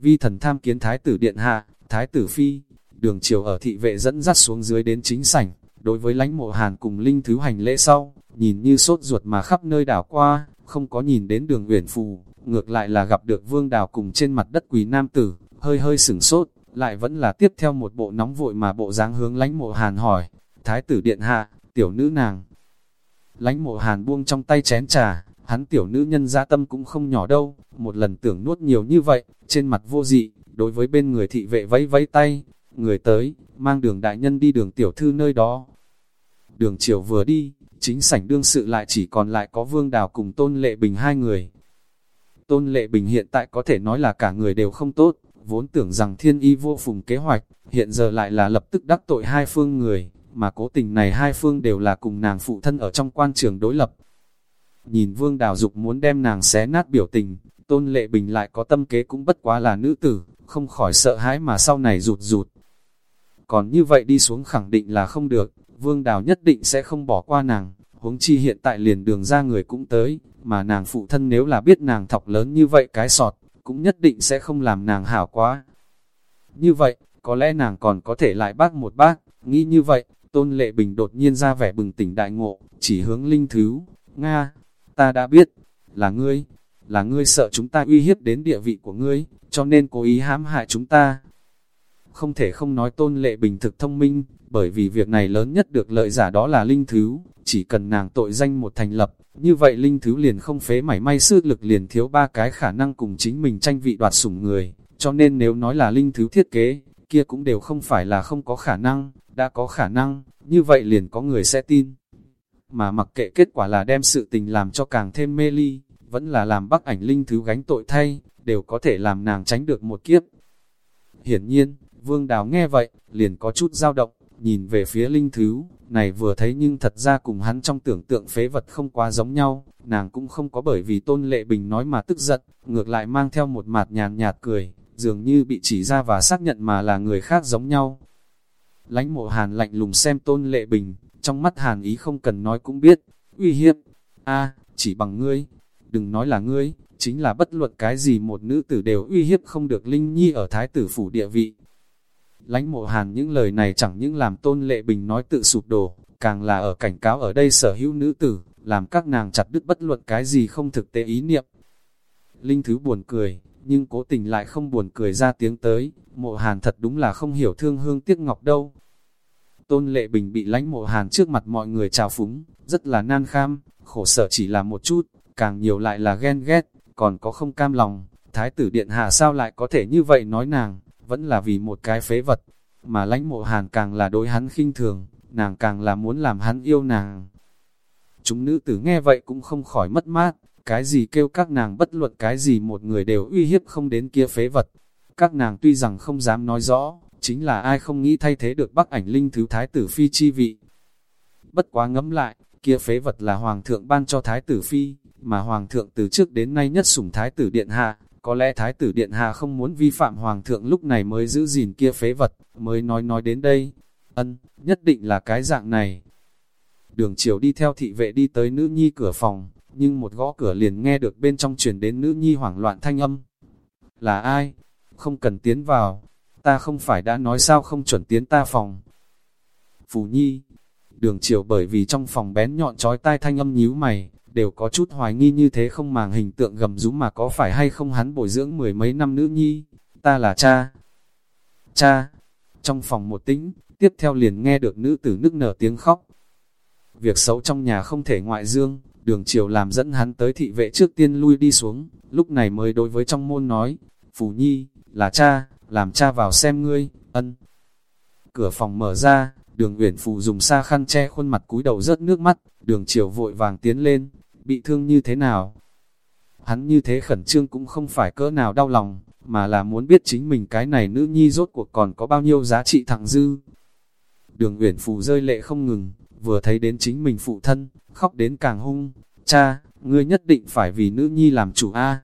vi thần tham kiến thái tử điện hạ, thái tử phi, đường chiều ở thị vệ dẫn dắt xuống dưới đến chính sảnh, đối với lãnh mộ hàn cùng linh thứ hành lễ sau, nhìn như sốt ruột mà khắp nơi đảo qua, không có nhìn đến đường uyển phù, ngược lại là gặp được vương đào cùng trên mặt đất quỳ nam tử, hơi hơi sửng sốt, lại vẫn là tiếp theo một bộ nóng vội mà bộ dáng hướng lãnh mộ hàn hỏi, thái tử điện hạ, tiểu nữ nàng. Lãnh mộ hàn buông trong tay chén trà, hắn tiểu nữ nhân gia tâm cũng không nhỏ đâu, một lần tưởng nuốt nhiều như vậy, trên mặt vô dị, đối với bên người thị vệ vẫy vẫy tay, người tới, mang đường đại nhân đi đường tiểu thư nơi đó. Đường chiều vừa đi, chính sảnh đương sự lại chỉ còn lại có vương đào cùng tôn lệ bình hai người. Tôn lệ bình hiện tại có thể nói là cả người đều không tốt, vốn tưởng rằng thiên y vô phùng kế hoạch, hiện giờ lại là lập tức đắc tội hai phương người, mà cố tình này hai phương đều là cùng nàng phụ thân ở trong quan trường đối lập. Nhìn vương đào dục muốn đem nàng xé nát biểu tình, tôn lệ bình lại có tâm kế cũng bất quá là nữ tử, không khỏi sợ hãi mà sau này rụt rụt. Còn như vậy đi xuống khẳng định là không được, vương đào nhất định sẽ không bỏ qua nàng, huống chi hiện tại liền đường ra người cũng tới, mà nàng phụ thân nếu là biết nàng thọc lớn như vậy cái sọt, cũng nhất định sẽ không làm nàng hảo quá. Như vậy, có lẽ nàng còn có thể lại bác một bác, nghĩ như vậy, Tôn Lệ Bình đột nhiên ra vẻ bừng tỉnh đại ngộ, chỉ hướng Linh Thứ, Nga, ta đã biết, là ngươi, là ngươi sợ chúng ta uy hiếp đến địa vị của ngươi, cho nên cố ý hãm hại chúng ta. Không thể không nói Tôn Lệ Bình thực thông minh, bởi vì việc này lớn nhất được lợi giả đó là Linh Thứ, chỉ cần nàng tội danh một thành lập, như vậy Linh Thứ liền không phế mảy may sức lực liền thiếu ba cái khả năng cùng chính mình tranh vị đoạt sủng người, cho nên nếu nói là Linh Thứ thiết kế, kia cũng đều không phải là không có khả năng, đã có khả năng, như vậy liền có người sẽ tin. Mà mặc kệ kết quả là đem sự tình làm cho càng thêm mê ly, vẫn là làm bắc ảnh Linh Thứ gánh tội thay, đều có thể làm nàng tránh được một kiếp. Hiển nhiên, Vương Đào nghe vậy, liền có chút dao động, nhìn về phía Linh Thứ, này vừa thấy nhưng thật ra cùng hắn trong tưởng tượng phế vật không quá giống nhau, nàng cũng không có bởi vì Tôn Lệ Bình nói mà tức giận, ngược lại mang theo một mặt nhàn nhạt cười, dường như bị chỉ ra và xác nhận mà là người khác giống nhau. Lánh mộ hàn lạnh lùng xem Tôn Lệ Bình, trong mắt hàn ý không cần nói cũng biết, uy hiếp, a chỉ bằng ngươi, đừng nói là ngươi, chính là bất luận cái gì một nữ tử đều uy hiếp không được Linh Nhi ở Thái tử phủ địa vị, Lánh mộ hàn những lời này chẳng những làm tôn lệ bình nói tự sụp đổ, càng là ở cảnh cáo ở đây sở hữu nữ tử, làm các nàng chặt đứt bất luận cái gì không thực tế ý niệm. Linh Thứ buồn cười, nhưng cố tình lại không buồn cười ra tiếng tới, mộ hàn thật đúng là không hiểu thương hương tiếc ngọc đâu. Tôn Lệ Bình bị lãnh mộ hàn trước mặt mọi người chào phúng, rất là nan kham, khổ sở chỉ là một chút, càng nhiều lại là ghen ghét, còn có không cam lòng, thái tử điện hạ sao lại có thể như vậy nói nàng vẫn là vì một cái phế vật, mà lãnh mộ hàn càng là đối hắn khinh thường, nàng càng là muốn làm hắn yêu nàng. Chúng nữ tử nghe vậy cũng không khỏi mất mát, cái gì kêu các nàng bất luận cái gì một người đều uy hiếp không đến kia phế vật. Các nàng tuy rằng không dám nói rõ, chính là ai không nghĩ thay thế được bắc ảnh linh thứ thái tử phi chi vị. Bất quá ngẫm lại, kia phế vật là hoàng thượng ban cho thái tử phi, mà hoàng thượng từ trước đến nay nhất sủng thái tử điện hạ, có lẽ Thái tử Điện Hạ không muốn vi phạm Hoàng thượng lúc này mới giữ gìn kia phế vật, mới nói nói đến đây. Ân, nhất định là cái dạng này. Đường chiều đi theo thị vệ đi tới nữ nhi cửa phòng, nhưng một gõ cửa liền nghe được bên trong truyền đến nữ nhi hoảng loạn thanh âm. Là ai? Không cần tiến vào. Ta không phải đã nói sao không chuẩn tiến ta phòng. Phù nhi. Đường chiều bởi vì trong phòng bén nhọn trói tai thanh âm nhíu mày, đều có chút hoài nghi như thế không màng hình tượng gầm rú mà có phải hay không hắn bồi dưỡng mười mấy năm nữ nhi, ta là cha. Cha, trong phòng một tĩnh, tiếp theo liền nghe được nữ tử nức nở tiếng khóc. Việc xấu trong nhà không thể ngoại dương, đường chiều làm dẫn hắn tới thị vệ trước tiên lui đi xuống, lúc này mới đối với trong môn nói, Phù Nhi, là cha, làm cha vào xem ngươi, ân. Cửa phòng mở ra, đường uyển Phù dùng xa khăn che khuôn mặt cúi đầu rớt nước mắt, đường chiều vội vàng tiến lên, bị thương như thế nào? Hắn như thế khẩn trương cũng không phải cỡ nào đau lòng, mà là muốn biết chính mình cái này nữ nhi rốt cuộc còn có bao nhiêu giá trị thẳng dư. Đường Uyển Phù rơi lệ không ngừng, vừa thấy đến chính mình phụ thân, khóc đến càng hung, cha, ngươi nhất định phải vì nữ nhi làm chủ A.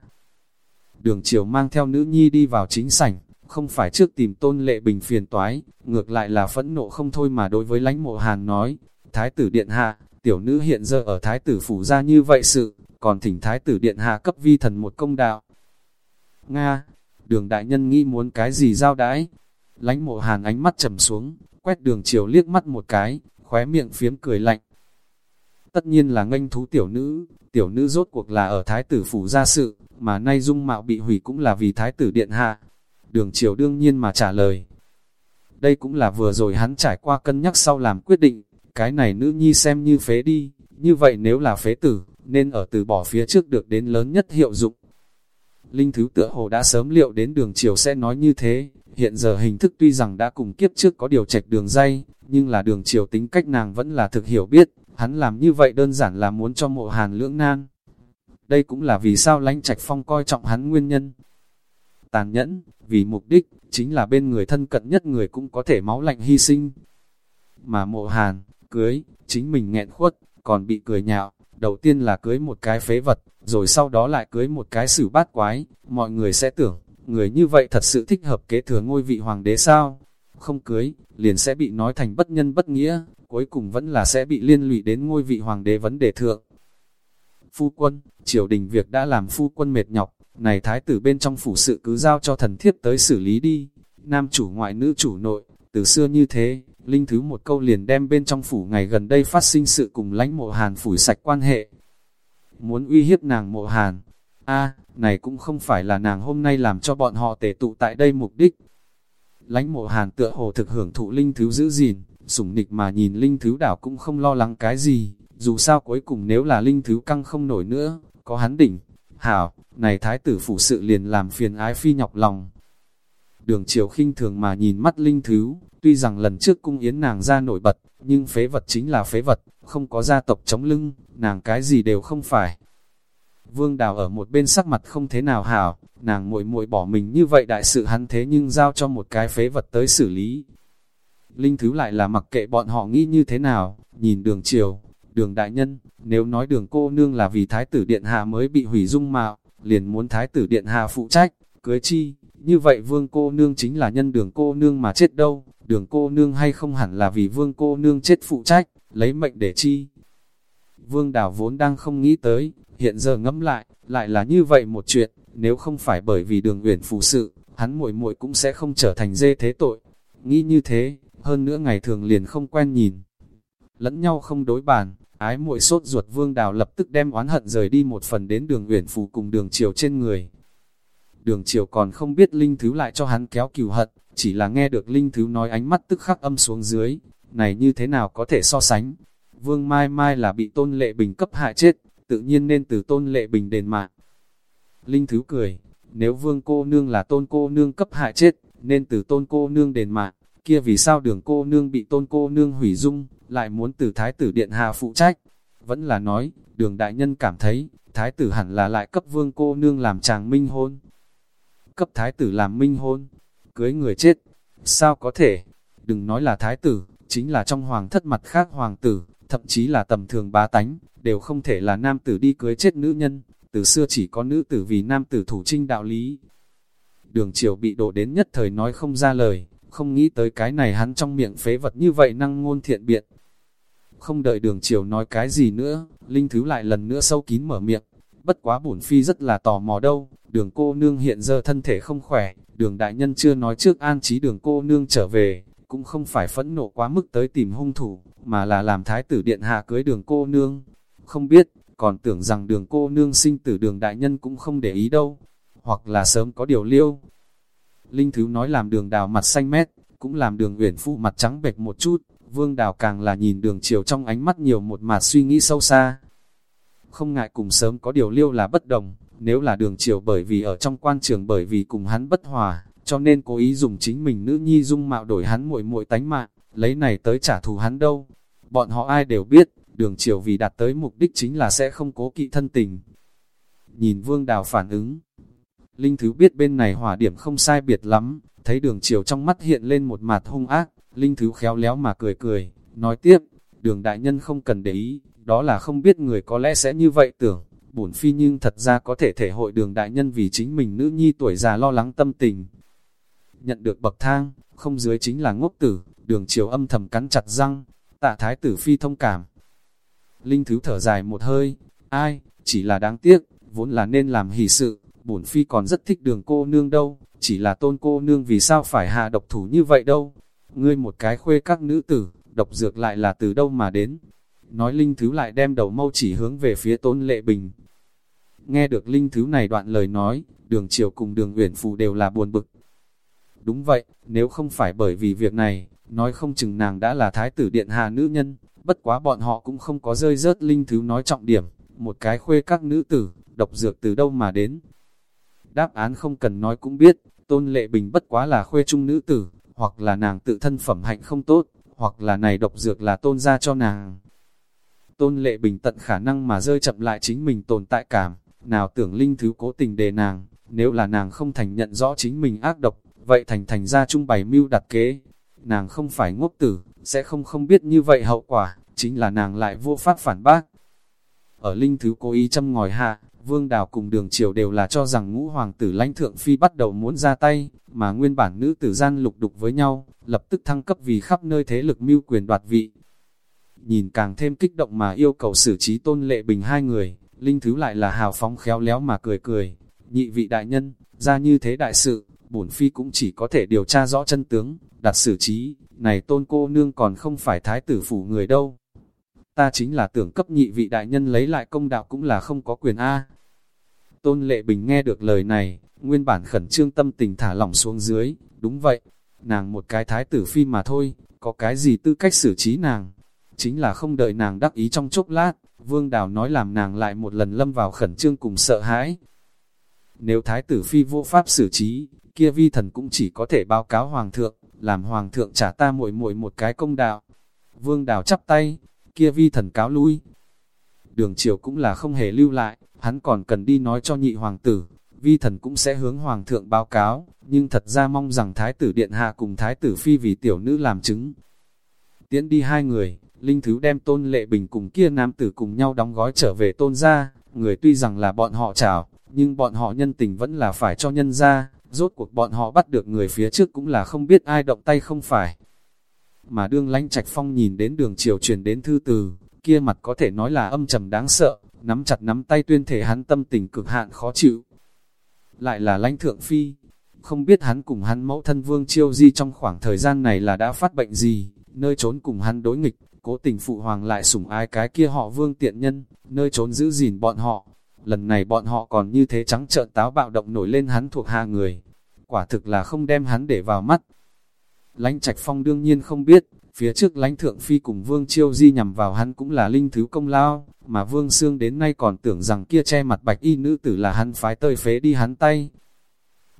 Đường Triều mang theo nữ nhi đi vào chính sảnh, không phải trước tìm tôn lệ bình phiền toái, ngược lại là phẫn nộ không thôi mà đối với lãnh mộ hàn nói, Thái tử Điện Hạ, tiểu nữ hiện giờ ở thái tử phủ ra như vậy sự, còn thỉnh thái tử điện hạ cấp vi thần một công đạo. Nga, đường đại nhân nghĩ muốn cái gì giao đãi. Lánh mộ hàn ánh mắt trầm xuống, quét đường chiều liếc mắt một cái, khóe miệng phiếm cười lạnh. Tất nhiên là nganh thú tiểu nữ, tiểu nữ rốt cuộc là ở thái tử phủ gia sự, mà nay dung mạo bị hủy cũng là vì thái tử điện hạ. Đường chiều đương nhiên mà trả lời. Đây cũng là vừa rồi hắn trải qua cân nhắc sau làm quyết định, cái này nữ nhi xem như phế đi, như vậy nếu là phế tử, nên ở từ bỏ phía trước được đến lớn nhất hiệu dụng. Linh Thứ tựa hồ đã sớm liệu đến đường chiều sẽ nói như thế, hiện giờ hình thức tuy rằng đã cùng kiếp trước có điều trạch đường dây, nhưng là đường chiều tính cách nàng vẫn là thực hiểu biết, hắn làm như vậy đơn giản là muốn cho mộ hàn lưỡng nan. Đây cũng là vì sao lãnh trạch phong coi trọng hắn nguyên nhân. Tàn nhẫn, vì mục đích, chính là bên người thân cận nhất người cũng có thể máu lạnh hy sinh. Mà mộ hàn, cưới, chính mình nghẹn khuất, còn bị cười nhạo, đầu tiên là cưới một cái phế vật, rồi sau đó lại cưới một cái xử bát quái, mọi người sẽ tưởng, người như vậy thật sự thích hợp kế thừa ngôi vị hoàng đế sao? Không cưới, liền sẽ bị nói thành bất nhân bất nghĩa, cuối cùng vẫn là sẽ bị liên lụy đến ngôi vị hoàng đế vấn đề thượng. Phu quân, triều đình việc đã làm phu quân mệt nhọc, này thái tử bên trong phủ sự cứ giao cho thần thiếp tới xử lý đi, nam chủ ngoại nữ chủ nội, từ xưa như thế, Linh Thứ một câu liền đem bên trong phủ ngày gần đây phát sinh sự cùng lãnh mộ hàn phủi sạch quan hệ. Muốn uy hiếp nàng mộ hàn, a này cũng không phải là nàng hôm nay làm cho bọn họ tề tụ tại đây mục đích. Lãnh mộ hàn tựa hồ thực hưởng thụ Linh Thứ giữ gìn, sủng nịch mà nhìn Linh Thứ đảo cũng không lo lắng cái gì, dù sao cuối cùng nếu là Linh Thứ căng không nổi nữa, có hắn đỉnh. Hảo, này thái tử phủ sự liền làm phiền ái phi nhọc lòng. Đường chiều khinh thường mà nhìn mắt Linh Thứ, Tuy rằng lần trước cung yến nàng ra nổi bật, nhưng phế vật chính là phế vật, không có gia tộc chống lưng, nàng cái gì đều không phải. Vương Đào ở một bên sắc mặt không thế nào hảo, nàng muội muội bỏ mình như vậy đại sự hắn thế nhưng giao cho một cái phế vật tới xử lý. Linh Thứ lại là mặc kệ bọn họ nghĩ như thế nào, nhìn đường chiều, đường đại nhân, nếu nói đường cô nương là vì thái tử điện hạ mới bị hủy dung mạo, liền muốn thái tử điện hạ phụ trách, cưới chi, như vậy vương cô nương chính là nhân đường cô nương mà chết đâu, đường cô nương hay không hẳn là vì vương cô nương chết phụ trách, lấy mệnh để chi. Vương đảo vốn đang không nghĩ tới, hiện giờ ngẫm lại, lại là như vậy một chuyện, nếu không phải bởi vì đường uyển phụ sự, hắn muội muội cũng sẽ không trở thành dê thế tội. Nghĩ như thế, hơn nữa ngày thường liền không quen nhìn. Lẫn nhau không đối bàn, ái muội sốt ruột vương đào lập tức đem oán hận rời đi một phần đến đường uyển phù cùng đường chiều trên người. Đường chiều còn không biết linh thứ lại cho hắn kéo cừu hận, chỉ là nghe được Linh Thứ nói ánh mắt tức khắc âm xuống dưới, này như thế nào có thể so sánh. Vương Mai Mai là bị tôn lệ bình cấp hại chết, tự nhiên nên từ tôn lệ bình đền mạng. Linh Thứ cười, nếu vương cô nương là tôn cô nương cấp hại chết, nên từ tôn cô nương đền mạng, kia vì sao đường cô nương bị tôn cô nương hủy dung, lại muốn từ thái tử điện hạ phụ trách. Vẫn là nói, đường đại nhân cảm thấy, thái tử hẳn là lại cấp vương cô nương làm chàng minh hôn. Cấp thái tử làm minh hôn, cưới người chết. Sao có thể? Đừng nói là thái tử, chính là trong hoàng thất mặt khác hoàng tử, thậm chí là tầm thường bá tánh, đều không thể là nam tử đi cưới chết nữ nhân. Từ xưa chỉ có nữ tử vì nam tử thủ trinh đạo lý. Đường triều bị đổ đến nhất thời nói không ra lời, không nghĩ tới cái này hắn trong miệng phế vật như vậy năng ngôn thiện biện. Không đợi đường triều nói cái gì nữa, Linh Thứ lại lần nữa sâu kín mở miệng. Bất quá bổn phi rất là tò mò đâu, đường cô nương hiện giờ thân thể không khỏe, đường đại nhân chưa nói trước an trí đường cô nương trở về, cũng không phải phẫn nộ quá mức tới tìm hung thủ, mà là làm thái tử điện hạ cưới đường cô nương. Không biết, còn tưởng rằng đường cô nương sinh tử đường đại nhân cũng không để ý đâu, hoặc là sớm có điều liêu. Linh Thứ nói làm đường đào mặt xanh mét, cũng làm đường uyển phụ mặt trắng bệch một chút, vương đào càng là nhìn đường chiều trong ánh mắt nhiều một mặt suy nghĩ sâu xa. Không ngại cùng sớm có điều liêu là bất đồng, nếu là đường chiều bởi vì ở trong quan trường bởi vì cùng hắn bất hòa, cho nên cố ý dùng chính mình nữ nhi dung mạo đổi hắn muội muội tánh mạng, lấy này tới trả thù hắn đâu. Bọn họ ai đều biết, đường chiều vì đạt tới mục đích chính là sẽ không cố kỵ thân tình. Nhìn vương đào phản ứng, Linh Thứ biết bên này hỏa điểm không sai biệt lắm, thấy đường chiều trong mắt hiện lên một mặt hung ác, Linh Thứ khéo léo mà cười cười, nói tiếp, đường đại nhân không cần để ý, đó là không biết người có lẽ sẽ như vậy tưởng, bổn phi nhưng thật ra có thể thể hội đường đại nhân vì chính mình nữ nhi tuổi già lo lắng tâm tình. Nhận được bậc thang, không dưới chính là ngốc tử, đường chiều âm thầm cắn chặt răng, tạ thái tử phi thông cảm. Linh thứ thở dài một hơi, ai, chỉ là đáng tiếc, vốn là nên làm hỷ sự, bổn phi còn rất thích đường cô nương đâu, chỉ là tôn cô nương vì sao phải hạ độc thủ như vậy đâu. Ngươi một cái khuê các nữ tử, độc dược lại là từ đâu mà đến. Nói Linh Thứ lại đem đầu mâu chỉ hướng về phía tôn lệ bình. Nghe được Linh Thứ này đoạn lời nói, đường triều cùng đường uyển phù đều là buồn bực. Đúng vậy, nếu không phải bởi vì việc này, nói không chừng nàng đã là thái tử điện hạ nữ nhân, bất quá bọn họ cũng không có rơi rớt Linh Thứ nói trọng điểm, một cái khuê các nữ tử, độc dược từ đâu mà đến. Đáp án không cần nói cũng biết, tôn lệ bình bất quá là khuê trung nữ tử, hoặc là nàng tự thân phẩm hạnh không tốt, hoặc là này độc dược là tôn ra cho nàng. Tôn lệ bình tận khả năng mà rơi chậm lại chính mình tồn tại cảm, nào tưởng linh thứ cố tình đề nàng, nếu là nàng không thành nhận rõ chính mình ác độc, vậy thành thành ra trung bày mưu đặt kế. Nàng không phải ngốc tử, sẽ không không biết như vậy hậu quả, chính là nàng lại vô pháp phản bác. Ở linh thứ cố ý châm ngòi hạ, Vương Đào cùng đường triều đều là cho rằng ngũ hoàng tử lãnh thượng phi bắt đầu muốn ra tay, mà nguyên bản nữ tử gian lục đục với nhau, lập tức thăng cấp vì khắp nơi thế lực mưu quyền đoạt vị. Nhìn càng thêm kích động mà yêu cầu xử trí tôn lệ bình hai người, Linh Thứ lại là hào phóng khéo léo mà cười cười. Nhị vị đại nhân, ra như thế đại sự, bổn phi cũng chỉ có thể điều tra rõ chân tướng, đặt xử trí, này tôn cô nương còn không phải thái tử phủ người đâu. Ta chính là tưởng cấp nhị vị đại nhân lấy lại công đạo cũng là không có quyền A. Tôn Lệ Bình nghe được lời này, nguyên bản khẩn trương tâm tình thả lỏng xuống dưới, đúng vậy, nàng một cái thái tử phi mà thôi, có cái gì tư cách xử trí nàng. Chính là không đợi nàng đắc ý trong chốc lát, Vương Đào nói làm nàng lại một lần lâm vào khẩn trương cùng sợ hãi. Nếu thái tử phi vô pháp xử trí, kia vi thần cũng chỉ có thể báo cáo hoàng thượng, làm hoàng thượng trả ta muội muội một cái công đạo. Vương Đào chắp tay, kia vi thần cáo lui. Đường triều cũng là không hề lưu lại, hắn còn cần đi nói cho nhị hoàng tử, vi thần cũng sẽ hướng hoàng thượng báo cáo, nhưng thật ra mong rằng thái tử điện hạ cùng thái tử phi vì tiểu nữ làm chứng. Tiến đi hai người, Linh Thứ đem tôn lệ bình cùng kia nam tử cùng nhau đóng gói trở về tôn ra, người tuy rằng là bọn họ chào, nhưng bọn họ nhân tình vẫn là phải cho nhân ra, rốt cuộc bọn họ bắt được người phía trước cũng là không biết ai động tay không phải. Mà đương lánh trạch phong nhìn đến đường chiều truyền đến thư từ, kia mặt có thể nói là âm trầm đáng sợ, nắm chặt nắm tay tuyên thể hắn tâm tình cực hạn khó chịu. Lại là lãnh thượng phi, không biết hắn cùng hắn mẫu thân vương chiêu di trong khoảng thời gian này là đã phát bệnh gì, nơi trốn cùng hắn đối nghịch, cố tình phụ hoàng lại sủng ai cái kia họ vương tiện nhân, nơi trốn giữ gìn bọn họ. Lần này bọn họ còn như thế trắng trợn táo bạo động nổi lên hắn thuộc hạ người. Quả thực là không đem hắn để vào mắt. Lánh Trạch Phong đương nhiên không biết, phía trước lãnh thượng phi cùng Vương Chiêu Di nhằm vào hắn cũng là linh thứ công lao, mà Vương Sương đến nay còn tưởng rằng kia che mặt bạch y nữ tử là hắn phái tơi phế đi hắn tay.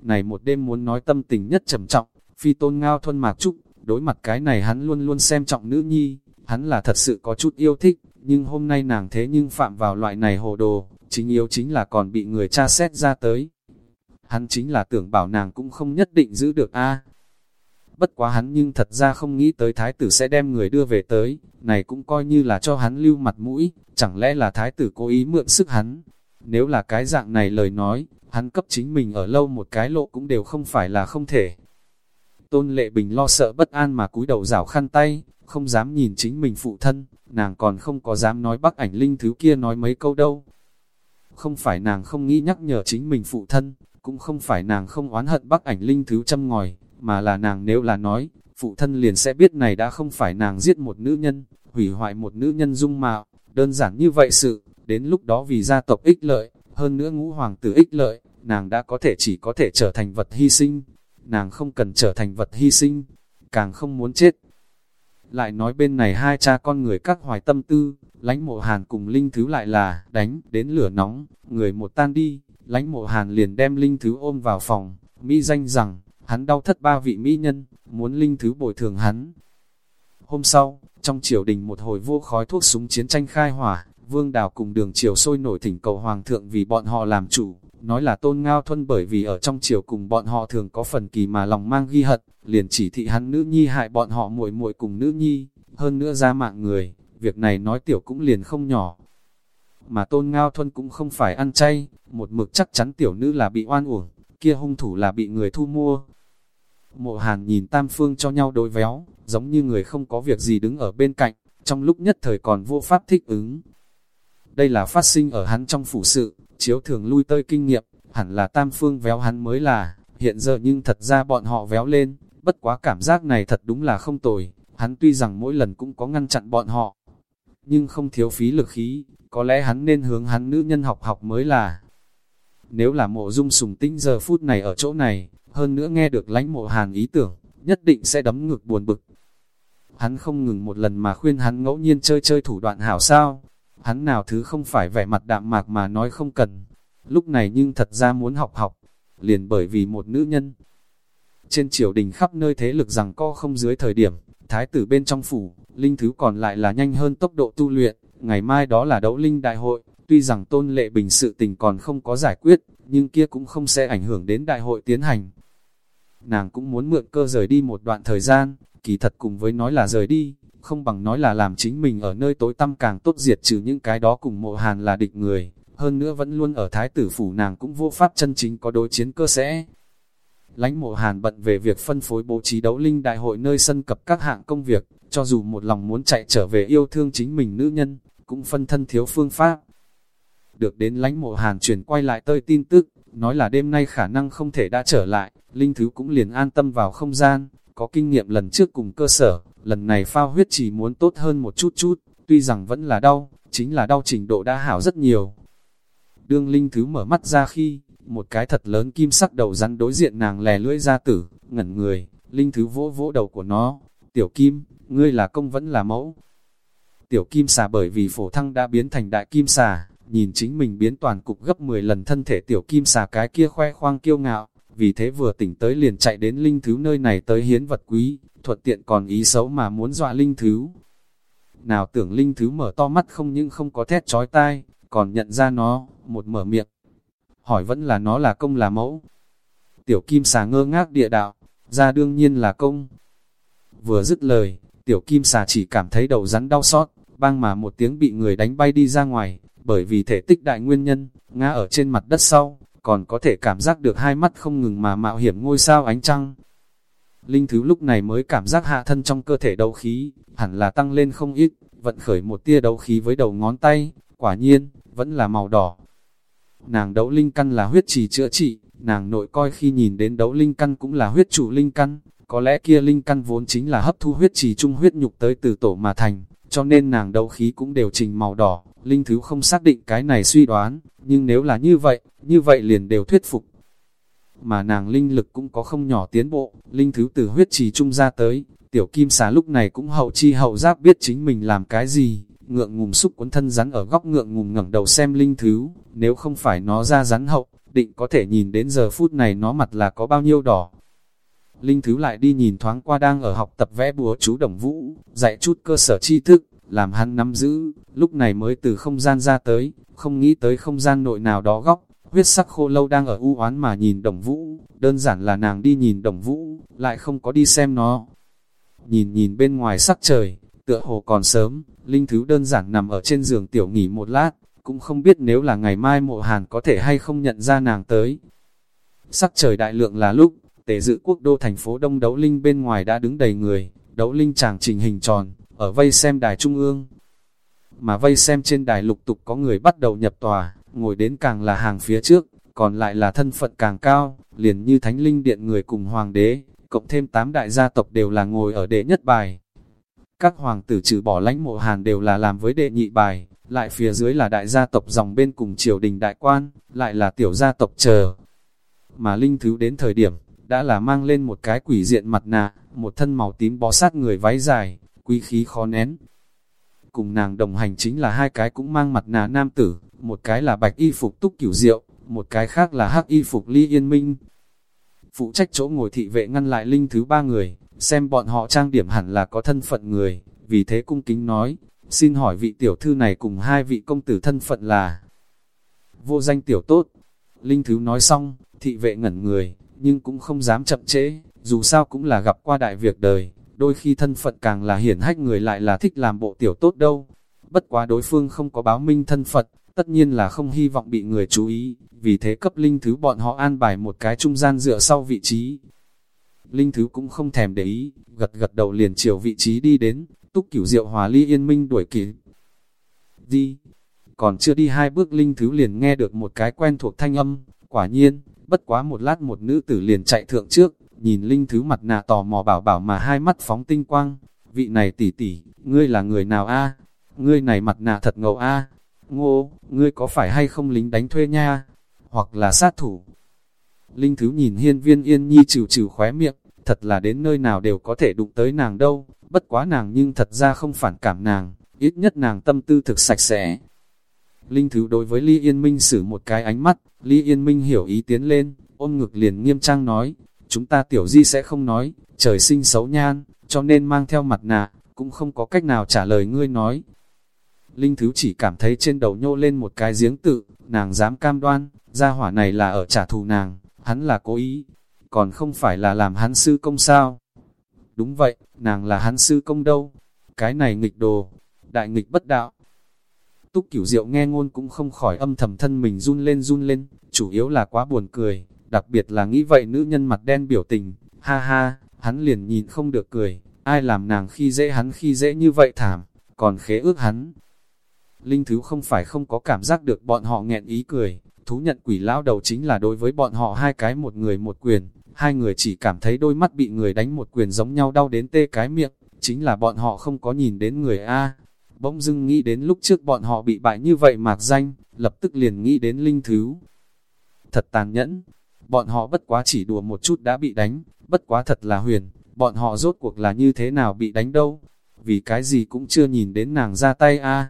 Này một đêm muốn nói tâm tình nhất trầm trọng, phi tôn ngao thuân mạc trúc, đối mặt cái này hắn luôn luôn xem trọng nữ nhi, hắn là thật sự có chút yêu thích, nhưng hôm nay nàng thế nhưng phạm vào loại này hồ đồ, chính yếu chính là còn bị người cha xét ra tới. Hắn chính là tưởng bảo nàng cũng không nhất định giữ được a Bất quá hắn nhưng thật ra không nghĩ tới thái tử sẽ đem người đưa về tới, này cũng coi như là cho hắn lưu mặt mũi, chẳng lẽ là thái tử cố ý mượn sức hắn. Nếu là cái dạng này lời nói, hắn cấp chính mình ở lâu một cái lộ cũng đều không phải là không thể. Tôn Lệ Bình lo sợ bất an mà cúi đầu rảo khăn tay, không dám nhìn chính mình phụ thân, nàng còn không có dám nói bắc ảnh linh thứ kia nói mấy câu đâu. Không phải nàng không nghĩ nhắc nhở chính mình phụ thân, cũng không phải nàng không oán hận bắc ảnh linh thứ châm ngòi, mà là nàng nếu là nói, phụ thân liền sẽ biết này đã không phải nàng giết một nữ nhân, hủy hoại một nữ nhân dung mạo, đơn giản như vậy sự, đến lúc đó vì gia tộc ích lợi, hơn nữa ngũ hoàng tử ích lợi, nàng đã có thể chỉ có thể trở thành vật hy sinh, nàng không cần trở thành vật hy sinh, càng không muốn chết. Lại nói bên này hai cha con người các hoài tâm tư, lánh mộ hàn cùng linh thứ lại là đánh đến lửa nóng, người một tan đi, lánh mộ hàn liền đem linh thứ ôm vào phòng, mỹ danh rằng, hắn đau thất ba vị mỹ nhân, muốn linh thứ bồi thường hắn. Hôm sau, trong triều đình một hồi vô khói thuốc súng chiến tranh khai hỏa, vương đào cùng đường triều sôi nổi thỉnh cầu hoàng thượng vì bọn họ làm chủ, nói là tôn ngao thuân bởi vì ở trong triều cùng bọn họ thường có phần kỳ mà lòng mang ghi hận, liền chỉ thị hắn nữ nhi hại bọn họ muội muội cùng nữ nhi, hơn nữa ra mạng người, việc này nói tiểu cũng liền không nhỏ. Mà tôn ngao thuân cũng không phải ăn chay, một mực chắc chắn tiểu nữ là bị oan uổng, kia hung thủ là bị người thu mua, Mộ hàn nhìn tam phương cho nhau đối véo, giống như người không có việc gì đứng ở bên cạnh, trong lúc nhất thời còn vô pháp thích ứng. Đây là phát sinh ở hắn trong phủ sự, chiếu thường lui tơi kinh nghiệm, hẳn là tam phương véo hắn mới là, hiện giờ nhưng thật ra bọn họ véo lên, bất quá cảm giác này thật đúng là không tồi, hắn tuy rằng mỗi lần cũng có ngăn chặn bọn họ, nhưng không thiếu phí lực khí, có lẽ hắn nên hướng hắn nữ nhân học học mới là. Nếu là mộ dung sùng tinh giờ phút này ở chỗ này, hơn nữa nghe được lãnh mộ hàn ý tưởng, nhất định sẽ đấm ngực buồn bực. Hắn không ngừng một lần mà khuyên hắn ngẫu nhiên chơi chơi thủ đoạn hảo sao, hắn nào thứ không phải vẻ mặt đạm mạc mà nói không cần. Lúc này nhưng thật ra muốn học học, liền bởi vì một nữ nhân. Trên triều đình khắp nơi thế lực rằng co không dưới thời điểm, thái tử bên trong phủ, linh thứ còn lại là nhanh hơn tốc độ tu luyện, ngày mai đó là đấu linh đại hội, tuy rằng tôn lệ bình sự tình còn không có giải quyết, nhưng kia cũng không sẽ ảnh hưởng đến đại hội tiến hành. Nàng cũng muốn mượn cơ rời đi một đoạn thời gian, kỳ thật cùng với nói là rời đi, không bằng nói là làm chính mình ở nơi tối tăm càng tốt diệt trừ những cái đó cùng mộ hàn là địch người, hơn nữa vẫn luôn ở thái tử phủ nàng cũng vô pháp chân chính có đối chiến cơ sẽ. Lánh mộ hàn bận về việc phân phối bố trí đấu linh đại hội nơi sân cập các hạng công việc, cho dù một lòng muốn chạy trở về yêu thương chính mình nữ nhân, cũng phân thân thiếu phương pháp. Được đến lánh mộ hàn chuyển quay lại tơi tin tức, nói là đêm nay khả năng không thể đã trở lại, linh thứ cũng liền an tâm vào không gian, có kinh nghiệm lần trước cùng cơ sở, lần này phao huyết chỉ muốn tốt hơn một chút chút, tuy rằng vẫn là đau, chính là đau trình độ đã hảo rất nhiều. Đương linh thứ mở mắt ra khi, một cái thật lớn kim sắc đầu rắn đối diện nàng lè lưỡi ra tử, ngẩn người, linh thứ vỗ vỗ đầu của nó, tiểu kim, ngươi là công vẫn là mẫu. Tiểu kim xà bởi vì phổ thăng đã biến thành đại kim xà, nhìn chính mình biến toàn cục gấp 10 lần thân thể tiểu kim xà cái kia khoe khoang kiêu ngạo, vì thế vừa tỉnh tới liền chạy đến linh thứ nơi này tới hiến vật quý, thuận tiện còn ý xấu mà muốn dọa linh thứ. Nào tưởng linh thứ mở to mắt không những không có thét chói tai, còn nhận ra nó, một mở miệng. Hỏi vẫn là nó là công là mẫu. Tiểu kim xà ngơ ngác địa đạo, ra đương nhiên là công. Vừa dứt lời, tiểu kim xà chỉ cảm thấy đầu rắn đau xót, bang mà một tiếng bị người đánh bay đi ra ngoài, bởi vì thể tích đại nguyên nhân, ngã ở trên mặt đất sau, còn có thể cảm giác được hai mắt không ngừng mà mạo hiểm ngôi sao ánh trăng. Linh Thứ lúc này mới cảm giác hạ thân trong cơ thể đấu khí, hẳn là tăng lên không ít, vận khởi một tia đấu khí với đầu ngón tay, quả nhiên, vẫn là màu đỏ. Nàng đấu linh căn là huyết trì chữa trị, nàng nội coi khi nhìn đến đấu linh căn cũng là huyết chủ linh căn, có lẽ kia linh căn vốn chính là hấp thu huyết trì trung huyết nhục tới từ tổ mà thành, cho nên nàng đấu khí cũng đều trình màu đỏ, linh thứ không xác định cái này suy đoán, nhưng nếu là như vậy, như vậy liền đều thuyết phục. Mà nàng linh lực cũng có không nhỏ tiến bộ, linh thứ từ huyết trì trung ra tới, tiểu kim xà lúc này cũng hậu chi hậu giáp biết chính mình làm cái gì, ngượng ngùng xúc cuốn thân rắn ở góc ngượng ngùng ngẩng đầu xem linh thứ, nếu không phải nó ra rắn hậu, định có thể nhìn đến giờ phút này nó mặt là có bao nhiêu đỏ. Linh Thứ lại đi nhìn thoáng qua đang ở học tập vẽ búa chú Đồng Vũ, dạy chút cơ sở tri thức, làm hắn nắm giữ, lúc này mới từ không gian ra tới, không nghĩ tới không gian nội nào đó góc, huyết sắc khô lâu đang ở u oán mà nhìn Đồng Vũ, đơn giản là nàng đi nhìn Đồng Vũ, lại không có đi xem nó. Nhìn nhìn bên ngoài sắc trời, tựa hồ còn sớm, Linh Thứ đơn giản nằm ở trên giường tiểu nghỉ một lát, cũng không biết nếu là ngày mai mộ hàn có thể hay không nhận ra nàng tới. Sắc trời đại lượng là lúc, tề dự quốc đô thành phố Đông Đấu Linh bên ngoài đã đứng đầy người, Đấu Linh chàng trình hình tròn, ở vây xem đài trung ương. Mà vây xem trên đài lục tục có người bắt đầu nhập tòa, ngồi đến càng là hàng phía trước, còn lại là thân phận càng cao, liền như thánh linh điện người cùng hoàng đế, cộng thêm tám đại gia tộc đều là ngồi ở đệ nhất bài. Các hoàng tử trừ bỏ lãnh mộ hàn đều là làm với đệ nhị bài, lại phía dưới là đại gia tộc dòng bên cùng triều đình đại quan, lại là tiểu gia tộc chờ. Mà linh thứ đến thời điểm, đã là mang lên một cái quỷ diện mặt nạ, một thân màu tím bó sát người váy dài, quý khí khó nén. Cùng nàng đồng hành chính là hai cái cũng mang mặt nạ nam tử, một cái là bạch y phục túc cửu diệu, một cái khác là hắc y phục ly yên minh. Phụ trách chỗ ngồi thị vệ ngăn lại linh thứ ba người, xem bọn họ trang điểm hẳn là có thân phận người, vì thế cung kính nói, xin hỏi vị tiểu thư này cùng hai vị công tử thân phận là vô danh tiểu tốt. Linh thứ nói xong, thị vệ ngẩn người, nhưng cũng không dám chậm trễ, dù sao cũng là gặp qua đại việc đời, đôi khi thân phận càng là hiển hách người lại là thích làm bộ tiểu tốt đâu. Bất quá đối phương không có báo minh thân phận, tất nhiên là không hy vọng bị người chú ý, vì thế cấp linh thứ bọn họ an bài một cái trung gian dựa sau vị trí. Linh thứ cũng không thèm để ý, gật gật đầu liền chiều vị trí đi đến, túc cửu diệu hòa ly yên minh đuổi kịp. Đi! Còn chưa đi hai bước linh thứ liền nghe được một cái quen thuộc thanh âm, Quả nhiên, bất quá một lát một nữ tử liền chạy thượng trước, nhìn linh thứ mặt nạ tò mò bảo bảo mà hai mắt phóng tinh quang. Vị này tỷ tỷ, ngươi là người nào a? Ngươi này mặt nạ thật ngầu a. Ngô, ngươi có phải hay không lính đánh thuê nha? Hoặc là sát thủ? Linh thứ nhìn hiên viên yên nhi trừ trừ khóe miệng, thật là đến nơi nào đều có thể đụng tới nàng đâu, bất quá nàng nhưng thật ra không phản cảm nàng, ít nhất nàng tâm tư thực sạch sẽ. Linh Thứ đối với Ly Yên Minh xử một cái ánh mắt, Ly Yên Minh hiểu ý tiến lên, ôm ngực liền nghiêm trang nói, chúng ta tiểu di sẽ không nói, trời sinh xấu nhan, cho nên mang theo mặt nạ, cũng không có cách nào trả lời ngươi nói. Linh Thứ chỉ cảm thấy trên đầu nhô lên một cái giếng tự, nàng dám cam đoan, gia hỏa này là ở trả thù nàng, hắn là cố ý, còn không phải là làm hắn sư công sao. Đúng vậy, nàng là hắn sư công đâu, cái này nghịch đồ, đại nghịch bất đạo. Túc cửu diệu nghe ngôn cũng không khỏi âm thầm thân mình run lên run lên, chủ yếu là quá buồn cười, đặc biệt là nghĩ vậy nữ nhân mặt đen biểu tình, ha ha, hắn liền nhìn không được cười, ai làm nàng khi dễ hắn khi dễ như vậy thảm, còn khế ước hắn. Linh Thứ không phải không có cảm giác được bọn họ nghẹn ý cười, thú nhận quỷ lão đầu chính là đối với bọn họ hai cái một người một quyền, hai người chỉ cảm thấy đôi mắt bị người đánh một quyền giống nhau đau đến tê cái miệng, chính là bọn họ không có nhìn đến người A. Bỗng dưng nghĩ đến lúc trước bọn họ bị bại như vậy mạc danh, lập tức liền nghĩ đến linh thứ. Thật tàn nhẫn, bọn họ bất quá chỉ đùa một chút đã bị đánh, bất quá thật là huyền, bọn họ rốt cuộc là như thế nào bị đánh đâu, vì cái gì cũng chưa nhìn đến nàng ra tay a.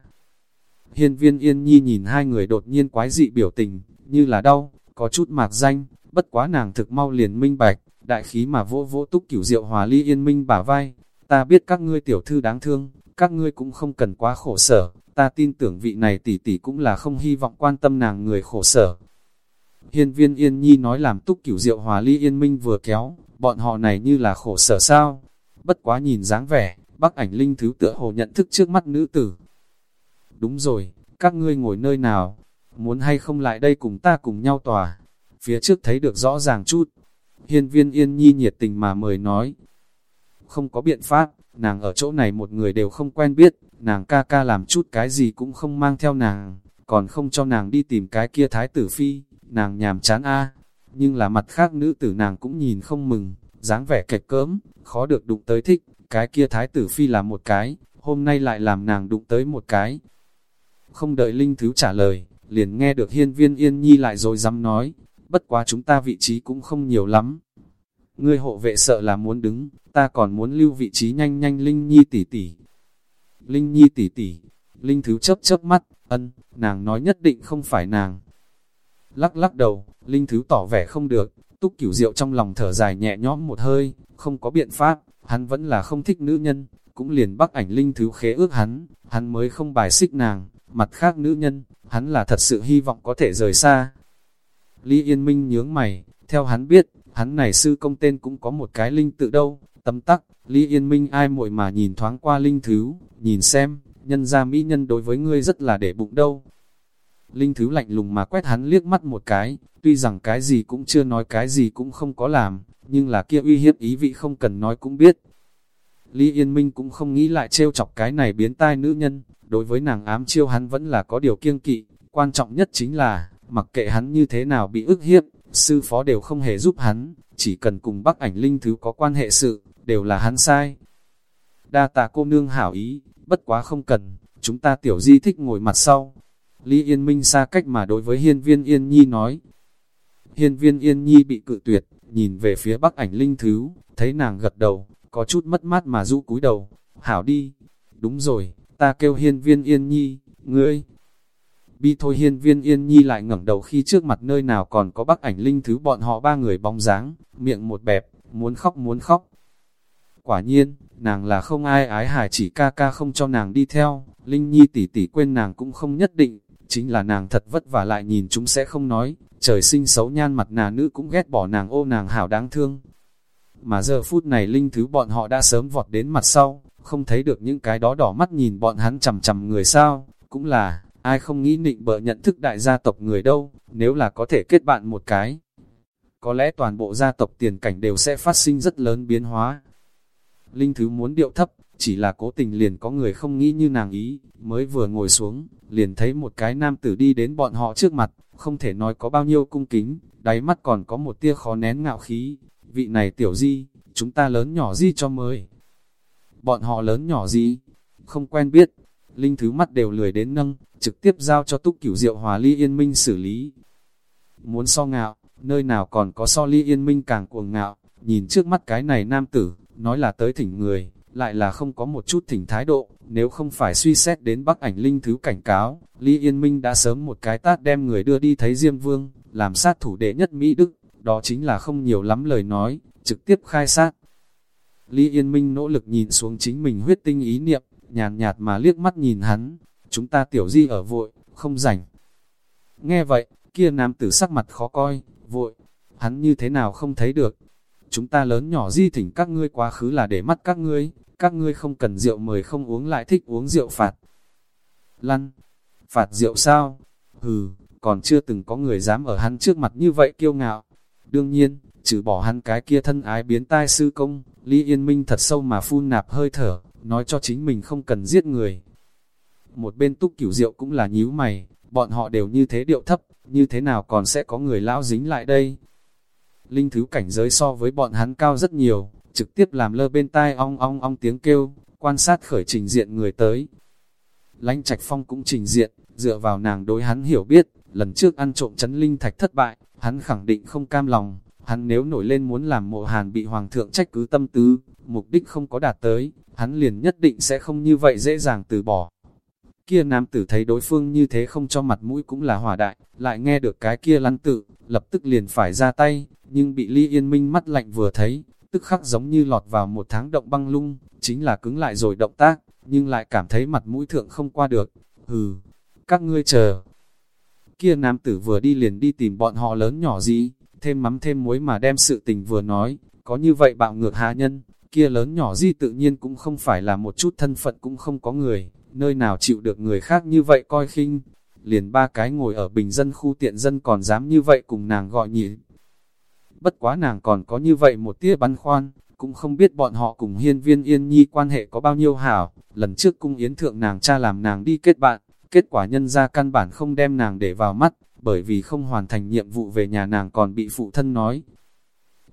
Hiên viên yên nhi nhìn hai người đột nhiên quái dị biểu tình, như là đau, có chút mạc danh, bất quá nàng thực mau liền minh bạch, đại khí mà vỗ vỗ túc cửu diệu hòa ly yên minh bả vai, ta biết các ngươi tiểu thư đáng thương, các ngươi cũng không cần quá khổ sở, ta tin tưởng vị này tỷ tỷ cũng là không hy vọng quan tâm nàng người khổ sở. Hiên viên yên nhi nói làm túc cửu diệu hòa ly yên minh vừa kéo, bọn họ này như là khổ sở sao, bất quá nhìn dáng vẻ, bác ảnh linh thứ tựa hồ nhận thức trước mắt nữ tử. Đúng rồi, các ngươi ngồi nơi nào, muốn hay không lại đây cùng ta cùng nhau tòa, phía trước thấy được rõ ràng chút. Hiên viên yên nhi nhiệt tình mà mời nói. Không có biện pháp, nàng ở chỗ này một người đều không quen biết, nàng ca ca làm chút cái gì cũng không mang theo nàng, còn không cho nàng đi tìm cái kia thái tử phi, nàng nhàm chán a Nhưng là mặt khác nữ tử nàng cũng nhìn không mừng, dáng vẻ kệch cỡm, khó được đụng tới thích, cái kia thái tử phi là một cái, hôm nay lại làm nàng đụng tới một cái. Không đợi Linh Thứ trả lời, liền nghe được hiên viên yên nhi lại rồi dám nói, bất quá chúng ta vị trí cũng không nhiều lắm. Ngươi hộ vệ sợ là muốn đứng, ta còn muốn lưu vị trí nhanh nhanh Linh Nhi tỷ tỷ. Linh Nhi tỷ tỷ, Linh Thứ chớp chớp mắt, ân, nàng nói nhất định không phải nàng. Lắc lắc đầu, Linh Thứ tỏ vẻ không được, túc cửu diệu trong lòng thở dài nhẹ nhõm một hơi, không có biện pháp, hắn vẫn là không thích nữ nhân, cũng liền bắt ảnh Linh Thứ khế ước hắn, hắn mới không bài xích nàng, mặt khác nữ nhân, hắn là thật sự hy vọng có thể rời xa, Lý Yên Minh nhướng mày, theo hắn biết, hắn này sư công tên cũng có một cái linh tự đâu, tấm tắc, Lý Yên Minh ai muội mà nhìn thoáng qua linh thứ, nhìn xem, nhân gia mỹ nhân đối với ngươi rất là để bụng đâu. Linh thứ lạnh lùng mà quét hắn liếc mắt một cái, tuy rằng cái gì cũng chưa nói cái gì cũng không có làm, nhưng là kia uy hiếp ý vị không cần nói cũng biết. Lý Yên Minh cũng không nghĩ lại trêu chọc cái này biến tai nữ nhân, đối với nàng ám chiêu hắn vẫn là có điều kiêng kỵ, quan trọng nhất chính là, Mặc kệ hắn như thế nào bị ức hiếp, sư phó đều không hề giúp hắn, chỉ cần cùng bắc ảnh linh thứ có quan hệ sự, đều là hắn sai. Đa tạ cô nương hảo ý, bất quá không cần, chúng ta tiểu di thích ngồi mặt sau. Lý Yên Minh xa cách mà đối với hiên viên Yên Nhi nói. Hiên viên Yên Nhi bị cự tuyệt, nhìn về phía bắc ảnh linh thứ, thấy nàng gật đầu, có chút mất mát mà rũ cúi đầu. Hảo đi, đúng rồi, ta kêu hiên viên Yên Nhi, ngươi, Bi thôi hiên viên yên nhi lại ngẩng đầu khi trước mặt nơi nào còn có bác ảnh linh thứ bọn họ ba người bóng dáng, miệng một bẹp, muốn khóc muốn khóc. Quả nhiên, nàng là không ai ái hải chỉ ca ca không cho nàng đi theo, Linh Nhi tỷ tỷ quên nàng cũng không nhất định, chính là nàng thật vất vả lại nhìn chúng sẽ không nói, trời sinh xấu nhan mặt nà nữ cũng ghét bỏ nàng ô nàng hảo đáng thương. Mà giờ phút này Linh thứ bọn họ đã sớm vọt đến mặt sau, không thấy được những cái đó đỏ mắt nhìn bọn hắn chầm chầm người sao, cũng là, ai không nghĩ nịnh bợ nhận thức đại gia tộc người đâu, nếu là có thể kết bạn một cái. Có lẽ toàn bộ gia tộc tiền cảnh đều sẽ phát sinh rất lớn biến hóa. Linh Thứ muốn điệu thấp, chỉ là cố tình liền có người không nghĩ như nàng ý, mới vừa ngồi xuống, liền thấy một cái nam tử đi đến bọn họ trước mặt, không thể nói có bao nhiêu cung kính, đáy mắt còn có một tia khó nén ngạo khí, vị này tiểu di, chúng ta lớn nhỏ di cho mới. Bọn họ lớn nhỏ gì? Không quen biết, Linh Thứ mắt đều lười đến nâng, trực tiếp giao cho túc cửu diệu hòa ly yên minh xử lý. Muốn so ngạo, nơi nào còn có so ly yên minh càng cuồng ngạo, nhìn trước mắt cái này nam tử, nói là tới thỉnh người, lại là không có một chút thỉnh thái độ, nếu không phải suy xét đến bắc ảnh linh thứ cảnh cáo, Lý Yên Minh đã sớm một cái tát đem người đưa đi thấy Diêm Vương, làm sát thủ đệ nhất Mỹ Đức, đó chính là không nhiều lắm lời nói, trực tiếp khai sát. Lý Yên Minh nỗ lực nhìn xuống chính mình huyết tinh ý niệm, nhàn nhạt mà liếc mắt nhìn hắn, chúng ta tiểu di ở vội, không rảnh. Nghe vậy, kia nam tử sắc mặt khó coi, vội, hắn như thế nào không thấy được. Chúng ta lớn nhỏ di thỉnh các ngươi quá khứ là để mắt các ngươi, các ngươi không cần rượu mời không uống lại thích uống rượu phạt. Lăn, phạt rượu sao? Hừ, còn chưa từng có người dám ở hắn trước mặt như vậy kiêu ngạo. Đương nhiên, trừ bỏ hắn cái kia thân ái biến tai sư công, Lý Yên Minh thật sâu mà phun nạp hơi thở, nói cho chính mình không cần giết người. Một bên túc cửu rượu cũng là nhíu mày, bọn họ đều như thế điệu thấp, như thế nào còn sẽ có người lão dính lại đây. Linh thứ cảnh giới so với bọn hắn cao rất nhiều, trực tiếp làm lơ bên tai ong ong ong tiếng kêu, quan sát khởi trình diện người tới. Lánh Trạch Phong cũng trình diện, dựa vào nàng đối hắn hiểu biết, lần trước ăn trộm chấn linh thạch thất bại, hắn khẳng định không cam lòng, hắn nếu nổi lên muốn làm mộ hàn bị hoàng thượng trách cứ tâm tứ, mục đích không có đạt tới, hắn liền nhất định sẽ không như vậy dễ dàng từ bỏ. Kia nam tử thấy đối phương như thế không cho mặt mũi cũng là hỏa đại, lại nghe được cái kia lăn tự, lập tức liền phải ra tay, nhưng bị ly yên minh mắt lạnh vừa thấy, tức khắc giống như lọt vào một tháng động băng lung, chính là cứng lại rồi động tác, nhưng lại cảm thấy mặt mũi thượng không qua được. Hừ, các ngươi chờ. Kia nam tử vừa đi liền đi tìm bọn họ lớn nhỏ gì, thêm mắm thêm muối mà đem sự tình vừa nói, có như vậy bạo ngược hạ nhân, kia lớn nhỏ gì tự nhiên cũng không phải là một chút thân phận cũng không có người, nơi nào chịu được người khác như vậy coi khinh. Liền ba cái ngồi ở bình dân khu tiện dân còn dám như vậy cùng nàng gọi nhị, bất quá nàng còn có như vậy một tia băn khoăn, cũng không biết bọn họ cùng hiên viên yên nhi quan hệ có bao nhiêu hảo, lần trước cung yến thượng nàng cha làm nàng đi kết bạn, kết quả nhân ra căn bản không đem nàng để vào mắt, bởi vì không hoàn thành nhiệm vụ về nhà nàng còn bị phụ thân nói.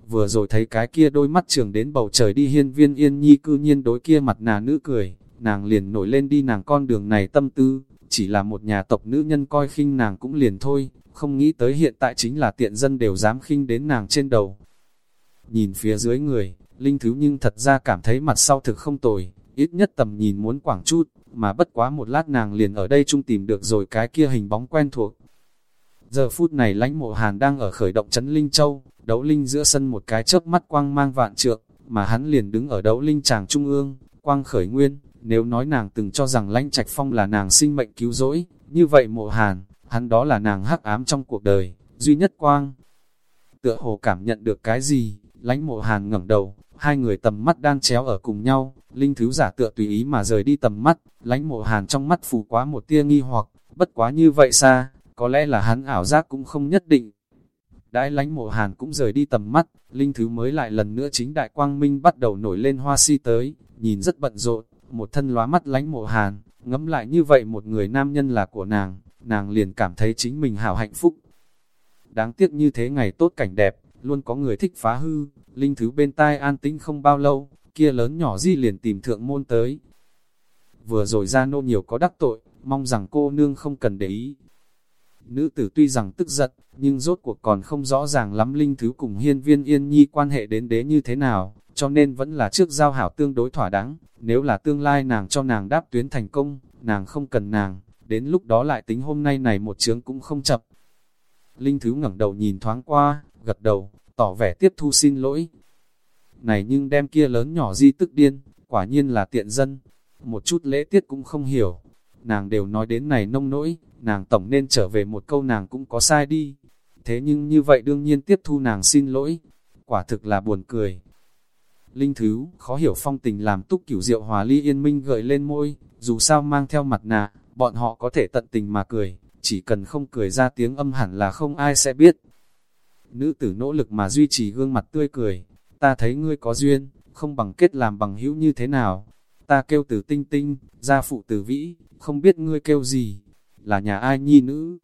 Vừa rồi thấy cái kia đôi mắt trường đến bầu trời đi hiên viên yên nhi cư nhiên đối kia mặt nà nữ cười, nàng liền nổi lên đi nàng con đường này tâm tư, chỉ là một nhà tộc nữ nhân coi khinh nàng cũng liền thôi, không nghĩ tới hiện tại chính là tiện dân đều dám khinh đến nàng trên đầu. Nhìn phía dưới người, Linh Thứ nhưng thật ra cảm thấy mặt sau thực không tồi, ít nhất tầm nhìn muốn quảng chút, mà bất quá một lát nàng liền ở đây chung tìm được rồi cái kia hình bóng quen thuộc. Giờ phút này lãnh mộ hàn đang ở khởi động chấn Linh Châu, đấu Linh giữa sân một cái chớp mắt quang mang vạn trượng, mà hắn liền đứng ở đấu Linh tràng trung ương, quang khởi nguyên, nếu nói nàng từng cho rằng lãnh trạch phong là nàng sinh mệnh cứu rỗi, như vậy mộ hàn, hắn đó là nàng hắc ám trong cuộc đời, duy nhất quang. Tựa hồ cảm nhận được cái gì, lánh mộ hàn ngẩng đầu, hai người tầm mắt đang chéo ở cùng nhau, linh thứ giả tựa tùy ý mà rời đi tầm mắt, lánh mộ hàn trong mắt phù quá một tia nghi hoặc, bất quá như vậy xa, có lẽ là hắn ảo giác cũng không nhất định. Đãi lánh mộ hàn cũng rời đi tầm mắt, linh thứ mới lại lần nữa chính đại quang minh bắt đầu nổi lên hoa si tới, nhìn rất bận rộn, một thân lóa mắt lánh mộ hàn, ngẫm lại như vậy một người nam nhân là của nàng, nàng liền cảm thấy chính mình hảo hạnh phúc. Đáng tiếc như thế ngày tốt cảnh đẹp, luôn có người thích phá hư, linh thứ bên tai an tĩnh không bao lâu, kia lớn nhỏ di liền tìm thượng môn tới. Vừa rồi ra nô nhiều có đắc tội, mong rằng cô nương không cần để ý. Nữ tử tuy rằng tức giận, nhưng rốt cuộc còn không rõ ràng lắm linh thứ cùng hiên viên yên nhi quan hệ đến đế như thế nào, cho nên vẫn là trước giao hảo tương đối thỏa đáng, nếu là tương lai nàng cho nàng đáp tuyến thành công, nàng không cần nàng, đến lúc đó lại tính hôm nay này một chướng cũng không chập. Linh Thứ ngẩng đầu nhìn thoáng qua, gật đầu, tỏ vẻ tiếp thu xin lỗi. Này nhưng đem kia lớn nhỏ di tức điên, quả nhiên là tiện dân, một chút lễ tiết cũng không hiểu. Nàng đều nói đến này nông nỗi, nàng tổng nên trở về một câu nàng cũng có sai đi. Thế nhưng như vậy đương nhiên tiếp thu nàng xin lỗi, quả thực là buồn cười. Linh Thứ, khó hiểu phong tình làm túc cửu diệu hòa ly yên minh gợi lên môi, dù sao mang theo mặt nạ, bọn họ có thể tận tình mà cười, chỉ cần không cười ra tiếng âm hẳn là không ai sẽ biết. Nữ tử nỗ lực mà duy trì gương mặt tươi cười, ta thấy ngươi có duyên, không bằng kết làm bằng hữu như thế nào. Ta kêu từ tinh tinh, gia phụ từ vĩ, không biết ngươi kêu gì, là nhà ai nhi nữ.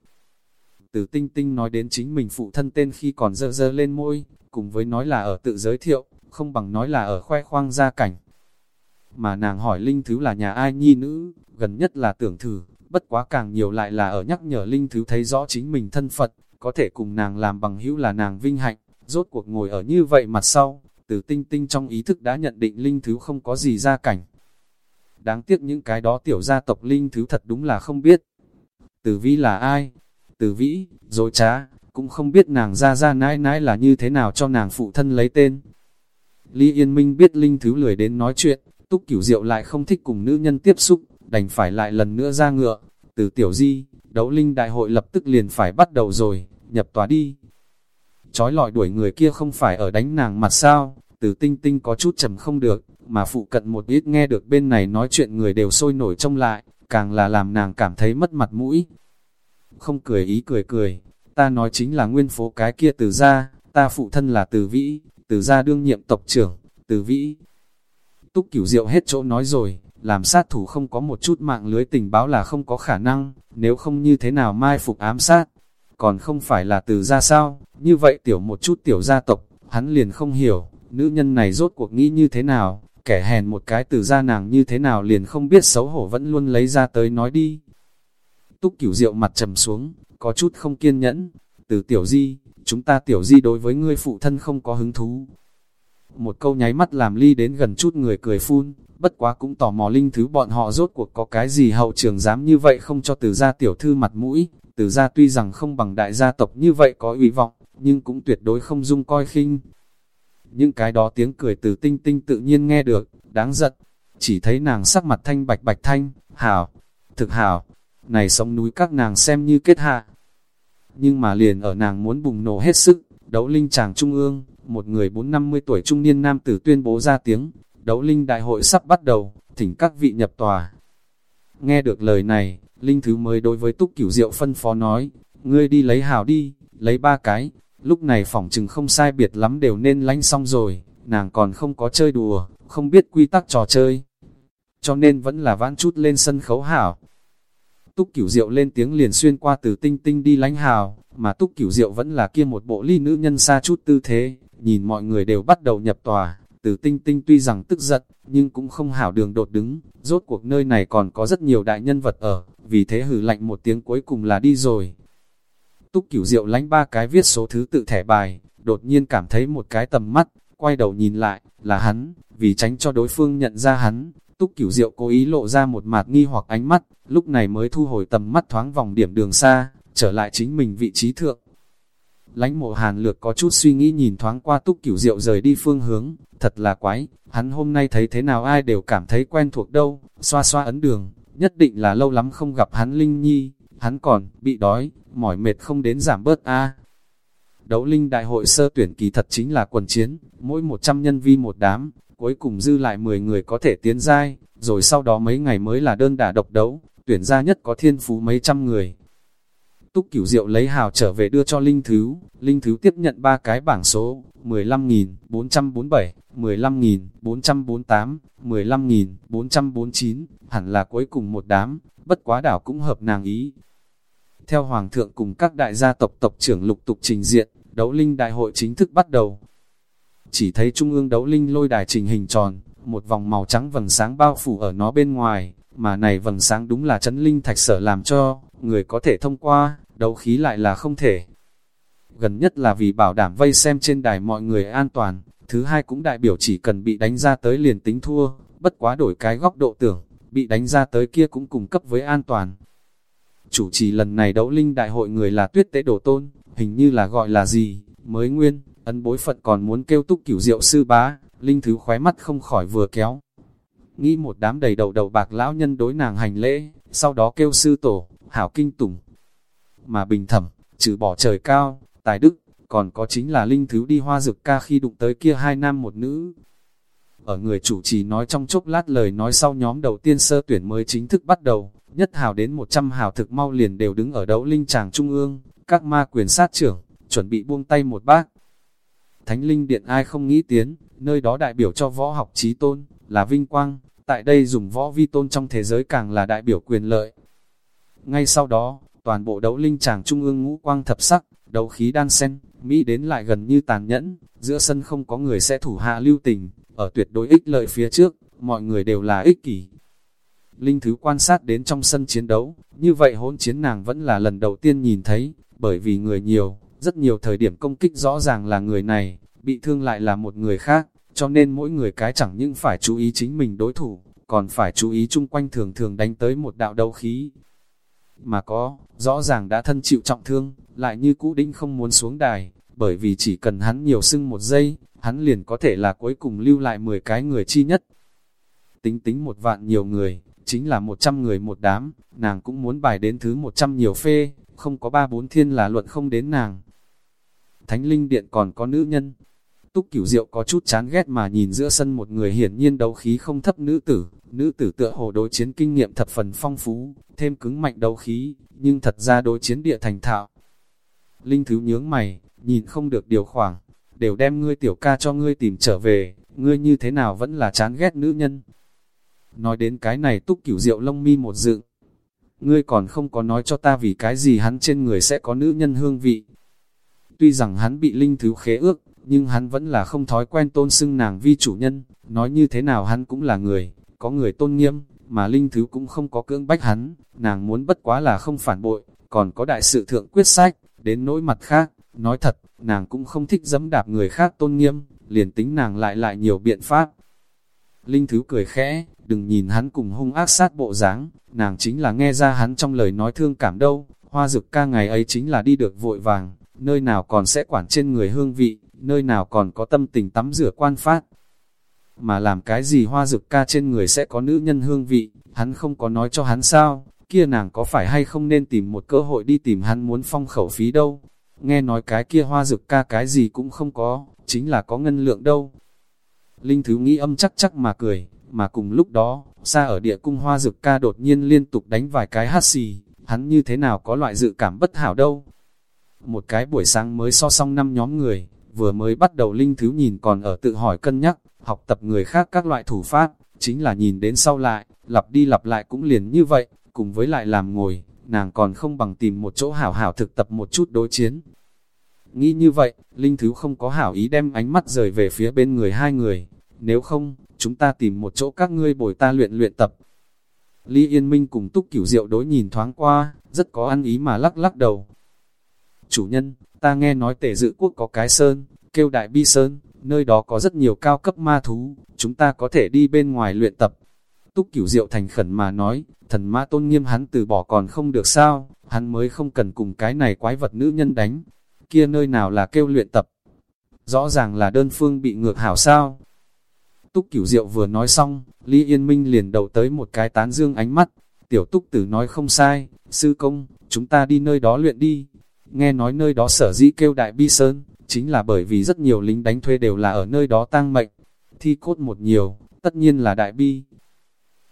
Từ tinh tinh nói đến chính mình phụ thân tên khi còn dơ dơ lên môi, cùng với nói là ở tự giới thiệu, không bằng nói là ở khoe khoang gia cảnh. Mà nàng hỏi Linh Thứ là nhà ai nhi nữ, gần nhất là tưởng thử, bất quá càng nhiều lại là ở nhắc nhở Linh Thứ thấy rõ chính mình thân Phật, có thể cùng nàng làm bằng hữu là nàng vinh hạnh, rốt cuộc ngồi ở như vậy mặt sau, từ tinh tinh trong ý thức đã nhận định Linh Thứ không có gì gia cảnh. Đáng tiếc những cái đó tiểu gia tộc Linh Thứ thật đúng là không biết. Tử Vĩ là ai? Tử Vĩ, dối trá, cũng không biết nàng ra ra nãi nãi là như thế nào cho nàng phụ thân lấy tên. Lý Yên Minh biết Linh Thứ lười đến nói chuyện, Túc Cửu Diệu lại không thích cùng nữ nhân tiếp xúc, đành phải lại lần nữa ra ngựa. Từ tiểu di, đấu linh đại hội lập tức liền phải bắt đầu rồi, nhập tòa đi. Chói lọi đuổi người kia không phải ở đánh nàng mặt sao, từ tinh tinh có chút trầm không được, mà phụ cận một ít nghe được bên này nói chuyện người đều sôi nổi trong lại, càng là làm nàng cảm thấy mất mặt mũi. Không cười ý cười cười, ta nói chính là nguyên phố cái kia từ ra, ta phụ thân là từ vĩ, từ ra đương nhiệm tộc trưởng, từ vĩ. Túc cửu diệu hết chỗ nói rồi, làm sát thủ không có một chút mạng lưới tình báo là không có khả năng, nếu không như thế nào mai phục ám sát, còn không phải là từ ra sao, như vậy tiểu một chút tiểu gia tộc, hắn liền không hiểu, nữ nhân này rốt cuộc nghĩ như thế nào, kẻ hèn một cái từ ra nàng như thế nào liền không biết xấu hổ vẫn luôn lấy ra tới nói đi. Túc cửu diệu mặt trầm xuống, có chút không kiên nhẫn, từ tiểu di, chúng ta tiểu di đối với ngươi phụ thân không có hứng thú. Một câu nháy mắt làm ly đến gần chút người cười phun, bất quá cũng tò mò linh thứ bọn họ rốt cuộc có cái gì hậu trường dám như vậy không cho từ gia tiểu thư mặt mũi, từ gia tuy rằng không bằng đại gia tộc như vậy có ủy vọng, nhưng cũng tuyệt đối không dung coi khinh. Những cái đó tiếng cười từ tinh tinh tự nhiên nghe được, đáng giận, chỉ thấy nàng sắc mặt thanh bạch bạch thanh, hảo, thực hảo, này sống núi các nàng xem như kết hạ. Nhưng mà liền ở nàng muốn bùng nổ hết sức, đấu linh chàng trung ương, một người bốn năm mươi tuổi trung niên nam tử tuyên bố ra tiếng, đấu linh đại hội sắp bắt đầu, thỉnh các vị nhập tòa. Nghe được lời này, Linh Thứ mới đối với Túc Cửu Diệu phân phó nói, ngươi đi lấy hảo đi, lấy ba cái, lúc này phỏng chừng không sai biệt lắm đều nên lánh xong rồi, nàng còn không có chơi đùa, không biết quy tắc trò chơi. Cho nên vẫn là vãn chút lên sân khấu hảo. Túc Cửu Diệu lên tiếng liền xuyên qua từ tinh tinh đi lánh hào, mà Túc Cửu Diệu vẫn là kia một bộ ly nữ nhân xa chút tư thế, nhìn mọi người đều bắt đầu nhập tòa, từ tinh tinh tuy rằng tức giận, nhưng cũng không hảo đường đột đứng, rốt cuộc nơi này còn có rất nhiều đại nhân vật ở, vì thế hử lạnh một tiếng cuối cùng là đi rồi. Túc cửu diệu lánh ba cái viết số thứ tự thẻ bài, đột nhiên cảm thấy một cái tầm mắt, quay đầu nhìn lại, là hắn, vì tránh cho đối phương nhận ra hắn, Túc cửu diệu cố ý lộ ra một mạt nghi hoặc ánh mắt, lúc này mới thu hồi tầm mắt thoáng vòng điểm đường xa, trở lại chính mình vị trí thượng. Lánh mộ hàn lược có chút suy nghĩ nhìn thoáng qua túc cửu diệu rời đi phương hướng, thật là quái, hắn hôm nay thấy thế nào ai đều cảm thấy quen thuộc đâu, xoa xoa ấn đường, nhất định là lâu lắm không gặp hắn Linh Nhi, hắn còn bị đói, mỏi mệt không đến giảm bớt a. Đấu Linh Đại hội sơ tuyển kỳ thật chính là quần chiến, mỗi 100 nhân vi một đám, cuối cùng dư lại 10 người có thể tiến giai, rồi sau đó mấy ngày mới là đơn đả độc đấu, tuyển ra nhất có thiên phú mấy trăm người. Túc Cửu Diệu lấy hào trở về đưa cho Linh Thứ, Linh Thứ tiếp nhận ba cái bảng số, 15.447, 15.448, 15.449, hẳn là cuối cùng một đám, bất quá đảo cũng hợp nàng ý. Theo Hoàng thượng cùng các đại gia tộc tộc trưởng lục tục trình diện, đấu linh đại hội chính thức bắt đầu. Chỉ thấy trung ương đấu linh lôi đài trình hình tròn, một vòng màu trắng vầng sáng bao phủ ở nó bên ngoài, mà này vầng sáng đúng là chấn linh thạch sở làm cho, người có thể thông qua, đấu khí lại là không thể. Gần nhất là vì bảo đảm vây xem trên đài mọi người an toàn, thứ hai cũng đại biểu chỉ cần bị đánh ra tới liền tính thua, bất quá đổi cái góc độ tưởng, bị đánh ra tới kia cũng cùng cấp với an toàn. Chủ trì lần này đấu linh đại hội người là tuyết tế đổ tôn, hình như là gọi là gì, mới nguyên, ấn bối phận còn muốn kêu túc cửu diệu sư bá, linh thứ khóe mắt không khỏi vừa kéo. Nghĩ một đám đầy đầu đầu bạc lão nhân đối nàng hành lễ, sau đó kêu sư tổ, hảo kinh tủng. Mà bình thẩm, trừ bỏ trời cao, tài đức, còn có chính là linh thứ đi hoa dược ca khi đụng tới kia hai nam một nữ. Ở người chủ trì nói trong chốc lát lời nói sau nhóm đầu tiên sơ tuyển mới chính thức bắt đầu, nhất hào đến 100 hào thực mau liền đều đứng ở đấu linh tràng trung ương, các ma quyền sát trưởng, chuẩn bị buông tay một bác. Thánh linh điện ai không nghĩ tiến, nơi đó đại biểu cho võ học trí tôn, là vinh quang, tại đây dùng võ vi tôn trong thế giới càng là đại biểu quyền lợi. Ngay sau đó, toàn bộ đấu linh tràng trung ương ngũ quang thập sắc, đấu khí đan sen, Mỹ đến lại gần như tàn nhẫn, giữa sân không có người sẽ thủ hạ lưu tình, ở tuyệt đối ích lợi phía trước, mọi người đều là ích kỷ. Linh Thứ quan sát đến trong sân chiến đấu, như vậy hỗn chiến nàng vẫn là lần đầu tiên nhìn thấy, bởi vì người nhiều, rất nhiều thời điểm công kích rõ ràng là người này, bị thương lại là một người khác, cho nên mỗi người cái chẳng những phải chú ý chính mình đối thủ, còn phải chú ý chung quanh thường thường đánh tới một đạo đấu khí. Mà có, rõ ràng đã thân chịu trọng thương, lại như cũ đinh không muốn xuống đài, bởi vì chỉ cần hắn nhiều sưng một giây, hắn liền có thể là cuối cùng lưu lại 10 cái người chi nhất. Tính tính một vạn nhiều người, chính là 100 người một đám, nàng cũng muốn bài đến thứ 100 nhiều phê, không có ba bốn thiên là luận không đến nàng. Thánh linh điện còn có nữ nhân. Túc cửu diệu có chút chán ghét mà nhìn giữa sân một người hiển nhiên đấu khí không thấp nữ tử, nữ tử tựa hồ đối chiến kinh nghiệm thập phần phong phú, thêm cứng mạnh đấu khí, nhưng thật ra đối chiến địa thành thạo. Linh thứ nhướng mày, nhìn không được điều khoảng, đều đem ngươi tiểu ca cho ngươi tìm trở về, ngươi như thế nào vẫn là chán ghét nữ nhân. Nói đến cái này túc cửu rượu lông mi một dựng, ngươi còn không có nói cho ta vì cái gì hắn trên người sẽ có nữ nhân hương vị. Tuy rằng hắn bị linh thứ khế ước, nhưng hắn vẫn là không thói quen tôn xưng nàng vi chủ nhân, nói như thế nào hắn cũng là người, có người tôn nghiêm, mà linh thứ cũng không có cưỡng bách hắn, nàng muốn bất quá là không phản bội, còn có đại sự thượng quyết sách, đến nỗi mặt khác, nói thật, nàng cũng không thích dẫm đạp người khác tôn nghiêm, liền tính nàng lại lại nhiều biện pháp. Linh thứ cười khẽ, đừng nhìn hắn cùng hung ác sát bộ dáng, nàng chính là nghe ra hắn trong lời nói thương cảm đâu, hoa dực ca ngày ấy chính là đi được vội vàng, nơi nào còn sẽ quản trên người hương vị, nơi nào còn có tâm tình tắm rửa quan phát. Mà làm cái gì hoa dực ca trên người sẽ có nữ nhân hương vị, hắn không có nói cho hắn sao, kia nàng có phải hay không nên tìm một cơ hội đi tìm hắn muốn phong khẩu phí đâu. Nghe nói cái kia hoa dực ca cái gì cũng không có, chính là có ngân lượng đâu. Linh Thứ nghĩ âm chắc chắc mà cười, mà cùng lúc đó, xa ở địa cung hoa dực ca đột nhiên liên tục đánh vài cái hát xì, hắn như thế nào có loại dự cảm bất hảo đâu. Một cái buổi sáng mới so xong năm nhóm người, vừa mới bắt đầu linh thứ nhìn còn ở tự hỏi cân nhắc, học tập người khác các loại thủ pháp, chính là nhìn đến sau lại, lặp đi lặp lại cũng liền như vậy, cùng với lại làm ngồi, nàng còn không bằng tìm một chỗ hảo hảo thực tập một chút đối chiến. Nghĩ như vậy, Linh Thứ không có hảo ý đem ánh mắt rời về phía bên người hai người, nếu không, chúng ta tìm một chỗ các ngươi bồi ta luyện luyện tập. Lý Yên Minh cùng Túc Cửu Diệu đối nhìn thoáng qua, rất có ăn ý mà lắc lắc đầu. Chủ nhân, ta nghe nói tể dự quốc có cái sơn, kêu đại bi sơn, nơi đó có rất nhiều cao cấp ma thú, chúng ta có thể đi bên ngoài luyện tập. Túc Cửu Diệu thành khẩn mà nói, thần ma tôn nghiêm hắn từ bỏ còn không được sao, hắn mới không cần cùng cái này quái vật nữ nhân đánh. Kia nơi nào là kêu luyện tập? Rõ ràng là đơn phương bị ngược hảo sao? Túc Cửu Diệu vừa nói xong, Lý Yên Minh liền đầu tới một cái tán dương ánh mắt. Tiểu Túc Tử nói không sai, sư công, chúng ta đi nơi đó luyện đi. Nghe nói nơi đó sở dĩ kêu Đại Bi Sơn, chính là bởi vì rất nhiều lính đánh thuê đều là ở nơi đó tang mệnh. Thi cốt một nhiều, tất nhiên là Đại Bi.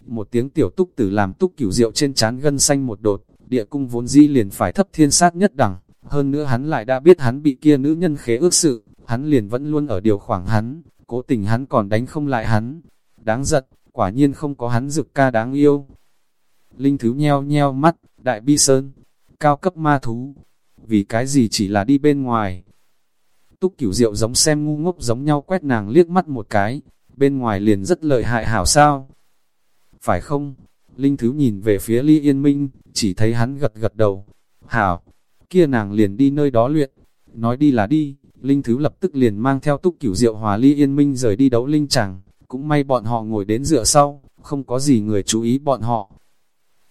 Một tiếng Tiểu Túc Tử làm Túc Cửu Diệu trên trán gân xanh một đột, địa cung vốn dĩ liền phải thấp thiên sát nhất đẳng. Hơn nữa hắn lại đã biết hắn bị kia nữ nhân khế ước sự, hắn liền vẫn luôn ở điều khoảng hắn, cố tình hắn còn đánh không lại hắn. Đáng giận, quả nhiên không có hắn dực ca đáng yêu. Linh Thứ nheo nheo mắt, đại bi sơn, cao cấp ma thú, vì cái gì chỉ là đi bên ngoài. Túc cửu diệu giống xem ngu ngốc giống nhau quét nàng liếc mắt một cái, bên ngoài liền rất lợi hại hảo sao. Phải không? Linh Thứ nhìn về phía Ly Yên Minh, chỉ thấy hắn gật gật đầu. Hảo, kia nàng liền đi nơi đó luyện. Nói đi là đi, Linh Thứ lập tức liền mang theo túc cửu diệu hòa ly yên minh rời đi đấu linh chẳng, cũng may bọn họ ngồi đến dựa sau, không có gì người chú ý bọn họ.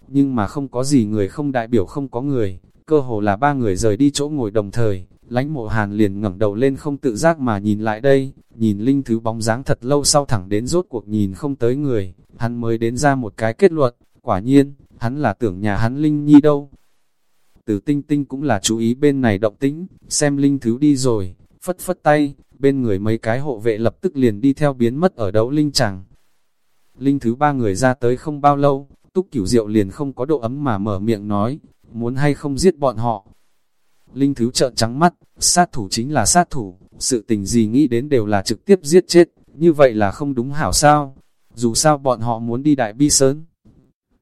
Nhưng mà không có gì người không đại biểu không có người, cơ hồ là ba người rời đi chỗ ngồi đồng thời, lãnh mộ hàn liền ngẩng đầu lên không tự giác mà nhìn lại đây, nhìn Linh Thứ bóng dáng thật lâu sau thẳng đến rốt cuộc nhìn không tới người, hắn mới đến ra một cái kết luận, quả nhiên, hắn là tưởng nhà hắn Linh Nhi đâu. Từ tinh tinh cũng là chú ý bên này động tĩnh, xem Linh Thứ đi rồi, phất phất tay, bên người mấy cái hộ vệ lập tức liền đi theo biến mất ở đấu linh chẳng. Linh thứ ba người ra tới không bao lâu, túc cửu diệu liền không có độ ấm mà mở miệng nói, muốn hay không giết bọn họ. Linh Thứ trợn trắng mắt, sát thủ chính là sát thủ, sự tình gì nghĩ đến đều là trực tiếp giết chết, như vậy là không đúng hảo sao, dù sao bọn họ muốn đi đại bi sớn.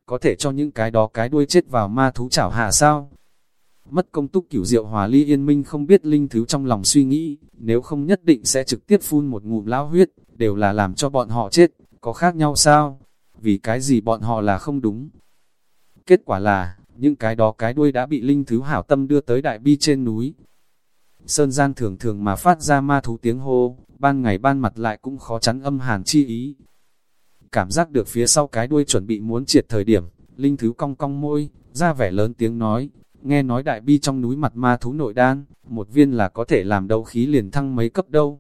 Có thể cho những cái đó cái đuôi chết vào ma thú chảo hạ sao? Mất công túc cửu diệu hòa ly yên minh không biết linh thứ trong lòng suy nghĩ, nếu không nhất định sẽ trực tiếp phun một ngụm lão huyết, đều là làm cho bọn họ chết, có khác nhau sao? Vì cái gì bọn họ là không đúng? Kết quả là, những cái đó cái đuôi đã bị linh thứ hảo tâm đưa tới đại bi trên núi. Sơn gian thường thường mà phát ra ma thú tiếng hô, ban ngày ban mặt lại cũng khó chắn âm hàn chi ý. Cảm giác được phía sau cái đuôi chuẩn bị muốn triệt thời điểm, linh thứ cong cong môi, ra vẻ lớn tiếng nói, nghe nói đại bi trong núi mặt ma thú nội đan, một viên là có thể làm đấu khí liền thăng mấy cấp đâu.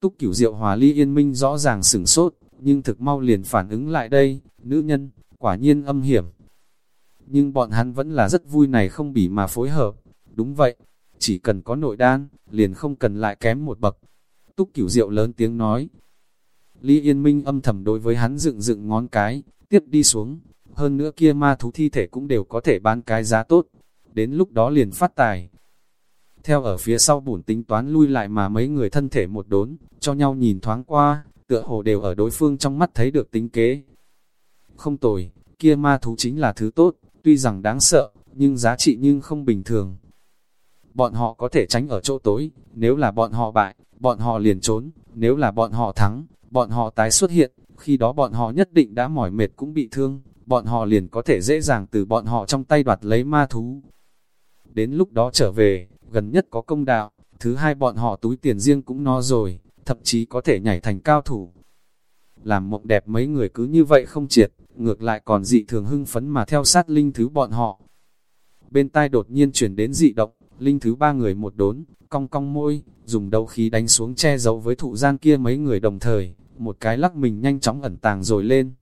Túc cửu diệu hòa ly yên minh rõ ràng sửng sốt, nhưng thực mau liền phản ứng lại đây, nữ nhân, quả nhiên âm hiểm. Nhưng bọn hắn vẫn là rất vui này không bỉ mà phối hợp, đúng vậy, chỉ cần có nội đan, liền không cần lại kém một bậc. Túc cửu diệu lớn tiếng nói. Ly Yên Minh âm thầm đối với hắn dựng dựng ngón cái, tiếp đi xuống, hơn nữa kia ma thú thi thể cũng đều có thể bán cái giá tốt, đến lúc đó liền phát tài. Theo ở phía sau bổn tính toán lui lại mà mấy người thân thể một đốn, cho nhau nhìn thoáng qua, tựa hồ đều ở đối phương trong mắt thấy được tính kế. Không tồi, kia ma thú chính là thứ tốt, tuy rằng đáng sợ, nhưng giá trị nhưng không bình thường. Bọn họ có thể tránh ở chỗ tối, nếu là bọn họ bại, bọn họ liền trốn, nếu là bọn họ thắng, bọn họ tái xuất hiện, khi đó bọn họ nhất định đã mỏi mệt cũng bị thương, bọn họ liền có thể dễ dàng từ bọn họ trong tay đoạt lấy ma thú. Đến lúc đó trở về, gần nhất có công đạo, thứ hai bọn họ túi tiền riêng cũng no rồi, thậm chí có thể nhảy thành cao thủ. Làm mộng đẹp mấy người cứ như vậy không triệt, ngược lại còn dị thường hưng phấn mà theo sát linh thứ bọn họ. Bên tai đột nhiên chuyển đến dị động, linh thứ ba người một đốn, cong cong môi, dùng đầu khí đánh xuống che giấu với thụ gian kia mấy người đồng thời, một cái lắc mình nhanh chóng ẩn tàng rồi lên.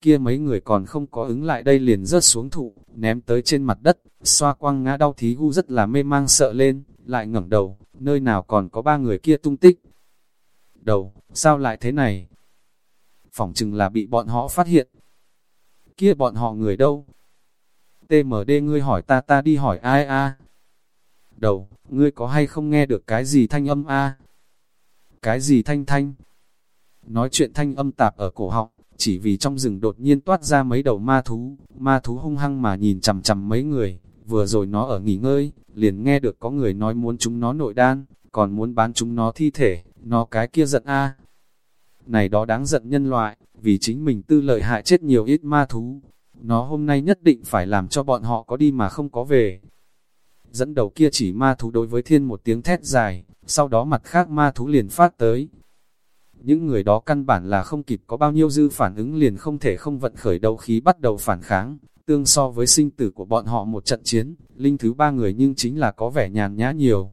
Kia mấy người còn không có ứng lại đây liền rớt xuống thụ, ném tới trên mặt đất, xoa quăng ngã đau thí gu rất là mê mang sợ lên, lại ngẩng đầu, nơi nào còn có ba người kia tung tích. Đầu, sao lại thế này? Phỏng chừng là bị bọn họ phát hiện. Kia bọn họ người đâu? TMD ngươi hỏi ta ta đi hỏi ai a Đầu, ngươi có hay không nghe được cái gì thanh âm a Cái gì thanh thanh? Nói chuyện thanh âm tạp ở cổ họng, chỉ vì trong rừng đột nhiên toát ra mấy đầu ma thú, ma thú hung hăng mà nhìn chằm chằm mấy người, vừa rồi nó ở nghỉ ngơi, liền nghe được có người nói muốn chúng nó nội đan, còn muốn bán chúng nó thi thể, nó cái kia giận a. Này đó đáng giận nhân loại, vì chính mình tư lợi hại chết nhiều ít ma thú, nó hôm nay nhất định phải làm cho bọn họ có đi mà không có về. Dẫn đầu kia chỉ ma thú đối với thiên một tiếng thét dài, sau đó mặt khác ma thú liền phát tới, những người đó căn bản là không kịp có bao nhiêu dư phản ứng liền không thể không vận khởi đầu khí bắt đầu phản kháng, tương so với sinh tử của bọn họ một trận chiến, linh thứ ba người nhưng chính là có vẻ nhàn nhã nhiều.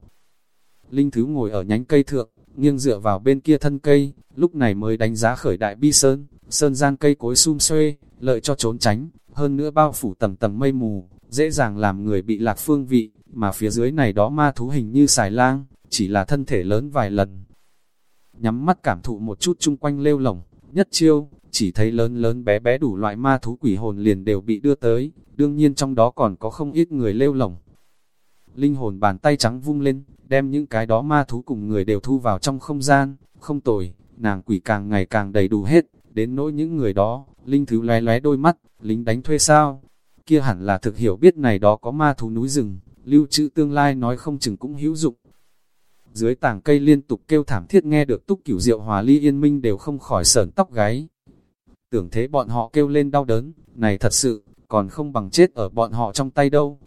Linh thứ ngồi ở nhánh cây thượng, nghiêng dựa vào bên kia thân cây, lúc này mới đánh giá khởi đại bi sơn, sơn gian cây cối sum xuê, lợi cho trốn tránh, hơn nữa bao phủ tầng tầng mây mù, dễ dàng làm người bị lạc phương vị, mà phía dưới này đó ma thú hình như xài lang, chỉ là thân thể lớn vài lần, nhắm mắt cảm thụ một chút chung quanh lêu lỏng, nhất chiêu, chỉ thấy lớn lớn bé bé đủ loại ma thú quỷ hồn liền đều bị đưa tới, đương nhiên trong đó còn có không ít người lêu lỏng. Linh hồn bàn tay trắng vung lên, đem những cái đó ma thú cùng người đều thu vào trong không gian, không tồi, nàng quỷ càng ngày càng đầy đủ hết, đến nỗi những người đó, Linh thứ lé lé đôi mắt, lính đánh thuê sao? Kia hẳn là thực hiểu biết này đó có ma thú núi rừng, lưu trữ tương lai nói không chừng cũng hữu dụng dưới tàng cây liên tục kêu thảm thiết nghe được túc cửu diệu hòa ly yên minh đều không khỏi sờn tóc gáy. Tưởng thế bọn họ kêu lên đau đớn, này thật sự, còn không bằng chết ở bọn họ trong tay đâu.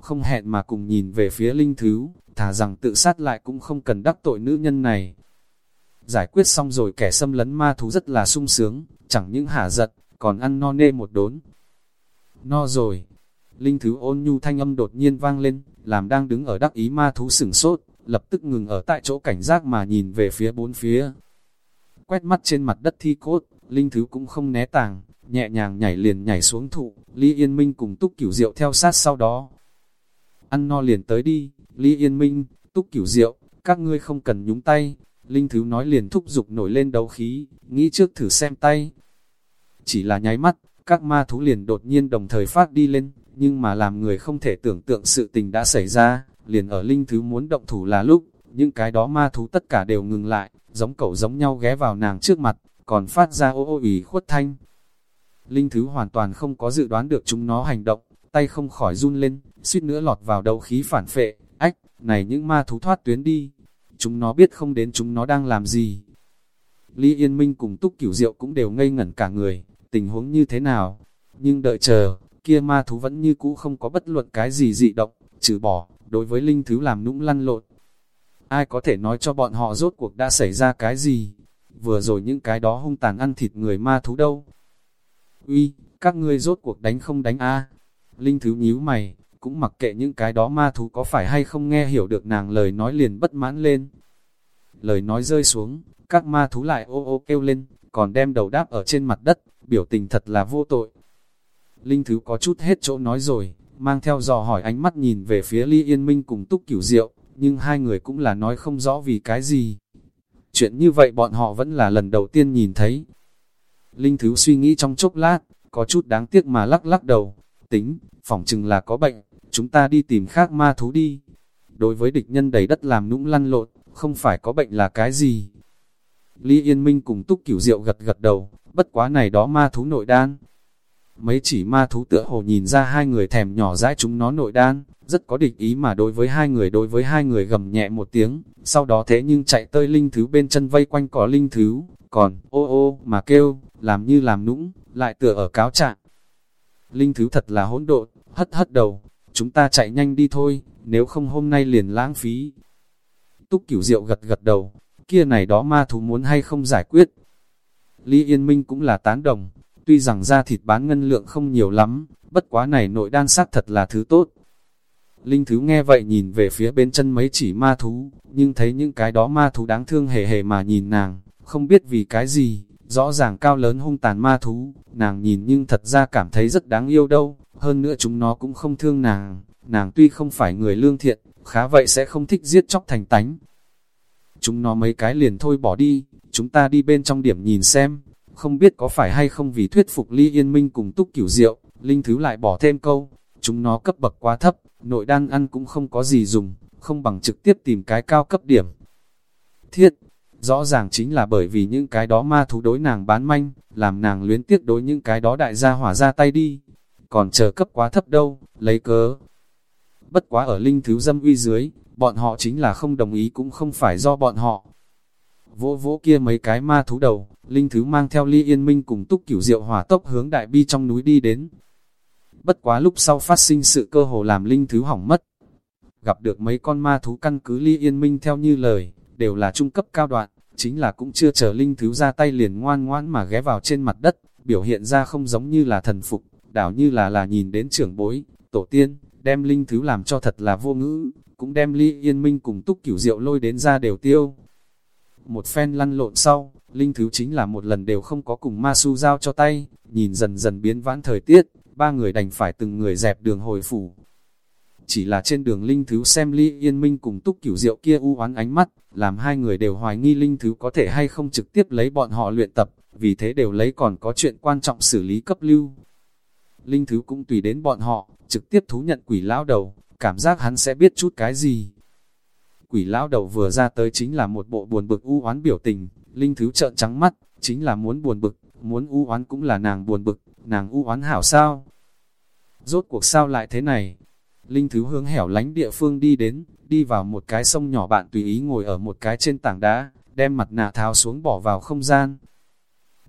Không hẹn mà cùng nhìn về phía linh thứ, thả rằng tự sát lại cũng không cần đắc tội nữ nhân này. Giải quyết xong rồi kẻ xâm lấn ma thú rất là sung sướng, chẳng những hả giật, còn ăn no nê một đốn. No rồi, linh thứ ôn nhu thanh âm đột nhiên vang lên, làm đang đứng ở đắc ý ma thú sửng sốt, lập tức ngừng ở tại chỗ cảnh giác mà nhìn về phía bốn phía. Quét mắt trên mặt đất thi cốt, linh thứ cũng không né tàng, nhẹ nhàng nhảy liền nhảy xuống thụ, Lý Yên Minh cùng Túc Cửu Diệu theo sát sau đó. Ăn no liền tới đi, Lý Yên Minh, Túc Cửu Diệu, các ngươi không cần nhúng tay, Linh Thứ nói liền thúc giục nổi lên đấu khí, nghĩ trước thử xem tay. Chỉ là nháy mắt, các ma thú liền đột nhiên đồng thời phát đi lên, nhưng mà làm người không thể tưởng tượng sự tình đã xảy ra, liền ở linh thứ muốn động thủ là lúc, những cái đó ma thú tất cả đều ngừng lại, giống cẩu giống nhau ghé vào nàng trước mặt, còn phát ra ô ô ủy khuất thanh. Linh thứ hoàn toàn không có dự đoán được chúng nó hành động, tay không khỏi run lên, suýt nữa lọt vào đầu khí phản phệ, ách, này những ma thú thoát tuyến đi, chúng nó biết không đến chúng nó đang làm gì. Lý Yên Minh cùng Túc Cửu Diệu cũng đều ngây ngẩn cả người, tình huống như thế nào, nhưng đợi chờ, kia ma thú vẫn như cũ không có bất luận cái gì dị động, trừ bỏ, đối với linh thứ làm nũng lăn lộn. Ai có thể nói cho bọn họ rốt cuộc đã xảy ra cái gì? Vừa rồi những cái đó hung tàn ăn thịt người ma thú đâu? Uy, các ngươi rốt cuộc đánh không đánh a Linh thứ nhíu mày, cũng mặc kệ những cái đó ma thú có phải hay không nghe hiểu được nàng lời nói liền bất mãn lên. Lời nói rơi xuống, các ma thú lại ô ô kêu lên, còn đem đầu đáp ở trên mặt đất, biểu tình thật là vô tội. Linh Thứ có chút hết chỗ nói rồi, mang theo dò hỏi ánh mắt nhìn về phía Ly Yên Minh cùng Túc Cửu Diệu, nhưng hai người cũng là nói không rõ vì cái gì. Chuyện như vậy bọn họ vẫn là lần đầu tiên nhìn thấy. Linh Thứ suy nghĩ trong chốc lát, có chút đáng tiếc mà lắc lắc đầu, tính, phỏng chừng là có bệnh, chúng ta đi tìm khác ma thú đi. Đối với địch nhân đầy đất làm nũng lăn lộn, không phải có bệnh là cái gì. Lý Yên Minh cùng Túc Cửu Diệu gật gật đầu, bất quá này đó ma thú nội đan. Mấy chỉ ma thú tựa hồ nhìn ra hai người thèm nhỏ dãi chúng nó nội đan, rất có địch ý mà đối với hai người đối với hai người gầm nhẹ một tiếng, sau đó thế nhưng chạy tơi linh thứ bên chân vây quanh có linh thứ, còn ô ô mà kêu, làm như làm nũng, lại tựa ở cáo trạng. Linh thứ thật là hỗn độn, hất hất đầu, chúng ta chạy nhanh đi thôi, nếu không hôm nay liền lãng phí. Túc cửu diệu gật gật đầu, kia này đó ma thú muốn hay không giải quyết. Lý Yên Minh cũng là tán đồng, tuy rằng da thịt bán ngân lượng không nhiều lắm, bất quá này nội đan sát thật là thứ tốt. Linh Thứ nghe vậy nhìn về phía bên chân mấy chỉ ma thú, nhưng thấy những cái đó ma thú đáng thương hề hề mà nhìn nàng, không biết vì cái gì, rõ ràng cao lớn hung tàn ma thú, nàng nhìn nhưng thật ra cảm thấy rất đáng yêu đâu, hơn nữa chúng nó cũng không thương nàng, nàng tuy không phải người lương thiện, khá vậy sẽ không thích giết chóc thành tánh. Chúng nó mấy cái liền thôi bỏ đi, chúng ta đi bên trong điểm nhìn xem, không biết có phải hay không vì thuyết phục Ly Yên Minh cùng Túc Cửu Diệu, Linh Thứ lại bỏ thêm câu, chúng nó cấp bậc quá thấp, nội đan ăn cũng không có gì dùng, không bằng trực tiếp tìm cái cao cấp điểm. Thiết, rõ ràng chính là bởi vì những cái đó ma thú đối nàng bán manh, làm nàng luyến tiếc đối những cái đó đại gia hỏa ra tay đi, còn chờ cấp quá thấp đâu, lấy cớ. Bất quá ở linh thứ dâm uy dưới, bọn họ chính là không đồng ý cũng không phải do bọn họ. Vỗ vỗ kia mấy cái ma thú đầu, linh thứ mang theo ly yên minh cùng túc cửu diệu hỏa tốc hướng đại bi trong núi đi đến. Bất quá lúc sau phát sinh sự cơ hồ làm linh thứ hỏng mất. Gặp được mấy con ma thú căn cứ ly yên minh theo như lời, đều là trung cấp cao đoạn, chính là cũng chưa chờ linh thứ ra tay liền ngoan ngoãn mà ghé vào trên mặt đất, biểu hiện ra không giống như là thần phục, đảo như là là nhìn đến trưởng bối, tổ tiên, đem linh thứ làm cho thật là vô ngữ, cũng đem ly yên minh cùng túc cửu diệu lôi đến ra đều tiêu. Một phen lăn lộn sau, linh thứ chính là một lần đều không có cùng ma su giao cho tay, nhìn dần dần biến vãn thời tiết, ba người đành phải từng người dẹp đường hồi phủ. Chỉ là trên đường linh thứ xem ly yên minh cùng túc cửu rượu kia u oán ánh mắt, làm hai người đều hoài nghi linh thứ có thể hay không trực tiếp lấy bọn họ luyện tập, vì thế đều lấy còn có chuyện quan trọng xử lý cấp lưu. Linh thứ cũng tùy đến bọn họ, trực tiếp thú nhận quỷ lão đầu, cảm giác hắn sẽ biết chút cái gì. Quỷ lão đầu vừa ra tới chính là một bộ buồn bực u oán biểu tình, Linh thứ trợn trắng mắt, chính là muốn buồn bực, muốn u oán cũng là nàng buồn bực, nàng u oán hảo sao? Rốt cuộc sao lại thế này? Linh thứ hướng hẻo lánh địa phương đi đến, đi vào một cái sông nhỏ bạn tùy ý ngồi ở một cái trên tảng đá, đem mặt nạ tháo xuống bỏ vào không gian.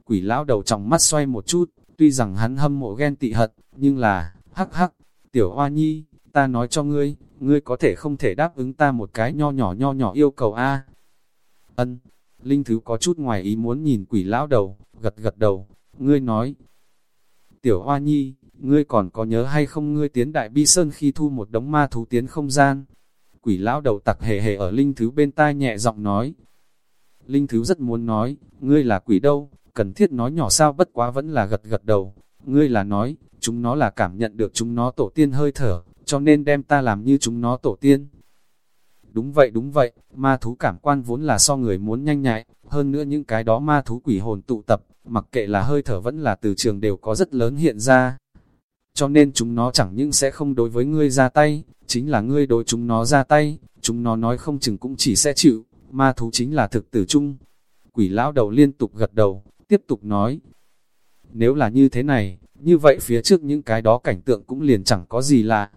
Quỷ lão đầu trọng mắt xoay một chút, tuy rằng hắn hâm mộ ghen tị hận, nhưng là, hắc hắc, tiểu hoa nhi, ta nói cho ngươi, ngươi có thể không thể đáp ứng ta một cái nho nhỏ nho nhỏ yêu cầu a Ân, Linh Thứ có chút ngoài ý muốn nhìn quỷ lão đầu, gật gật đầu, ngươi nói. Tiểu Hoa Nhi, ngươi còn có nhớ hay không ngươi tiến đại bi sơn khi thu một đống ma thú tiến không gian? Quỷ lão đầu tặc hề hề ở Linh Thứ bên tai nhẹ giọng nói. Linh Thứ rất muốn nói, ngươi là quỷ đâu, cần thiết nói nhỏ sao bất quá vẫn là gật gật đầu. Ngươi là nói, chúng nó là cảm nhận được chúng nó tổ tiên hơi thở, cho nên đem ta làm như chúng nó tổ tiên. Đúng vậy đúng vậy, ma thú cảm quan vốn là so người muốn nhanh nhạy, hơn nữa những cái đó ma thú quỷ hồn tụ tập, mặc kệ là hơi thở vẫn là từ trường đều có rất lớn hiện ra. cho nên chúng nó chẳng những sẽ không đối với ngươi ra tay, chính là ngươi đối chúng nó ra tay, chúng nó nói không chừng cũng chỉ sẽ chịu, ma thú chính là thực tử chung. Quỷ lão đầu liên tục gật đầu, tiếp tục nói, nếu là như thế này, như vậy phía trước những cái đó cảnh tượng cũng liền chẳng có gì lạ.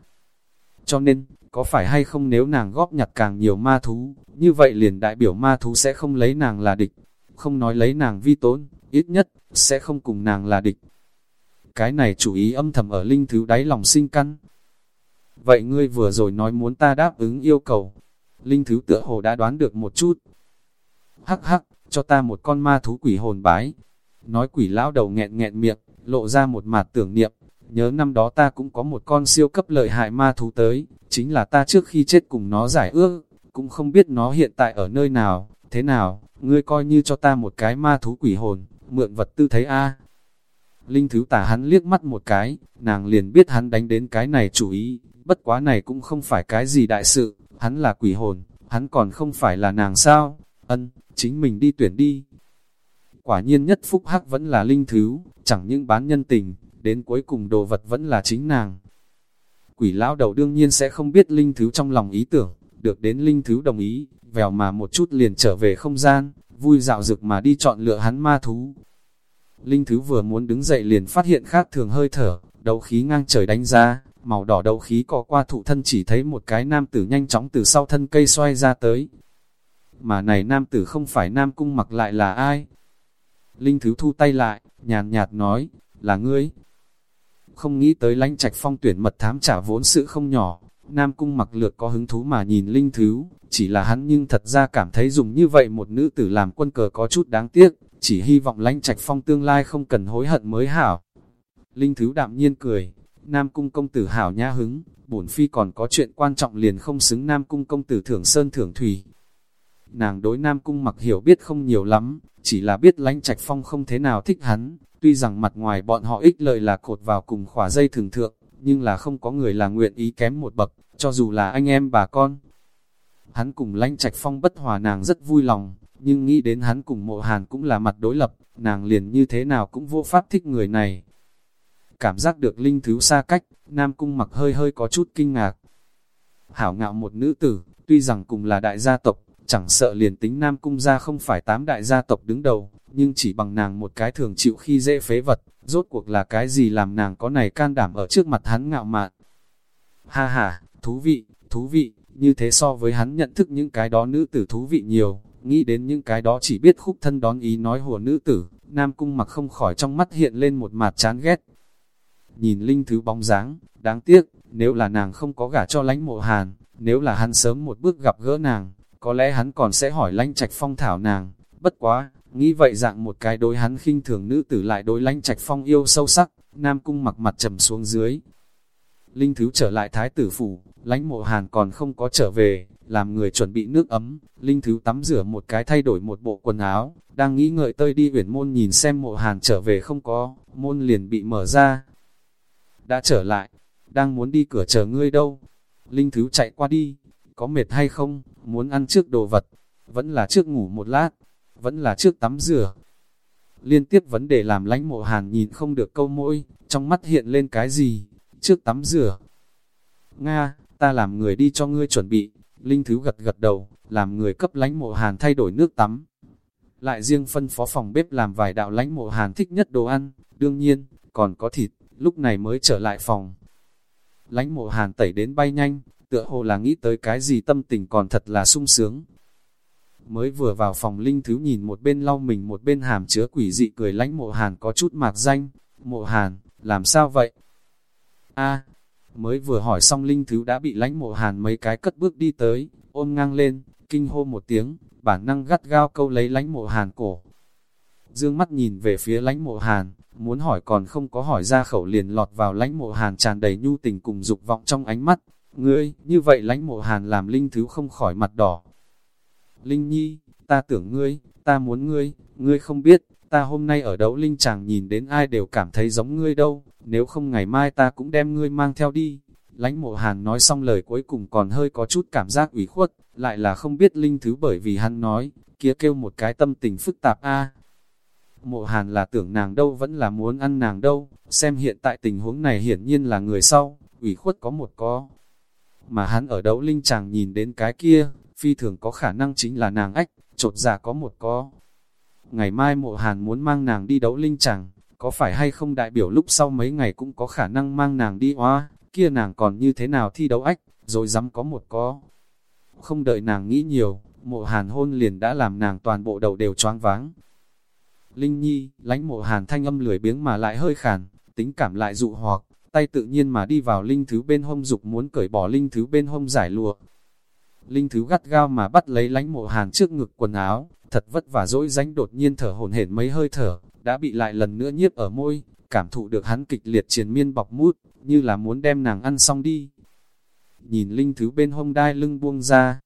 Cho nên, có phải hay không nếu nàng góp nhặt càng nhiều ma thú, như vậy liền đại biểu ma thú sẽ không lấy nàng là địch, không nói lấy nàng vi tốn, ít nhất, sẽ không cùng nàng là địch. Cái này chủ ý âm thầm ở linh thứ đáy lòng sinh căn. Vậy ngươi vừa rồi nói muốn ta đáp ứng yêu cầu. Linh thứ tựa hồ đã đoán được một chút. Hắc hắc, cho ta một con ma thú quỷ hồn bái. Nói quỷ lão đầu nghẹn nghẹn miệng, lộ ra một mặt tưởng niệm. Nhớ năm đó ta cũng có một con siêu cấp lợi hại ma thú tới, chính là ta trước khi chết cùng nó giải ước, cũng không biết nó hiện tại ở nơi nào, thế nào, ngươi coi như cho ta một cái ma thú quỷ hồn, mượn vật tư thấy a. Linh thứ tả hắn liếc mắt một cái, nàng liền biết hắn đánh đến cái này chủ ý, bất quá này cũng không phải cái gì đại sự, hắn là quỷ hồn, hắn còn không phải là nàng sao, ân, chính mình đi tuyển đi. Quả nhiên nhất phúc hắc vẫn là linh thứ, chẳng những bán nhân tình, đến cuối cùng đồ vật vẫn là chính nàng. Quỷ lão đầu đương nhiên sẽ không biết linh thứ trong lòng ý tưởng, được đến linh thứ đồng ý, vèo mà một chút liền trở về không gian, vui dạo dực mà đi chọn lựa hắn ma thú. Linh thứ vừa muốn đứng dậy liền phát hiện khác thường hơi thở, đấu khí ngang trời đánh ra, màu đỏ đấu khí cọ qua thụ thân chỉ thấy một cái nam tử nhanh chóng từ sau thân cây xoay ra tới. Mà này nam tử không phải nam cung mặc lại là ai? Linh thứ thu tay lại, nhàn nhạt nói, là ngươi. Không nghĩ tới lãnh trạch phong tuyển mật thám trả vốn sự không nhỏ, Nam Cung mặc lược có hứng thú mà nhìn Linh Thứ, chỉ là hắn nhưng thật ra cảm thấy dùng như vậy một nữ tử làm quân cờ có chút đáng tiếc, chỉ hy vọng lãnh trạch phong tương lai không cần hối hận mới hảo. Linh Thứ đạm nhiên cười, Nam Cung công tử hảo nhã hứng, bổn phi còn có chuyện quan trọng liền không xứng Nam Cung công tử thưởng sơn thưởng thủy. Nàng đối Nam Cung mặc hiểu biết không nhiều lắm, chỉ là biết lãnh trạch phong không thế nào thích hắn, tuy rằng mặt ngoài bọn họ ích lợi là cột vào cùng khỏa dây thường thượng, nhưng là không có người là nguyện ý kém một bậc, cho dù là anh em bà con. Hắn cùng lãnh trạch phong bất hòa nàng rất vui lòng, nhưng nghĩ đến hắn cùng mộ hàn cũng là mặt đối lập, nàng liền như thế nào cũng vô pháp thích người này. Cảm giác được linh thứ xa cách, Nam Cung mặc hơi hơi có chút kinh ngạc. Hảo ngạo một nữ tử, tuy rằng cùng là đại gia tộc, chẳng sợ liền tính Nam Cung ra không phải tám đại gia tộc đứng đầu, nhưng chỉ bằng nàng một cái thường chịu khi dễ phế vật, rốt cuộc là cái gì làm nàng có này can đảm ở trước mặt hắn ngạo mạn. Ha ha, thú vị, thú vị, như thế so với hắn nhận thức những cái đó nữ tử thú vị nhiều, nghĩ đến những cái đó chỉ biết khúc thân đón ý nói hùa nữ tử, Nam Cung mặc không khỏi trong mắt hiện lên một mặt chán ghét. Nhìn Linh Thứ bóng dáng, đáng tiếc, nếu là nàng không có gả cho lãnh mộ hàn, nếu là hắn sớm một bước gặp gỡ nàng, có lẽ hắn còn sẽ hỏi lãnh trạch phong thảo nàng, bất quá, Nghĩ vậy dạng một cái đối hắn khinh thường nữ tử lại đối lanh trạch phong yêu sâu sắc, Nam Cung mặc mặt trầm xuống dưới. Linh Thứ trở lại thái tử phủ, lãnh mộ hàn còn không có trở về, làm người chuẩn bị nước ấm, Linh Thứ tắm rửa một cái thay đổi một bộ quần áo, đang nghĩ ngợi tơi đi uyển môn nhìn xem mộ hàn trở về không có, môn liền bị mở ra. Đã trở lại, đang muốn đi cửa chờ ngươi đâu. Linh Thứ chạy qua đi, có mệt hay không, muốn ăn trước đồ vật, vẫn là trước ngủ một lát, vẫn là trước tắm rửa. Liên tiếp vấn đề làm lánh mộ hàn nhìn không được câu mỗi, trong mắt hiện lên cái gì, trước tắm rửa. Nga, ta làm người đi cho ngươi chuẩn bị, Linh Thứ gật gật đầu, làm người cấp lánh mộ hàn thay đổi nước tắm. Lại riêng phân phó phòng bếp làm vài đạo lánh mộ hàn thích nhất đồ ăn, đương nhiên, còn có thịt, lúc này mới trở lại phòng. Lánh mộ hàn tẩy đến bay nhanh, tựa hồ là nghĩ tới cái gì tâm tình còn thật là sung sướng, Mới vừa vào phòng linh thứ nhìn một bên lau mình một bên hàm chứa quỷ dị cười lánh mộ hàn có chút mạc danh. Mộ hàn, làm sao vậy? a mới vừa hỏi xong linh thứ đã bị lánh mộ hàn mấy cái cất bước đi tới, ôm ngang lên, kinh hô một tiếng, bản năng gắt gao câu lấy lánh mộ hàn cổ. Dương mắt nhìn về phía lánh mộ hàn, muốn hỏi còn không có hỏi ra khẩu liền lọt vào lánh mộ hàn tràn đầy nhu tình cùng dục vọng trong ánh mắt. Ngươi, như vậy lánh mộ hàn làm linh thứ không khỏi mặt đỏ, Linh Nhi, ta tưởng ngươi, ta muốn ngươi, ngươi không biết, ta hôm nay ở đấu linh chàng nhìn đến ai đều cảm thấy giống ngươi đâu, nếu không ngày mai ta cũng đem ngươi mang theo đi. Lánh mộ hàn nói xong lời cuối cùng còn hơi có chút cảm giác ủy khuất, lại là không biết linh thứ bởi vì hắn nói, kia kêu một cái tâm tình phức tạp a mộ hàn là tưởng nàng đâu vẫn là muốn ăn nàng đâu, xem hiện tại tình huống này hiển nhiên là người sau, ủy khuất có một có. Mà hắn ở đấu linh chàng nhìn đến cái kia, phi thường có khả năng chính là nàng ách, trột giả dạ có một có. Ngày mai mộ hàn muốn mang nàng đi đấu linh chàng, có phải hay không đại biểu lúc sau mấy ngày cũng có khả năng mang nàng đi hoa, kia nàng còn như thế nào thi đấu ách, rồi dám có một có. Không đợi nàng nghĩ nhiều, mộ hàn hôn liền đã làm nàng toàn bộ đầu đều choáng váng. Linh Nhi, lánh mộ hàn thanh âm lười biếng mà lại hơi khàn, tính cảm lại dụ hoặc, tay tự nhiên mà đi vào linh thứ bên hông dục muốn cởi bỏ linh thứ bên hông giải lụa. Linh thứ gắt gao mà bắt lấy lánh mộ hàn trước ngực quần áo, thật vất vả dỗi dánh đột nhiên thở hổn hển mấy hơi thở, đã bị lại lần nữa nhiếp ở môi, cảm thụ được hắn kịch liệt triền miên bọc mút, như là muốn đem nàng ăn xong đi. Nhìn linh thứ bên hông đai lưng buông ra,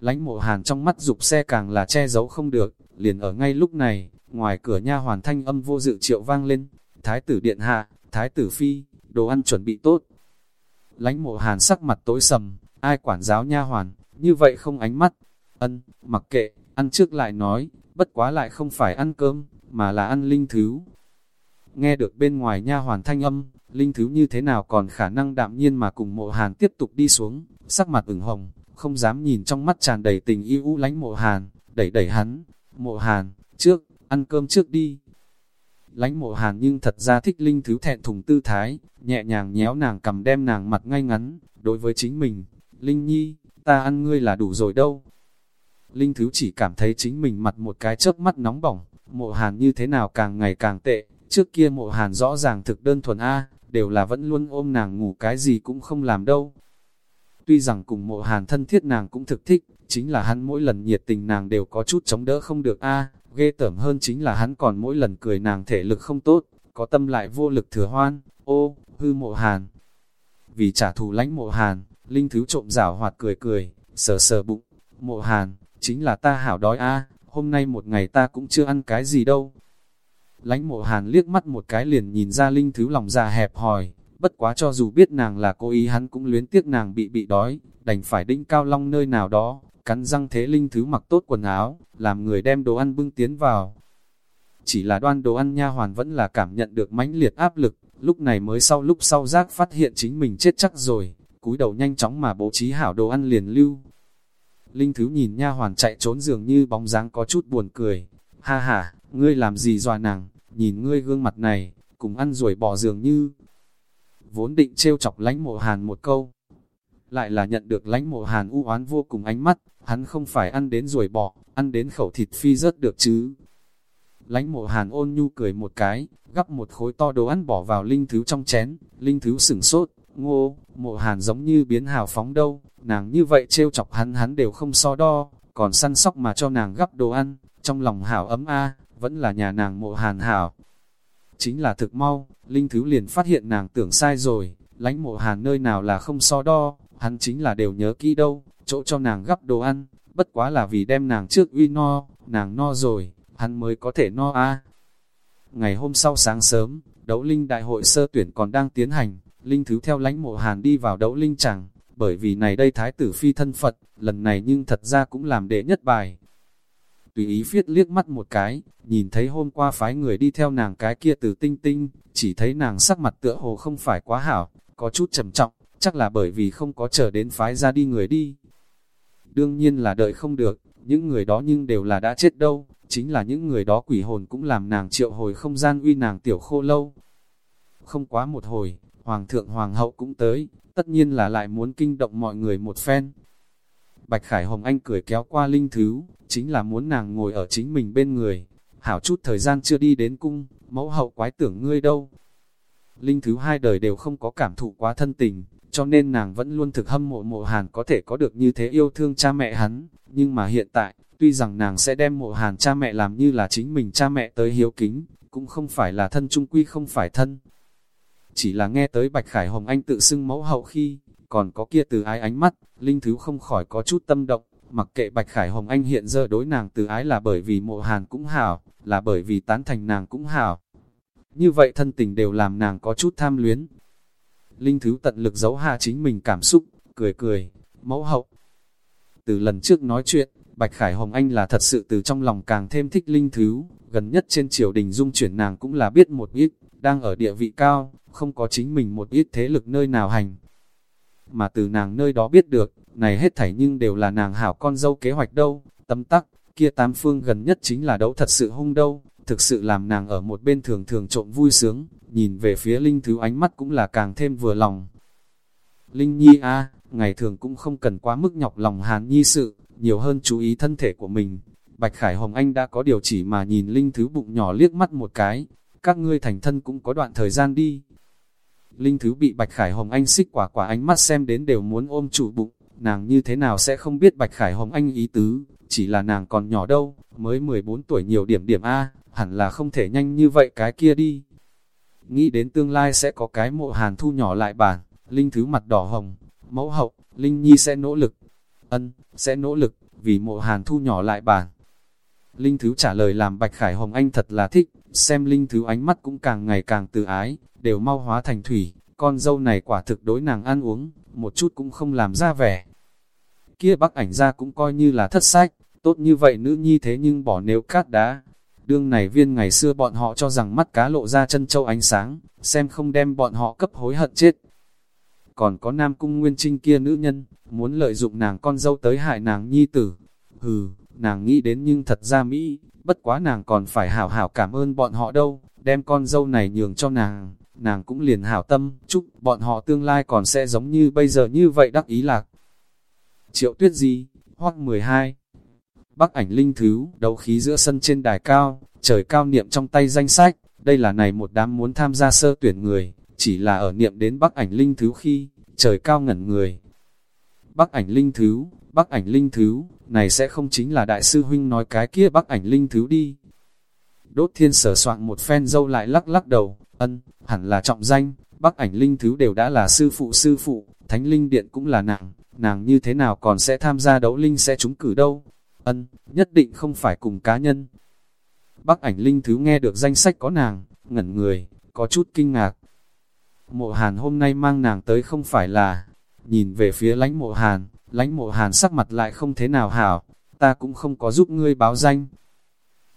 lánh mộ hàn trong mắt dục xe càng là che giấu không được, liền ở ngay lúc này, ngoài cửa nha hoàn thanh âm vô dự triệu vang lên, thái tử điện hạ, thái tử phi, đồ ăn chuẩn bị tốt. Lánh mộ hàn sắc mặt tối sầm, ai quản giáo nha hoàn, như vậy không ánh mắt, ân, mặc kệ, ăn trước lại nói, bất quá lại không phải ăn cơm, mà là ăn linh thứ. Nghe được bên ngoài nha hoàn thanh âm, linh thứ như thế nào còn khả năng đạm nhiên mà cùng mộ hàn tiếp tục đi xuống, sắc mặt ửng hồng, không dám nhìn trong mắt tràn đầy tình yêu lánh mộ hàn, đẩy đẩy hắn, mộ hàn, trước, ăn cơm trước đi lãnh mộ hàn nhưng thật ra thích linh thứ thẹn thùng tư thái, nhẹ nhàng nhéo nàng cầm đem nàng mặt ngay ngắn, đối với chính mình, Linh Nhi, ta ăn ngươi là đủ rồi đâu. Linh thứ chỉ cảm thấy chính mình mặt một cái chớp mắt nóng bỏng, mộ hàn như thế nào càng ngày càng tệ, trước kia mộ hàn rõ ràng thực đơn thuần A, đều là vẫn luôn ôm nàng ngủ cái gì cũng không làm đâu. Tuy rằng cùng mộ hàn thân thiết nàng cũng thực thích, chính là hắn mỗi lần nhiệt tình nàng đều có chút chống đỡ không được A, ghê tởm hơn chính là hắn còn mỗi lần cười nàng thể lực không tốt, có tâm lại vô lực thừa hoan, ô, hư mộ hàn. Vì trả thù lãnh mộ hàn, Linh Thứ trộm rảo hoạt cười cười, sờ sờ bụng, mộ hàn, chính là ta hảo đói a hôm nay một ngày ta cũng chưa ăn cái gì đâu. Lánh mộ hàn liếc mắt một cái liền nhìn ra Linh Thứ lòng già hẹp hòi, bất quá cho dù biết nàng là cố ý hắn cũng luyến tiếc nàng bị bị đói, đành phải đinh cao long nơi nào đó, cắn răng thế Linh Thứ mặc tốt quần áo, làm người đem đồ ăn bưng tiến vào. Chỉ là đoan đồ ăn nha hoàn vẫn là cảm nhận được mãnh liệt áp lực, lúc này mới sau lúc sau giác phát hiện chính mình chết chắc rồi, cúi đầu nhanh chóng mà bố trí hảo đồ ăn liền lưu. Linh Thứ nhìn nha hoàn chạy trốn dường như bóng dáng có chút buồn cười. Ha ha, ngươi làm gì dọa nàng, nhìn ngươi gương mặt này, cùng ăn rồi bỏ dường như. Vốn định trêu chọc lánh mộ hàn một câu. Lại là nhận được lánh mộ hàn u oán vô cùng ánh mắt, hắn không phải ăn đến ruồi bọ ăn đến khẩu thịt phi rớt được chứ. Lánh mộ hàn ôn nhu cười một cái, gắp một khối to đồ ăn bỏ vào linh thứ trong chén, linh thứ sửng sốt, ngô, mộ hàn giống như biến hào phóng đâu, nàng như vậy trêu chọc hắn hắn đều không so đo, còn săn sóc mà cho nàng gắp đồ ăn, trong lòng hảo ấm a vẫn là nhà nàng mộ hàn hảo. Chính là thực mau, Linh Thứ liền phát hiện nàng tưởng sai rồi, lánh mộ hàn nơi nào là không so đo, hắn chính là đều nhớ kỹ đâu, chỗ cho nàng gắp đồ ăn, bất quá là vì đem nàng trước uy no, nàng no rồi, hắn mới có thể no a Ngày hôm sau sáng sớm, đấu linh đại hội sơ tuyển còn đang tiến hành, Linh Thứ theo lánh mộ hàn đi vào đấu linh chẳng, bởi vì này đây thái tử phi thân Phật, lần này nhưng thật ra cũng làm đệ nhất bài. Tùy ý viết liếc mắt một cái, nhìn thấy hôm qua phái người đi theo nàng cái kia từ tinh tinh, chỉ thấy nàng sắc mặt tựa hồ không phải quá hảo, có chút trầm trọng, chắc là bởi vì không có chờ đến phái ra đi người đi. Đương nhiên là đợi không được, những người đó nhưng đều là đã chết đâu, chính là những người đó quỷ hồn cũng làm nàng triệu hồi không gian uy nàng tiểu khô lâu. Không quá một hồi, Hoàng thượng Hoàng hậu cũng tới, tất nhiên là lại muốn kinh động mọi người một phen. Bạch Khải Hồng Anh cười kéo qua linh thứ, chính là muốn nàng ngồi ở chính mình bên người. Hảo chút thời gian chưa đi đến cung, mẫu hậu quái tưởng ngươi đâu. Linh thứ hai đời đều không có cảm thụ quá thân tình, cho nên nàng vẫn luôn thực hâm mộ mộ hàn có thể có được như thế yêu thương cha mẹ hắn. Nhưng mà hiện tại, tuy rằng nàng sẽ đem mộ hàn cha mẹ làm như là chính mình cha mẹ tới hiếu kính, cũng không phải là thân trung quy không phải thân, chỉ là nghe tới Bạch Khải Hồng Anh tự xưng mẫu hậu khi, còn có kia từ ái ánh mắt, Linh Thứ không khỏi có chút tâm động, mặc kệ Bạch Khải Hồng Anh hiện giờ đối nàng từ ái là bởi vì mộ hàn cũng hảo, là bởi vì tán thành nàng cũng hảo. Như vậy thân tình đều làm nàng có chút tham luyến. Linh Thứ tận lực giấu hạ chính mình cảm xúc, cười cười, mẫu hậu. Từ lần trước nói chuyện, Bạch Khải Hồng Anh là thật sự từ trong lòng càng thêm thích Linh Thứ, gần nhất trên triều đình dung chuyển nàng cũng là biết một ít, đang ở địa vị cao, không có chính mình một ít thế lực nơi nào hành. Mà từ nàng nơi đó biết được, này hết thảy nhưng đều là nàng hảo con dâu kế hoạch đâu, tấm tắc, kia tám phương gần nhất chính là đấu thật sự hung đâu, thực sự làm nàng ở một bên thường thường trộm vui sướng, nhìn về phía Linh Thứ ánh mắt cũng là càng thêm vừa lòng. Linh Nhi a ngày thường cũng không cần quá mức nhọc lòng Hàn Nhi sự, nhiều hơn chú ý thân thể của mình. Bạch Khải Hồng Anh đã có điều chỉ mà nhìn Linh Thứ bụng nhỏ liếc mắt một cái, các ngươi thành thân cũng có đoạn thời gian đi. Linh Thứ bị Bạch Khải Hồng Anh xích quả quả ánh mắt xem đến đều muốn ôm chủ bụng, nàng như thế nào sẽ không biết Bạch Khải Hồng Anh ý tứ, chỉ là nàng còn nhỏ đâu, mới 14 tuổi nhiều điểm điểm A, hẳn là không thể nhanh như vậy cái kia đi. Nghĩ đến tương lai sẽ có cái mộ hàn thu nhỏ lại bản, Linh Thứ mặt đỏ hồng, mẫu hậu, Linh Nhi sẽ nỗ lực, ân, sẽ nỗ lực, vì mộ hàn thu nhỏ lại bản. Linh Thứ trả lời làm Bạch Khải Hồng Anh thật là thích, xem Linh Thứ ánh mắt cũng càng ngày càng tự ái, đều mau hóa thành thủy, con dâu này quả thực đối nàng ăn uống, một chút cũng không làm ra vẻ. Kia bác ảnh ra cũng coi như là thất sách, tốt như vậy nữ nhi thế nhưng bỏ nếu cát đá. Đương này viên ngày xưa bọn họ cho rằng mắt cá lộ ra chân châu ánh sáng, xem không đem bọn họ cấp hối hận chết. Còn có nam cung nguyên trinh kia nữ nhân, muốn lợi dụng nàng con dâu tới hại nàng nhi tử. Hừ, nàng nghĩ đến nhưng thật ra Mỹ, bất quá nàng còn phải hảo hảo cảm ơn bọn họ đâu, đem con dâu này nhường cho nàng, nàng cũng liền hảo tâm, chúc bọn họ tương lai còn sẽ giống như bây giờ như vậy đắc ý lạc. Triệu tuyết gì, hoác 12 Bắc ảnh linh thứ, đấu khí giữa sân trên đài cao, trời cao niệm trong tay danh sách, đây là này một đám muốn tham gia sơ tuyển người, chỉ là ở niệm đến Bắc ảnh linh thứ khi, trời cao ngẩn người. Bắc ảnh linh thứ, Bắc ảnh linh thứ, này sẽ không chính là đại sư huynh nói cái kia Bắc ảnh linh thứ đi. Đốt thiên sở soạn một phen dâu lại lắc lắc đầu, ân, hẳn là trọng danh, Bắc ảnh linh thứ đều đã là sư phụ sư phụ, thánh linh điện cũng là nàng, nàng như thế nào còn sẽ tham gia đấu linh sẽ trúng cử đâu. Ân, nhất định không phải cùng cá nhân. Bắc ảnh linh thứ nghe được danh sách có nàng, ngẩn người, có chút kinh ngạc. Mộ hàn hôm nay mang nàng tới không phải là, nhìn về phía lánh mộ hàn, lánh mộ hàn sắc mặt lại không thế nào hảo, ta cũng không có giúp ngươi báo danh.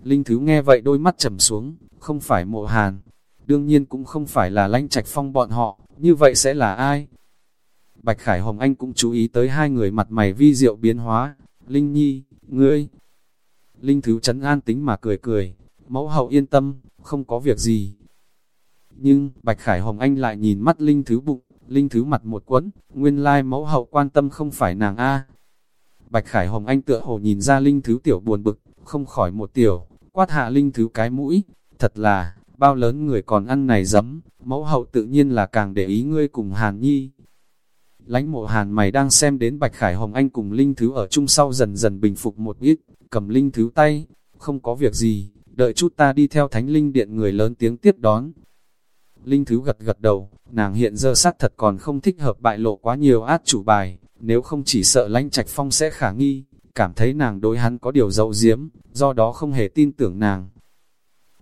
Linh thứ nghe vậy đôi mắt trầm xuống, không phải mộ hàn, đương nhiên cũng không phải là lánh trạch phong bọn họ, như vậy sẽ là ai? Bạch Khải Hồng Anh cũng chú ý tới hai người mặt mày vi diệu biến hóa, Linh Nhi, ngươi. Linh Thứ chấn an tính mà cười cười, mẫu hậu yên tâm, không có việc gì. Nhưng, Bạch Khải Hồng Anh lại nhìn mắt Linh Thứ bụng, Linh Thứ mặt một quấn, nguyên lai mẫu hậu quan tâm không phải nàng A. Bạch Khải Hồng Anh tựa hồ nhìn ra Linh Thứ tiểu buồn bực, không khỏi một tiểu, quát hạ Linh Thứ cái mũi, thật là, bao lớn người còn ăn này dấm, mẫu hậu tự nhiên là càng để ý ngươi cùng Hàn Nhi. Lãnh mộ hàn mày đang xem đến Bạch Khải Hồng Anh cùng Linh Thứ ở chung sau dần dần bình phục một ít, cầm Linh Thứ tay, không có việc gì, đợi chút ta đi theo Thánh Linh Điện người lớn tiếng tiếp đón. Linh Thứ gật gật đầu, nàng hiện giờ sát thật còn không thích hợp bại lộ quá nhiều át chủ bài, nếu không chỉ sợ lãnh trạch phong sẽ khả nghi, cảm thấy nàng đối hắn có điều dậu diếm, do đó không hề tin tưởng nàng.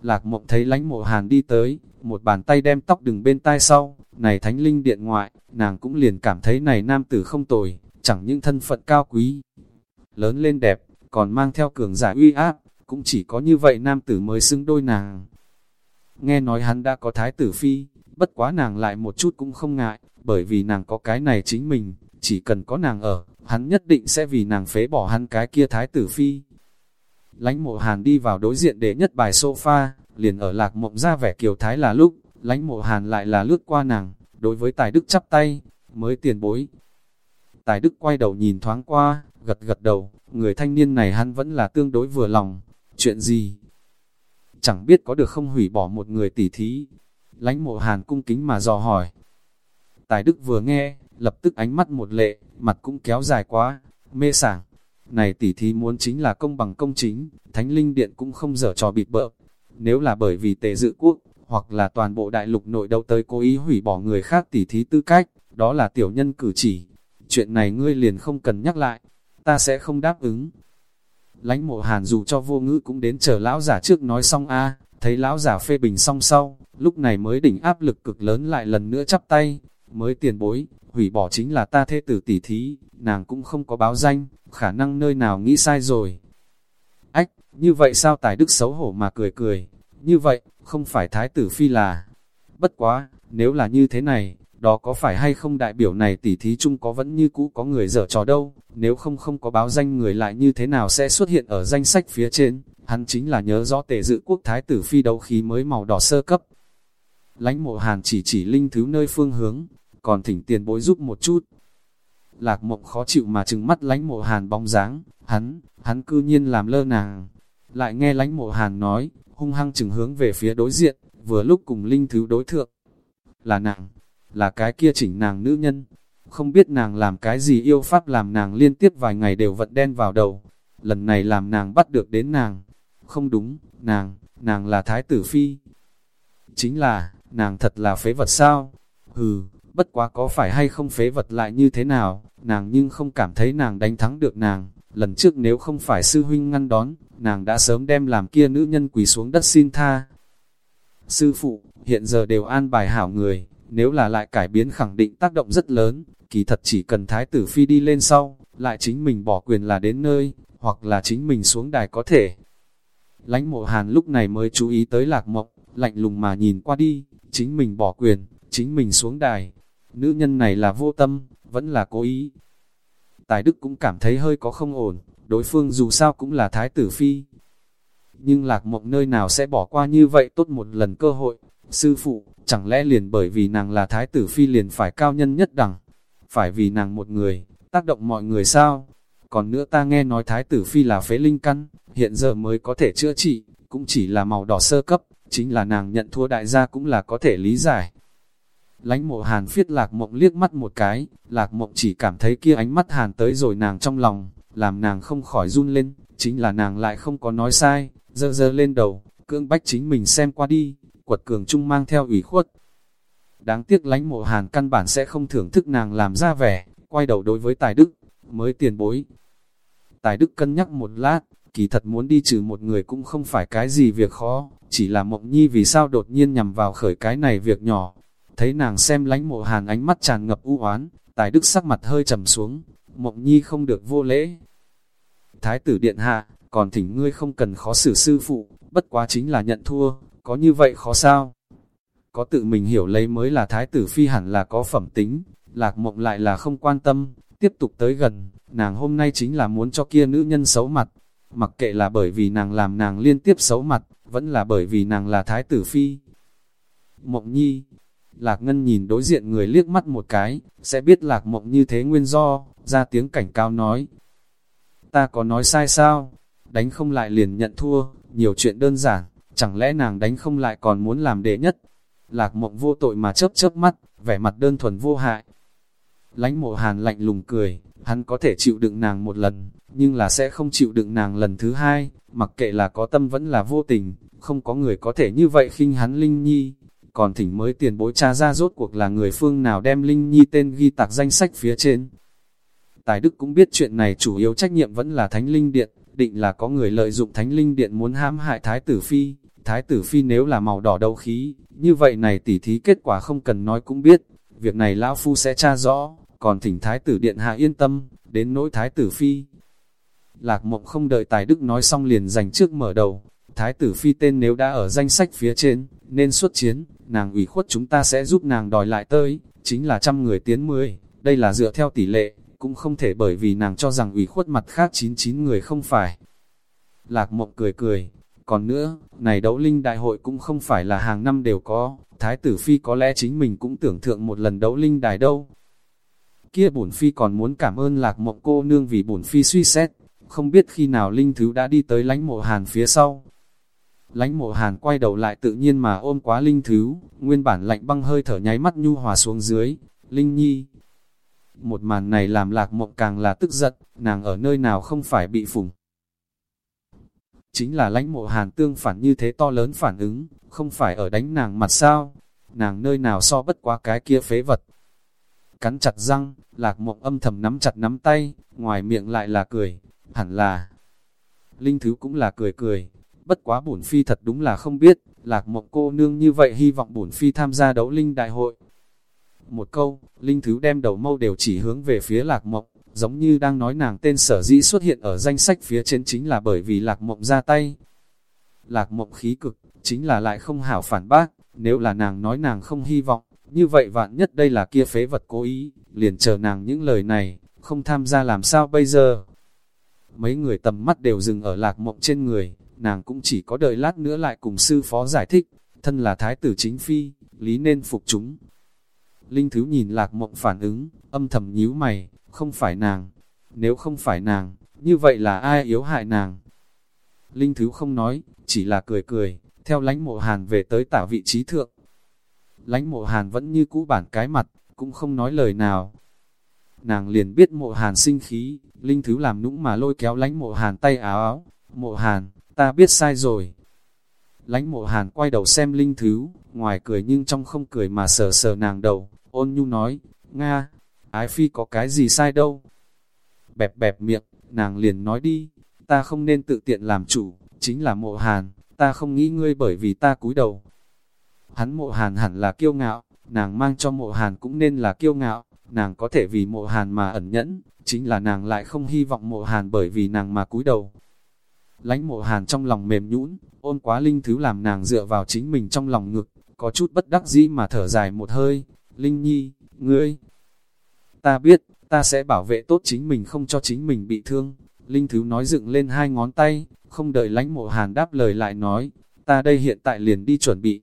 Lạc mộng thấy lãnh mộ hàn đi tới, một bàn tay đem tóc đừng bên tai sau, này thánh linh điện ngoại, nàng cũng liền cảm thấy này nam tử không tồi, chẳng những thân phận cao quý, lớn lên đẹp, còn mang theo cường giả uy áp, cũng chỉ có như vậy nam tử mới xứng đôi nàng. Nghe nói hắn đã có thái tử phi, bất quá nàng lại một chút cũng không ngại, bởi vì nàng có cái này chính mình, chỉ cần có nàng ở, hắn nhất định sẽ vì nàng phế bỏ hắn cái kia thái tử phi. Lánh mộ hàn đi vào đối diện để nhất bài sofa, liền ở lạc mộng ra vẻ kiều thái là lúc, lánh mộ hàn lại là lướt qua nàng, đối với tài đức chắp tay, mới tiền bối. Tài đức quay đầu nhìn thoáng qua, gật gật đầu, người thanh niên này hắn vẫn là tương đối vừa lòng, chuyện gì? Chẳng biết có được không hủy bỏ một người tỉ thí. Lánh mộ hàn cung kính mà dò hỏi. Tài đức vừa nghe, lập tức ánh mắt một lệ, mặt cũng kéo dài quá, mê sảng. Này tỉ thí muốn chính là công bằng công chính, thánh linh điện cũng không dở trò bịt bợ. Nếu là bởi vì tề dự quốc, hoặc là toàn bộ đại lục nội đấu tới cố ý hủy bỏ người khác tỉ thí tư cách, đó là tiểu nhân cử chỉ. Chuyện này ngươi liền không cần nhắc lại, ta sẽ không đáp ứng. Lánh mộ hàn dù cho vô ngữ cũng đến chờ lão giả trước nói xong a thấy lão giả phê bình xong sau, lúc này mới đỉnh áp lực cực lớn lại lần nữa chắp tay, mới tiền bối, hủy bỏ chính là ta thê tử tỷ thí, nàng cũng không có báo danh, khả năng nơi nào nghĩ sai rồi. Ách, Như vậy sao tài đức xấu hổ mà cười cười, như vậy, không phải thái tử phi là. Bất quá, nếu là như thế này, đó có phải hay không đại biểu này tỷ thí chung có vẫn như cũ có người dở trò đâu, nếu không không có báo danh người lại như thế nào sẽ xuất hiện ở danh sách phía trên, hắn chính là nhớ rõ tề dự quốc thái tử phi đấu khí mới màu đỏ sơ cấp. Lánh mộ hàn chỉ chỉ linh thứ nơi phương hướng, còn thỉnh tiền bối giúp một chút. Lạc mộng khó chịu mà trừng mắt lánh mộ hàn bóng dáng, hắn, hắn cư nhiên làm lơ nàng. Lại nghe lánh mộ hàn nói, hung hăng chừng hướng về phía đối diện, vừa lúc cùng linh thứ đối thượng. Là nàng, là cái kia chỉnh nàng nữ nhân. Không biết nàng làm cái gì yêu pháp làm nàng liên tiếp vài ngày đều vận đen vào đầu. Lần này làm nàng bắt được đến nàng. Không đúng, nàng, nàng là thái tử phi. Chính là, nàng thật là phế vật sao? Hừ, bất quá có phải hay không phế vật lại như thế nào, nàng nhưng không cảm thấy nàng đánh thắng được nàng. Lần trước nếu không phải sư huynh ngăn đón, nàng đã sớm đem làm kia nữ nhân quỳ xuống đất xin tha. Sư phụ, hiện giờ đều an bài hảo người, nếu là lại cải biến khẳng định tác động rất lớn, kỳ thật chỉ cần thái tử phi đi lên sau, lại chính mình bỏ quyền là đến nơi, hoặc là chính mình xuống đài có thể. Lánh mộ hàn lúc này mới chú ý tới lạc mộng, lạnh lùng mà nhìn qua đi, chính mình bỏ quyền, chính mình xuống đài. Nữ nhân này là vô tâm, vẫn là cố ý. Tài Đức cũng cảm thấy hơi có không ổn, đối phương dù sao cũng là thái tử phi. Nhưng lạc mộng nơi nào sẽ bỏ qua như vậy tốt một lần cơ hội. Sư phụ, chẳng lẽ liền bởi vì nàng là thái tử phi liền phải cao nhân nhất đẳng? Phải vì nàng một người, tác động mọi người sao? Còn nữa ta nghe nói thái tử phi là phế linh căn, hiện giờ mới có thể chữa trị, cũng chỉ là màu đỏ sơ cấp, chính là nàng nhận thua đại gia cũng là có thể lý giải. Lánh mộ hàn phiết lạc mộng liếc mắt một cái, lạc mộng chỉ cảm thấy kia ánh mắt hàn tới rồi nàng trong lòng, làm nàng không khỏi run lên, chính là nàng lại không có nói sai, dơ dơ lên đầu, cưỡng bách chính mình xem qua đi, quật cường trung mang theo ủy khuất. Đáng tiếc lánh mộ hàn căn bản sẽ không thưởng thức nàng làm ra vẻ, quay đầu đối với tài đức, mới tiền bối. Tài đức cân nhắc một lát, kỳ thật muốn đi trừ một người cũng không phải cái gì việc khó, chỉ là mộng nhi vì sao đột nhiên nhằm vào khởi cái này việc nhỏ. Thấy nàng xem lánh mộ hàn ánh mắt tràn ngập u oán tài đức sắc mặt hơi trầm xuống, mộng nhi không được vô lễ. Thái tử điện hạ, còn thỉnh ngươi không cần khó xử sư phụ, bất quá chính là nhận thua, có như vậy khó sao? Có tự mình hiểu lấy mới là thái tử phi hẳn là có phẩm tính, lạc mộng lại là không quan tâm, tiếp tục tới gần, nàng hôm nay chính là muốn cho kia nữ nhân xấu mặt, mặc kệ là bởi vì nàng làm nàng liên tiếp xấu mặt, vẫn là bởi vì nàng là thái tử phi. Mộng nhi, lạc ngân nhìn đối diện người liếc mắt một cái, sẽ biết lạc mộng như thế nguyên do, ra tiếng cảnh cao nói. Ta có nói sai sao? Đánh không lại liền nhận thua, nhiều chuyện đơn giản, chẳng lẽ nàng đánh không lại còn muốn làm đệ nhất? Lạc mộng vô tội mà chớp chớp mắt, vẻ mặt đơn thuần vô hại. Lánh mộ hàn lạnh lùng cười, hắn có thể chịu đựng nàng một lần, nhưng là sẽ không chịu đựng nàng lần thứ hai, mặc kệ là có tâm vẫn là vô tình, không có người có thể như vậy khinh hắn Linh Nhi. Còn thỉnh mới tiền bối cha ra rốt cuộc là người phương nào đem Linh Nhi tên ghi tạc danh sách phía trên. Tài Đức cũng biết chuyện này chủ yếu trách nhiệm vẫn là Thánh Linh Điện, định là có người lợi dụng Thánh Linh Điện muốn hãm hại Thái Tử Phi. Thái Tử Phi nếu là màu đỏ đầu khí, như vậy này tỉ thí kết quả không cần nói cũng biết, việc này Lão Phu sẽ tra rõ, còn thỉnh Thái Tử Điện Hạ yên tâm, đến nỗi Thái Tử Phi. Lạc Mộng không đợi Tài Đức nói xong liền dành trước mở đầu, Thái Tử Phi tên nếu đã ở danh sách phía trên, nên xuất chiến, nàng ủy khuất chúng ta sẽ giúp nàng đòi lại tới, chính là trăm người tiến mười, đây là dựa theo tỷ lệ, cũng không thể bởi vì nàng cho rằng ủy khuất mặt khác 99 người không phải. Lạc Mộng cười cười, còn nữa, này đấu linh đại hội cũng không phải là hàng năm đều có, Thái tử Phi có lẽ chính mình cũng tưởng thượng một lần đấu linh đài đâu. Kia bổn Phi còn muốn cảm ơn lạc mộng cô nương vì bổn Phi suy xét, không biết khi nào linh thứ đã đi tới lánh mộ hàn phía sau. Lánh mộ hàn quay đầu lại tự nhiên mà ôm quá linh thứ, nguyên bản lạnh băng hơi thở nháy mắt nhu hòa xuống dưới, linh nhi. Một màn này làm lạc mộng càng là tức giận, nàng ở nơi nào không phải bị phủng chính là lãnh mộ hàn tương phản như thế to lớn phản ứng, không phải ở đánh nàng mặt sao, nàng nơi nào so bất quá cái kia phế vật. Cắn chặt răng, lạc mộng âm thầm nắm chặt nắm tay, ngoài miệng lại là cười, hẳn là. Linh Thứ cũng là cười cười, bất quá bổn phi thật đúng là không biết, lạc mộng cô nương như vậy hy vọng bổn phi tham gia đấu linh đại hội. Một câu, Linh Thứ đem đầu mâu đều chỉ hướng về phía lạc mộng, giống như đang nói nàng tên sở dĩ xuất hiện ở danh sách phía trên chính là bởi vì lạc mộng ra tay. Lạc mộng khí cực, chính là lại không hảo phản bác, nếu là nàng nói nàng không hy vọng, như vậy vạn nhất đây là kia phế vật cố ý, liền chờ nàng những lời này, không tham gia làm sao bây giờ. Mấy người tầm mắt đều dừng ở lạc mộng trên người, nàng cũng chỉ có đợi lát nữa lại cùng sư phó giải thích, thân là thái tử chính phi, lý nên phục chúng. Linh Thứ nhìn lạc mộng phản ứng, âm thầm nhíu mày, không phải nàng. Nếu không phải nàng, như vậy là ai yếu hại nàng? Linh Thứ không nói, chỉ là cười cười, theo lánh mộ hàn về tới tả vị trí thượng. Lánh mộ hàn vẫn như cũ bản cái mặt, cũng không nói lời nào. Nàng liền biết mộ hàn sinh khí, Linh Thứ làm nũng mà lôi kéo lánh mộ hàn tay áo áo. Mộ hàn, ta biết sai rồi. Lánh mộ hàn quay đầu xem Linh Thứ, ngoài cười nhưng trong không cười mà sờ sờ nàng đầu, ôn nhu nói, Nga, ái phi có cái gì sai đâu. Bẹp bẹp miệng, nàng liền nói đi, ta không nên tự tiện làm chủ, chính là mộ hàn, ta không nghĩ ngươi bởi vì ta cúi đầu. Hắn mộ hàn hẳn là kiêu ngạo, nàng mang cho mộ hàn cũng nên là kiêu ngạo, nàng có thể vì mộ hàn mà ẩn nhẫn, chính là nàng lại không hy vọng mộ hàn bởi vì nàng mà cúi đầu. Lánh mộ hàn trong lòng mềm nhũn, ôn quá linh thứ làm nàng dựa vào chính mình trong lòng ngực, có chút bất đắc dĩ mà thở dài một hơi, Linh Nhi, ngươi, ta biết, ta sẽ bảo vệ tốt chính mình không cho chính mình bị thương. Linh Thứ nói dựng lên hai ngón tay, không đợi lánh mộ hàn đáp lời lại nói, ta đây hiện tại liền đi chuẩn bị.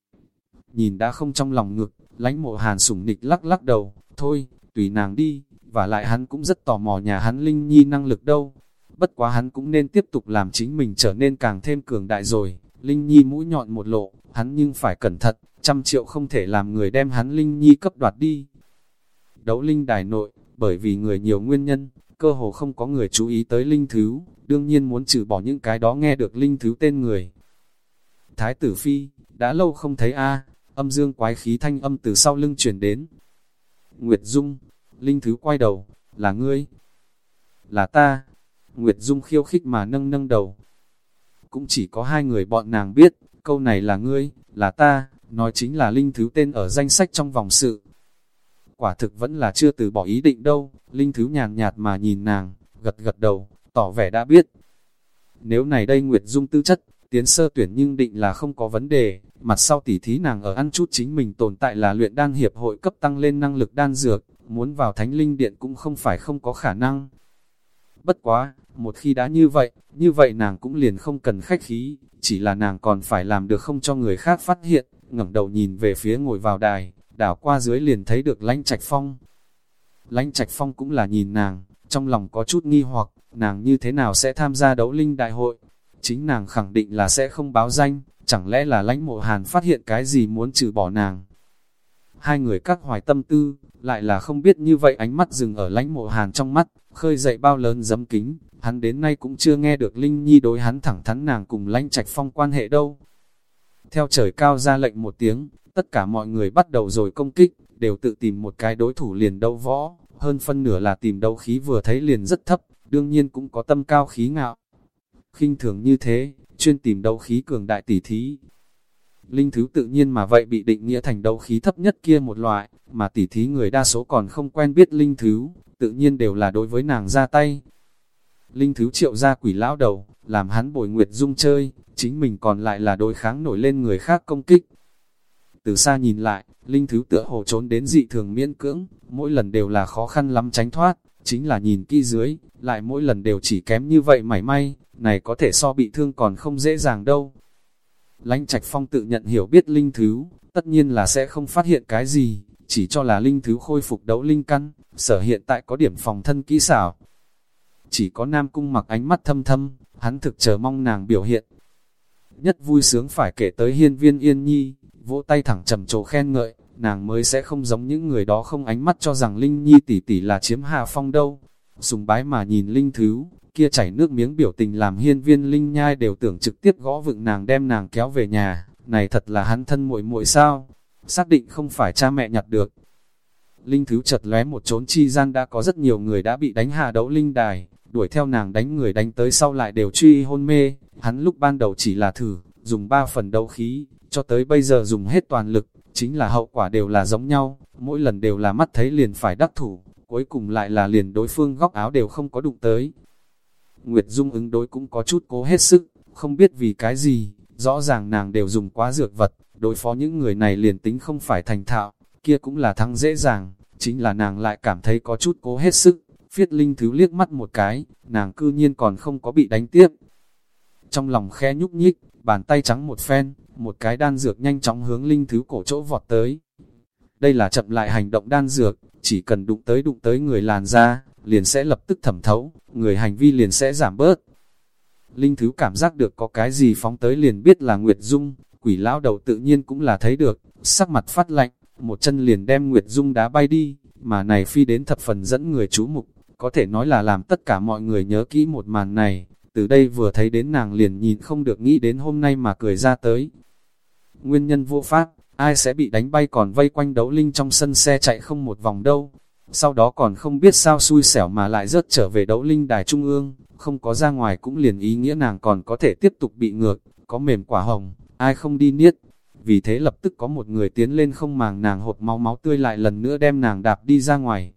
Nhìn đã không trong lòng ngực, lánh mộ hàn sủng nịch lắc lắc đầu, thôi, tùy nàng đi, và lại hắn cũng rất tò mò nhà hắn Linh Nhi năng lực đâu. Bất quá hắn cũng nên tiếp tục làm chính mình trở nên càng thêm cường đại rồi. Linh Nhi mũi nhọn một lộ, hắn nhưng phải cẩn thận, trăm triệu không thể làm người đem hắn Linh Nhi cấp đoạt đi. Đấu Linh đài nội, bởi vì người nhiều nguyên nhân, cơ hồ không có người chú ý tới Linh Thứ, đương nhiên muốn trừ bỏ những cái đó nghe được Linh Thứ tên người. Thái tử Phi, đã lâu không thấy a âm dương quái khí thanh âm từ sau lưng chuyển đến. Nguyệt Dung, Linh Thứ quay đầu, là ngươi, là ta. Nguyệt Dung khiêu khích mà nâng nâng đầu. Cũng chỉ có hai người bọn nàng biết, câu này là ngươi, là ta, nói chính là Linh Thứ tên ở danh sách trong vòng sự. Quả thực vẫn là chưa từ bỏ ý định đâu, Linh Thứ nhàn nhạt mà nhìn nàng, gật gật đầu, tỏ vẻ đã biết. Nếu này đây Nguyệt Dung tư chất, tiến sơ tuyển nhưng định là không có vấn đề, mặt sau tỉ thí nàng ở ăn chút chính mình tồn tại là luyện đan hiệp hội cấp tăng lên năng lực đan dược, muốn vào thánh linh điện cũng không phải không có khả năng. Bất quá, một khi đã như vậy, như vậy nàng cũng liền không cần khách khí, chỉ là nàng còn phải làm được không cho người khác phát hiện, ngẩng đầu nhìn về phía ngồi vào đài, đảo qua dưới liền thấy được lãnh trạch phong. Lãnh trạch phong cũng là nhìn nàng, trong lòng có chút nghi hoặc, nàng như thế nào sẽ tham gia đấu linh đại hội. Chính nàng khẳng định là sẽ không báo danh, chẳng lẽ là lãnh mộ hàn phát hiện cái gì muốn trừ bỏ nàng. Hai người các hoài tâm tư, lại là không biết như vậy ánh mắt dừng ở lãnh mộ hàn trong mắt, khơi dậy bao lớn dấm kính, hắn đến nay cũng chưa nghe được Linh Nhi đối hắn thẳng thắn nàng cùng lãnh trạch phong quan hệ đâu. Theo trời cao ra lệnh một tiếng, tất cả mọi người bắt đầu rồi công kích, đều tự tìm một cái đối thủ liền đấu võ, hơn phân nửa là tìm đấu khí vừa thấy liền rất thấp, đương nhiên cũng có tâm cao khí ngạo. khinh thường như thế, chuyên tìm đấu khí cường đại tỷ thí. Linh thứ tự nhiên mà vậy bị định nghĩa thành đấu khí thấp nhất kia một loại, mà tỷ thí người đa số còn không quen biết linh thứ, tự nhiên đều là đối với nàng ra tay. Linh thứ triệu ra quỷ lão đầu, làm hắn bồi nguyệt dung chơi, chính mình còn lại là đối kháng nổi lên người khác công kích. Từ xa nhìn lại, Linh thứ tựa hồ trốn đến dị thường miễn cưỡng, mỗi lần đều là khó khăn lắm tránh thoát, chính là nhìn kỹ dưới, lại mỗi lần đều chỉ kém như vậy mảy may, này có thể so bị thương còn không dễ dàng đâu. Lãnh Trạch Phong tự nhận hiểu biết Linh Thứ, tất nhiên là sẽ không phát hiện cái gì, chỉ cho là Linh Thứ khôi phục đấu Linh Căn, sở hiện tại có điểm phòng thân kỹ xảo. Chỉ có Nam Cung mặc ánh mắt thâm thâm, hắn thực chờ mong nàng biểu hiện. Nhất vui sướng phải kể tới hiên viên yên nhi, vỗ tay thẳng trầm trồ khen ngợi, nàng mới sẽ không giống những người đó không ánh mắt cho rằng Linh Nhi tỷ tỷ là chiếm hạ phong đâu. Sùng bái mà nhìn Linh Thứ, kia chảy nước miếng biểu tình làm hiên viên Linh Nhai đều tưởng trực tiếp gõ vựng nàng đem nàng kéo về nhà, này thật là hắn thân muội muội sao, xác định không phải cha mẹ nhặt được. Linh Thứ chật lóe một trốn chi gian đã có rất nhiều người đã bị đánh hạ đấu linh đài, đuổi theo nàng đánh người đánh tới sau lại đều truy hôn mê, hắn lúc ban đầu chỉ là thử, dùng ba phần đấu khí, cho tới bây giờ dùng hết toàn lực, chính là hậu quả đều là giống nhau, mỗi lần đều là mắt thấy liền phải đắc thủ, cuối cùng lại là liền đối phương góc áo đều không có đụng tới. Nguyệt Dung ứng đối cũng có chút cố hết sức, không biết vì cái gì, rõ ràng nàng đều dùng quá dược vật, đối phó những người này liền tính không phải thành thạo, kia cũng là thắng dễ dàng, chính là nàng lại cảm thấy có chút cố hết sức, phiết linh thứ liếc mắt một cái, nàng cư nhiên còn không có bị đánh tiếp. Trong lòng khẽ nhúc nhích, bàn tay trắng một phen, một cái đan dược nhanh chóng hướng linh thứ cổ chỗ vọt tới. Đây là chậm lại hành động đan dược, chỉ cần đụng tới đụng tới người làn ra liền sẽ lập tức thẩm thấu, người hành vi liền sẽ giảm bớt. Linh thứ cảm giác được có cái gì phóng tới liền biết là Nguyệt Dung, quỷ lão đầu tự nhiên cũng là thấy được, sắc mặt phát lạnh, một chân liền đem Nguyệt Dung đá bay đi, mà này phi đến thập phần dẫn người chú mục, có thể nói là làm tất cả mọi người nhớ kỹ một màn này, từ đây vừa thấy đến nàng liền nhìn không được nghĩ đến hôm nay mà cười ra tới. Nguyên nhân vô pháp, ai sẽ bị đánh bay còn vây quanh đấu linh trong sân xe chạy không một vòng đâu. Sau đó còn không biết sao xui xẻo mà lại rớt trở về đấu linh đài trung ương, không có ra ngoài cũng liền ý nghĩa nàng còn có thể tiếp tục bị ngược, có mềm quả hồng, ai không đi niết. Vì thế lập tức có một người tiến lên không màng nàng hột máu máu tươi lại lần nữa đem nàng đạp đi ra ngoài.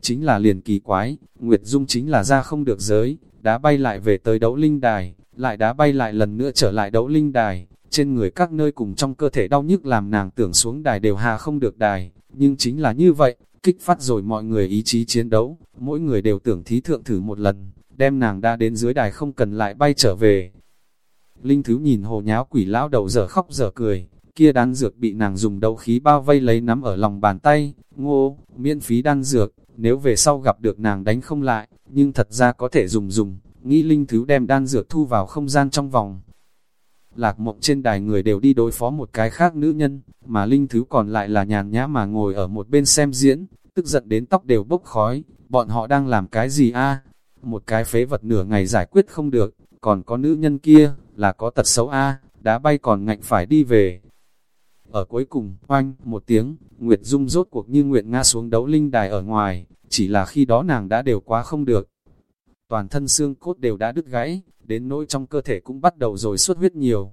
Chính là liền kỳ quái, Nguyệt Dung chính là ra không được giới, đá bay lại về tới đấu linh đài, lại đá bay lại lần nữa trở lại đấu linh đài, trên người các nơi cùng trong cơ thể đau nhức làm nàng tưởng xuống đài đều hà không được đài, nhưng chính là như vậy, kích phát rồi mọi người ý chí chiến đấu, mỗi người đều tưởng thí thượng thử một lần, đem nàng đã đến dưới đài không cần lại bay trở về. Linh Thứ nhìn hồ nháo quỷ lão đầu giờ khóc giờ cười, kia đan dược bị nàng dùng đấu khí bao vây lấy nắm ở lòng bàn tay, ngô, miễn phí đan dược, nếu về sau gặp được nàng đánh không lại, nhưng thật ra có thể dùng dùng, nghĩ Linh Thứ đem đan dược thu vào không gian trong vòng. Lạc mộng trên đài người đều đi đối phó một cái khác nữ nhân, mà Linh Thứ còn lại là nhàn nhã mà ngồi ở một bên xem diễn, tức giận đến tóc đều bốc khói, bọn họ đang làm cái gì a Một cái phế vật nửa ngày giải quyết không được, còn có nữ nhân kia, là có tật xấu a đá bay còn ngạnh phải đi về. Ở cuối cùng, oanh, một tiếng, Nguyệt Dung rốt cuộc như Nguyệt Nga xuống đấu linh đài ở ngoài, chỉ là khi đó nàng đã đều quá không được. Toàn thân xương cốt đều đã đứt gãy, đến nỗi trong cơ thể cũng bắt đầu rồi xuất huyết nhiều.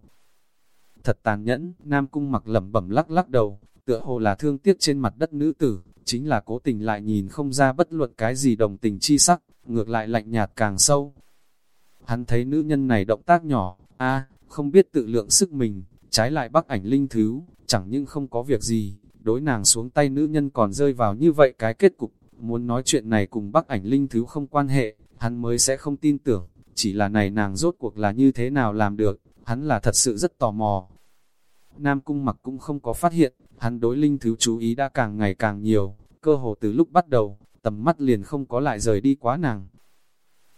Thật tàn nhẫn, Nam Cung mặc lẩm bẩm lắc lắc đầu, tựa hồ là thương tiếc trên mặt đất nữ tử, chính là cố tình lại nhìn không ra bất luận cái gì đồng tình chi sắc, ngược lại lạnh nhạt càng sâu. Hắn thấy nữ nhân này động tác nhỏ, a không biết tự lượng sức mình, trái lại bắc ảnh linh thứ, chẳng nhưng không có việc gì, đối nàng xuống tay nữ nhân còn rơi vào như vậy cái kết cục, muốn nói chuyện này cùng bắc ảnh linh thứ không quan hệ, hắn mới sẽ không tin tưởng, chỉ là này nàng rốt cuộc là như thế nào làm được, hắn là thật sự rất tò mò. Nam cung mặc cũng không có phát hiện, hắn đối linh thứ chú ý đã càng ngày càng nhiều, cơ hồ từ lúc bắt đầu, tầm mắt liền không có lại rời đi quá nàng.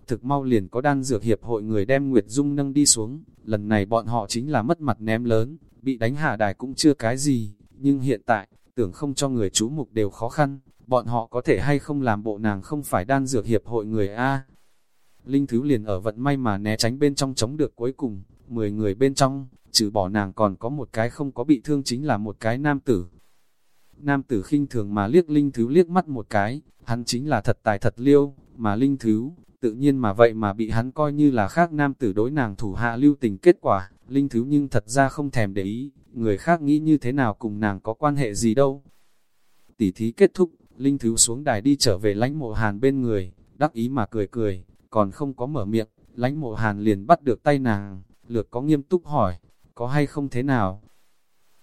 Thực mau liền có đan dược hiệp hội người đem Nguyệt Dung nâng đi xuống, lần này bọn họ chính là mất mặt ném lớn, bị đánh hạ đài cũng chưa cái gì, nhưng hiện tại, tưởng không cho người chú mục đều khó khăn, bọn họ có thể hay không làm bộ nàng không phải đan dược hiệp hội người A. Linh Thứ liền ở vận may mà né tránh bên trong chống được cuối cùng, 10 người bên trong, trừ bỏ nàng còn có một cái không có bị thương chính là một cái nam tử. Nam tử khinh thường mà liếc Linh Thứ liếc mắt một cái, hắn chính là thật tài thật liêu, mà Linh Thứ, tự nhiên mà vậy mà bị hắn coi như là khác nam tử đối nàng thủ hạ lưu tình kết quả, Linh Thứ nhưng thật ra không thèm để ý, người khác nghĩ như thế nào cùng nàng có quan hệ gì đâu. Tỉ thí kết thúc, Linh Thứ xuống đài đi trở về lãnh mộ hàn bên người, đắc ý mà cười cười, còn không có mở miệng, lãnh mộ hàn liền bắt được tay nàng, lượt có nghiêm túc hỏi, có hay không thế nào?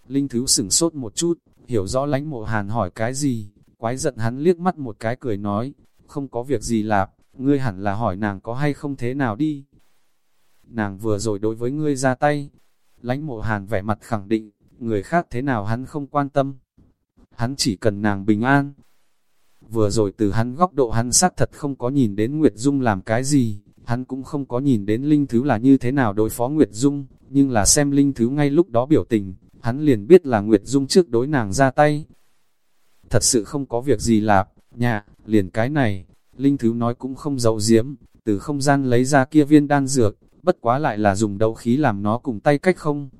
Linh Thứ sửng sốt một chút, hiểu rõ lãnh mộ hàn hỏi cái gì, quái giận hắn liếc mắt một cái cười nói, không có việc gì lạp, ngươi hẳn là hỏi nàng có hay không thế nào đi. Nàng vừa rồi đối với ngươi ra tay, lãnh mộ hàn vẻ mặt khẳng định, người khác thế nào hắn không quan tâm. Hắn chỉ cần nàng bình an. Vừa rồi từ hắn góc độ hắn xác thật không có nhìn đến Nguyệt Dung làm cái gì, hắn cũng không có nhìn đến Linh Thứ là như thế nào đối phó Nguyệt Dung, nhưng là xem Linh Thứ ngay lúc đó biểu tình, hắn liền biết là Nguyệt Dung trước đối nàng ra tay. Thật sự không có việc gì lạp, nhà, liền cái này, Linh Thứ nói cũng không giấu giếm, từ không gian lấy ra kia viên đan dược, bất quá lại là dùng đấu khí làm nó cùng tay cách không.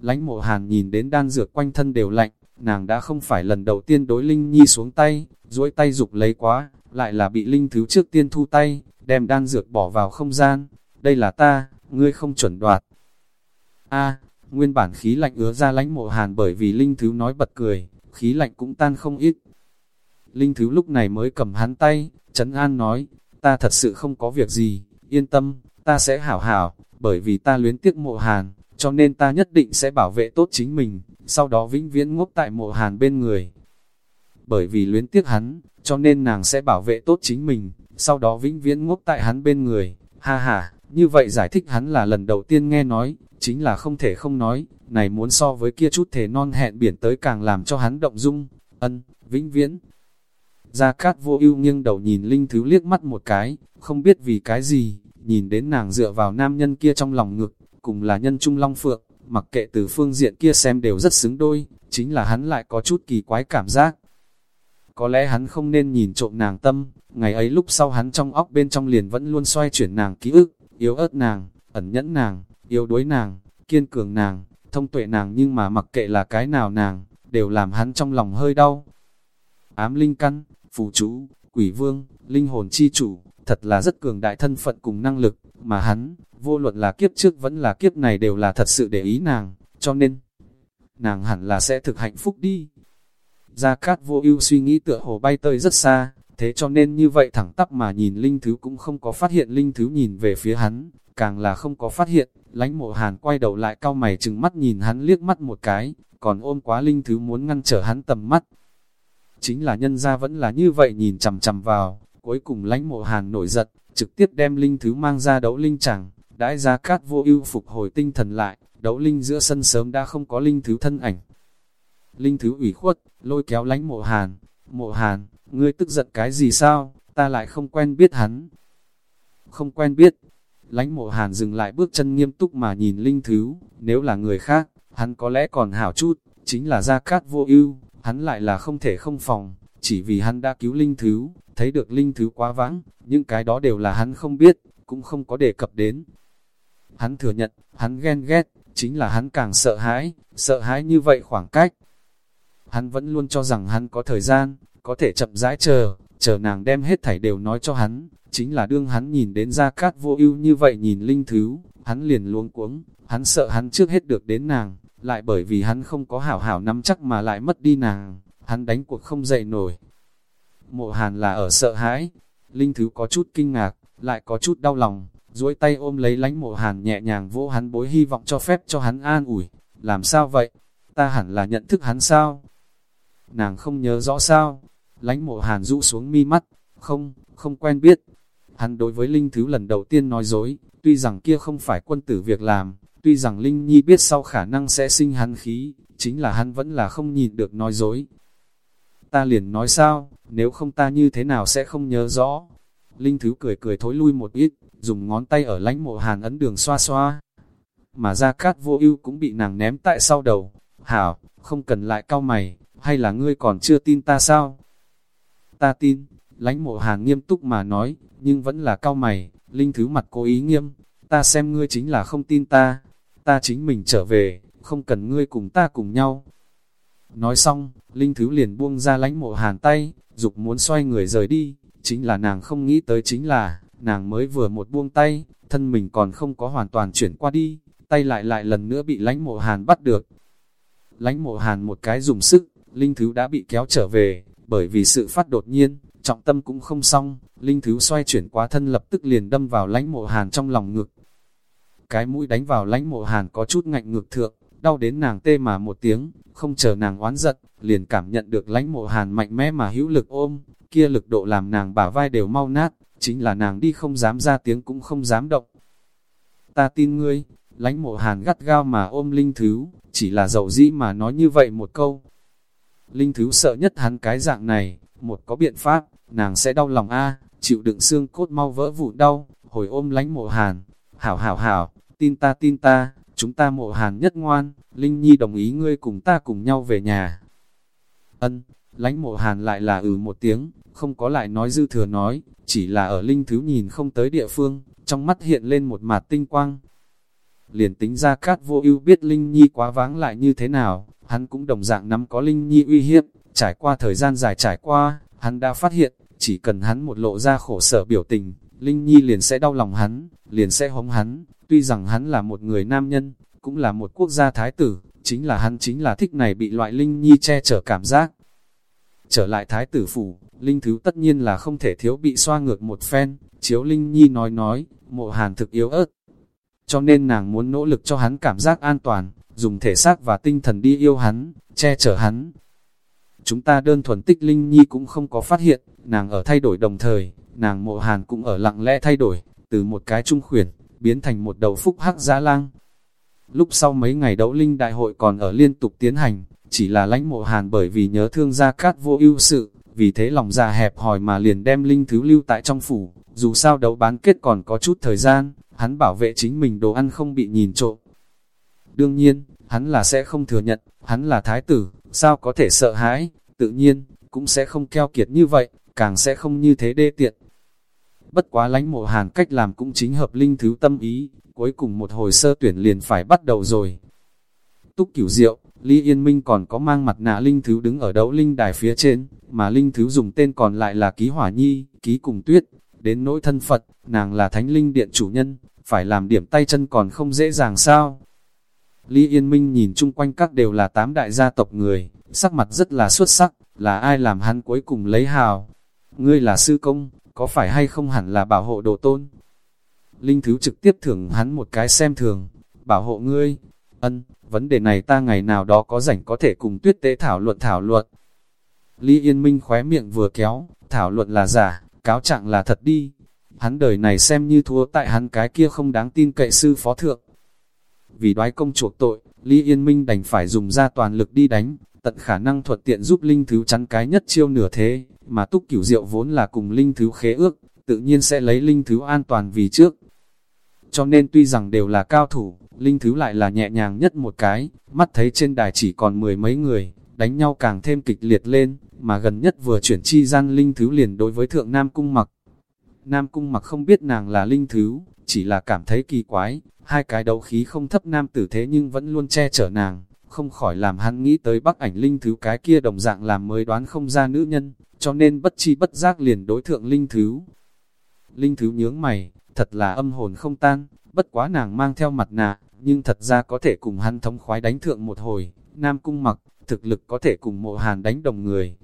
Lánh mộ hàn nhìn đến đan dược quanh thân đều lạnh, nàng đã không phải lần đầu tiên đối Linh Nhi xuống tay, duỗi tay dục lấy quá, lại là bị Linh Thứ trước tiên thu tay, đem đan dược bỏ vào không gian. Đây là ta, ngươi không chuẩn đoạt. A, nguyên bản khí lạnh ứa ra lánh mộ hàn bởi vì Linh Thứ nói bật cười, khí lạnh cũng tan không ít. Linh Thứ lúc này mới cầm hắn tay, Trấn An nói, ta thật sự không có việc gì, yên tâm, ta sẽ hảo hảo, bởi vì ta luyến tiếc mộ hàn, cho nên ta nhất định sẽ bảo vệ tốt chính mình, sau đó vĩnh viễn ngốc tại mộ hàn bên người. Bởi vì luyến tiếc hắn, cho nên nàng sẽ bảo vệ tốt chính mình, sau đó vĩnh viễn ngốc tại hắn bên người, ha ha, như vậy giải thích hắn là lần đầu tiên nghe nói, chính là không thể không nói, này muốn so với kia chút thể non hẹn biển tới càng làm cho hắn động dung, ân, vĩnh viễn. Gia Cát vô ưu nghiêng đầu nhìn Linh Thứ liếc mắt một cái, không biết vì cái gì, nhìn đến nàng dựa vào nam nhân kia trong lòng ngực, cùng là nhân trung long phượng, mặc kệ từ phương diện kia xem đều rất xứng đôi, chính là hắn lại có chút kỳ quái cảm giác. Có lẽ hắn không nên nhìn trộm nàng tâm, ngày ấy lúc sau hắn trong óc bên trong liền vẫn luôn xoay chuyển nàng ký ức, yếu ớt nàng, ẩn nhẫn nàng, yếu đuối nàng, kiên cường nàng, thông tuệ nàng nhưng mà mặc kệ là cái nào nàng, đều làm hắn trong lòng hơi đau. Ám linh căn, phù chú, quỷ vương, linh hồn chi chủ, thật là rất cường đại thân phận cùng năng lực, mà hắn, vô luận là kiếp trước vẫn là kiếp này đều là thật sự để ý nàng, cho nên, nàng hẳn là sẽ thực hạnh phúc đi. Gia Cát vô ưu suy nghĩ tựa hồ bay tơi rất xa, thế cho nên như vậy thẳng tắp mà nhìn Linh Thứ cũng không có phát hiện Linh Thứ nhìn về phía hắn, càng là không có phát hiện, lánh mộ hàn quay đầu lại cao mày chừng mắt nhìn hắn liếc mắt một cái, còn ôm quá Linh Thứ muốn ngăn trở hắn tầm mắt. Chính là nhân ra vẫn là như vậy nhìn chầm chầm vào, cuối cùng lánh mộ hàn nổi giận, trực tiếp đem Linh Thứ mang ra đấu Linh chẳng, đãi ra cát vô ưu phục hồi tinh thần lại, đấu Linh giữa sân sớm đã không có Linh Thứ thân ảnh. Linh Thứ ủy khuất, lôi kéo lánh mộ hàn, mộ hàn, ngươi tức giận cái gì sao, ta lại không quen biết hắn. Không quen biết, lánh mộ hàn dừng lại bước chân nghiêm túc mà nhìn Linh Thứ, nếu là người khác, hắn có lẽ còn hảo chút, chính là Gia Cát vô ưu hắn lại là không thể không phòng, chỉ vì hắn đã cứu Linh Thứ, thấy được Linh Thứ quá vãng, những cái đó đều là hắn không biết, cũng không có đề cập đến. Hắn thừa nhận, hắn ghen ghét, chính là hắn càng sợ hãi, sợ hãi như vậy khoảng cách. Hắn vẫn luôn cho rằng hắn có thời gian, có thể chậm rãi chờ, chờ nàng đem hết thảy đều nói cho hắn, chính là đương hắn nhìn đến Gia Cát vô ưu như vậy nhìn Linh Thứ, hắn liền luống cuống, hắn sợ hắn trước hết được đến nàng, lại bởi vì hắn không có hảo hảo nắm chắc mà lại mất đi nàng, hắn đánh cuộc không dậy nổi. Mộ hàn là ở sợ hãi, Linh Thứ có chút kinh ngạc, lại có chút đau lòng, duỗi tay ôm lấy lánh mộ hàn nhẹ nhàng vô hắn bối hy vọng cho phép cho hắn an ủi, làm sao vậy, ta hẳn là nhận thức hắn sao? Nàng không nhớ rõ sao, lánh mộ hàn rũ xuống mi mắt, không, không quen biết. Hắn đối với Linh Thứ lần đầu tiên nói dối, tuy rằng kia không phải quân tử việc làm, tuy rằng Linh Nhi biết sau khả năng sẽ sinh hắn khí, chính là hắn vẫn là không nhìn được nói dối. Ta liền nói sao, nếu không ta như thế nào sẽ không nhớ rõ. Linh Thứ cười cười thối lui một ít, dùng ngón tay ở lánh mộ hàn ấn đường xoa xoa. Mà ra cát vô ưu cũng bị nàng ném tại sau đầu. Hảo, không cần lại cao mày, hay là ngươi còn chưa tin ta sao? Ta tin, lánh mộ hàn nghiêm túc mà nói, nhưng vẫn là cao mày, Linh Thứ mặt cố ý nghiêm, ta xem ngươi chính là không tin ta, ta chính mình trở về, không cần ngươi cùng ta cùng nhau. Nói xong, Linh Thứ liền buông ra lánh mộ hàn tay, dục muốn xoay người rời đi, chính là nàng không nghĩ tới chính là, nàng mới vừa một buông tay, thân mình còn không có hoàn toàn chuyển qua đi, tay lại lại lần nữa bị lánh mộ hàn bắt được. Lánh mộ hàn một cái dùng sức, Linh Thứ đã bị kéo trở về, bởi vì sự phát đột nhiên, trọng tâm cũng không xong, Linh Thứ xoay chuyển quá thân lập tức liền đâm vào lánh mộ hàn trong lòng ngực. Cái mũi đánh vào lánh mộ hàn có chút ngạnh ngược thượng, đau đến nàng tê mà một tiếng, không chờ nàng oán giận, liền cảm nhận được lánh mộ hàn mạnh mẽ mà hữu lực ôm, kia lực độ làm nàng bả vai đều mau nát, chính là nàng đi không dám ra tiếng cũng không dám động. Ta tin ngươi, lánh mộ hàn gắt gao mà ôm Linh Thứ, chỉ là dầu dĩ mà nói như vậy một câu, Linh Thứ sợ nhất hắn cái dạng này, một có biện pháp, nàng sẽ đau lòng a chịu đựng xương cốt mau vỡ vụn đau, hồi ôm lánh mộ hàn. Hảo hảo hảo, tin ta tin ta, chúng ta mộ hàn nhất ngoan, Linh Nhi đồng ý ngươi cùng ta cùng nhau về nhà. Ân, lánh mộ hàn lại là ừ một tiếng, không có lại nói dư thừa nói, chỉ là ở Linh Thứ nhìn không tới địa phương, trong mắt hiện lên một mạt tinh quang. Liền tính ra cát vô ưu biết Linh Nhi quá váng lại như thế nào, hắn cũng đồng dạng nắm có Linh Nhi uy hiếp, trải qua thời gian dài trải qua, hắn đã phát hiện, chỉ cần hắn một lộ ra khổ sở biểu tình, Linh Nhi liền sẽ đau lòng hắn, liền sẽ hống hắn, tuy rằng hắn là một người nam nhân, cũng là một quốc gia thái tử, chính là hắn chính là thích này bị loại Linh Nhi che chở cảm giác trở lại thái tử phủ, Linh Thứ tất nhiên là không thể thiếu bị xoa ngược một phen, chiếu Linh Nhi nói nói, mộ hàn thực yếu ớt. Cho nên nàng muốn nỗ lực cho hắn cảm giác an toàn, dùng thể xác và tinh thần đi yêu hắn, che chở hắn. Chúng ta đơn thuần tích Linh Nhi cũng không có phát hiện, nàng ở thay đổi đồng thời, nàng mộ hàn cũng ở lặng lẽ thay đổi, từ một cái trung khuyển, biến thành một đầu phúc hắc giá lang. Lúc sau mấy ngày đấu linh đại hội còn ở liên tục tiến hành, chỉ là lãnh mộ hàn bởi vì nhớ thương gia cát vô ưu sự, vì thế lòng già hẹp hòi mà liền đem linh thứ lưu tại trong phủ, dù sao đấu bán kết còn có chút thời gian, hắn bảo vệ chính mình đồ ăn không bị nhìn trộm. Đương nhiên, hắn là sẽ không thừa nhận, hắn là thái tử, sao có thể sợ hãi, tự nhiên, cũng sẽ không keo kiệt như vậy, càng sẽ không như thế đê tiện. Bất quá lánh mộ hàn cách làm cũng chính hợp linh thứ tâm ý, cuối cùng một hồi sơ tuyển liền phải bắt đầu rồi. Túc cửu diệu, Lý Yên Minh còn có mang mặt nạ linh thứ đứng ở đấu linh đài phía trên, mà linh thứ dùng tên còn lại là ký hỏa nhi, ký cùng tuyết, đến nỗi thân Phật, nàng là thánh linh điện chủ nhân, phải làm điểm tay chân còn không dễ dàng sao. Lý Yên Minh nhìn chung quanh các đều là tám đại gia tộc người, sắc mặt rất là xuất sắc, là ai làm hắn cuối cùng lấy hào. Ngươi là sư công, có phải hay không hẳn là bảo hộ đồ tôn? Linh Thứ trực tiếp thưởng hắn một cái xem thường, bảo hộ ngươi. Ân, vấn đề này ta ngày nào đó có rảnh có thể cùng tuyết tế thảo luận thảo luận. Lý Yên Minh khóe miệng vừa kéo, thảo luận là giả, cáo trạng là thật đi. Hắn đời này xem như thua tại hắn cái kia không đáng tin cậy sư phó thượng. Vì đoái công chuộc tội, Lý Yên Minh đành phải dùng ra toàn lực đi đánh, tận khả năng thuận tiện giúp Linh Thứ chắn cái nhất chiêu nửa thế, mà túc cửu diệu vốn là cùng Linh Thứ khế ước, tự nhiên sẽ lấy Linh Thứ an toàn vì trước. Cho nên tuy rằng đều là cao thủ, Linh Thứ lại là nhẹ nhàng nhất một cái, mắt thấy trên đài chỉ còn mười mấy người, đánh nhau càng thêm kịch liệt lên, mà gần nhất vừa chuyển chi gian Linh Thứ liền đối với Thượng Nam Cung mặc. Nam Cung mặc không biết nàng là Linh Thứ, chỉ là cảm thấy kỳ quái, hai cái đấu khí không thấp nam tử thế nhưng vẫn luôn che chở nàng, không khỏi làm hắn nghĩ tới bắc ảnh Linh Thứ cái kia đồng dạng làm mới đoán không ra nữ nhân, cho nên bất chi bất giác liền đối thượng Linh Thứ. Linh Thứ nhướng mày, thật là âm hồn không tan, bất quá nàng mang theo mặt nạ, nhưng thật ra có thể cùng hắn thống khoái đánh thượng một hồi, Nam Cung mặc, thực lực có thể cùng mộ hàn đánh đồng người.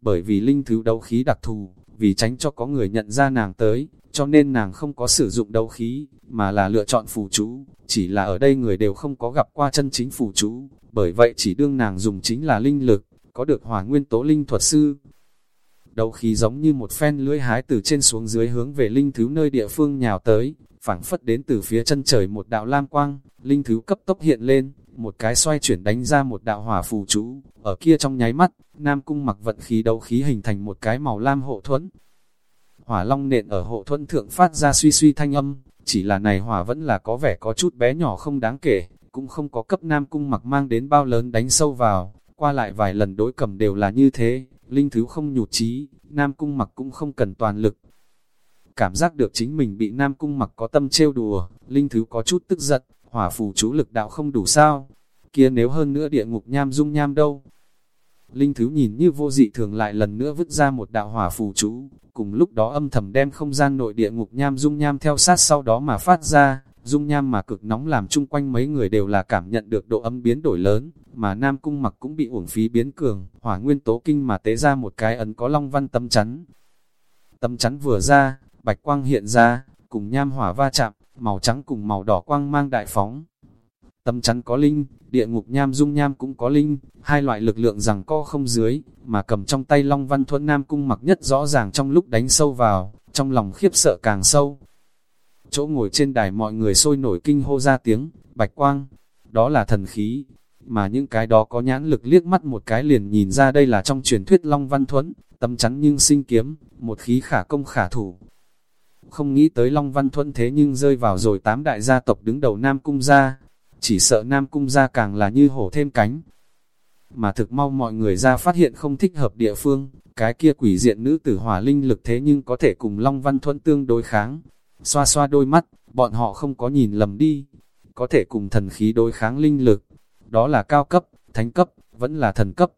Bởi vì linh thứ đấu khí đặc thù, vì tránh cho có người nhận ra nàng tới, cho nên nàng không có sử dụng đấu khí, mà là lựa chọn phù chú, chỉ là ở đây người đều không có gặp qua chân chính phù chú, bởi vậy chỉ đương nàng dùng chính là linh lực, có được hỏa nguyên tố linh thuật sư. Đấu khí giống như một phen lưỡi hái từ trên xuống dưới hướng về linh thứ nơi địa phương nhào tới, phảng phất đến từ phía chân trời một đạo lam quang, linh thứ cấp tốc hiện lên, một cái xoay chuyển đánh ra một đạo hỏa phù chú, ở kia trong nháy mắt, Nam Cung mặc vận khí đấu khí hình thành một cái màu lam hộ thuẫn. Hỏa long nện ở hộ thuẫn thượng phát ra suy suy thanh âm, chỉ là này hỏa vẫn là có vẻ có chút bé nhỏ không đáng kể, cũng không có cấp Nam Cung mặc mang đến bao lớn đánh sâu vào, qua lại vài lần đối cầm đều là như thế, linh thứ không nhụt chí Nam Cung mặc cũng không cần toàn lực. Cảm giác được chính mình bị Nam Cung mặc có tâm trêu đùa, linh thứ có chút tức giận, hỏa phù chú lực đạo không đủ sao, kia nếu hơn nữa địa ngục nham dung nham đâu. Linh Thứ nhìn như vô dị thường lại lần nữa vứt ra một đạo hỏa phù chú, cùng lúc đó âm thầm đem không gian nội địa ngục nham dung nham theo sát sau đó mà phát ra, dung nham mà cực nóng làm chung quanh mấy người đều là cảm nhận được độ âm biến đổi lớn, mà Nam Cung mặc cũng bị uổng phí biến cường, hỏa nguyên tố kinh mà tế ra một cái ấn có long văn tâm chắn. Tâm chắn vừa ra, bạch quang hiện ra, cùng nham hỏa va chạm, màu trắng cùng màu đỏ quang mang đại phóng. Tâm chắn có linh, địa ngục nham dung nham cũng có linh, hai loại lực lượng rằng co không dưới, mà cầm trong tay Long Văn Thuẫn Nam Cung mặc nhất rõ ràng trong lúc đánh sâu vào, trong lòng khiếp sợ càng sâu. Chỗ ngồi trên đài mọi người sôi nổi kinh hô ra tiếng, bạch quang, đó là thần khí, mà những cái đó có nhãn lực liếc mắt một cái liền nhìn ra đây là trong truyền thuyết Long Văn Thuấn, tâm chắn nhưng sinh kiếm, một khí khả công khả thủ, không nghĩ tới Long Văn Thuận thế nhưng rơi vào rồi tám đại gia tộc đứng đầu Nam Cung gia, chỉ sợ Nam Cung gia càng là như hổ thêm cánh. Mà thực mau mọi người ra phát hiện không thích hợp địa phương, cái kia quỷ diện nữ tử hỏa linh lực thế nhưng có thể cùng Long Văn Thuận tương đối kháng. Xoa xoa đôi mắt, bọn họ không có nhìn lầm đi, có thể cùng thần khí đối kháng linh lực, đó là cao cấp, thánh cấp, vẫn là thần cấp.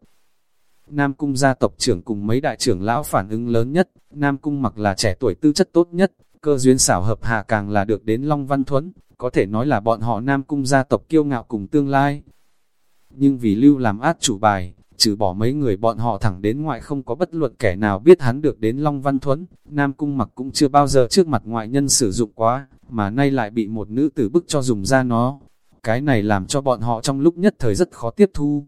Nam Cung gia tộc trưởng cùng mấy đại trưởng lão phản ứng lớn nhất, Nam Cung mặc là trẻ tuổi tư chất tốt nhất, cơ duyên xảo hợp hạ càng là được đến Long Văn Thuấn, có thể nói là bọn họ Nam Cung gia tộc kiêu ngạo cùng tương lai. Nhưng vì lưu làm át chủ bài, trừ bỏ mấy người bọn họ thẳng đến ngoại không có bất luận kẻ nào biết hắn được đến Long Văn Thuấn, Nam Cung mặc cũng chưa bao giờ trước mặt ngoại nhân sử dụng quá, mà nay lại bị một nữ tử bức cho dùng ra nó. Cái này làm cho bọn họ trong lúc nhất thời rất khó tiếp thu.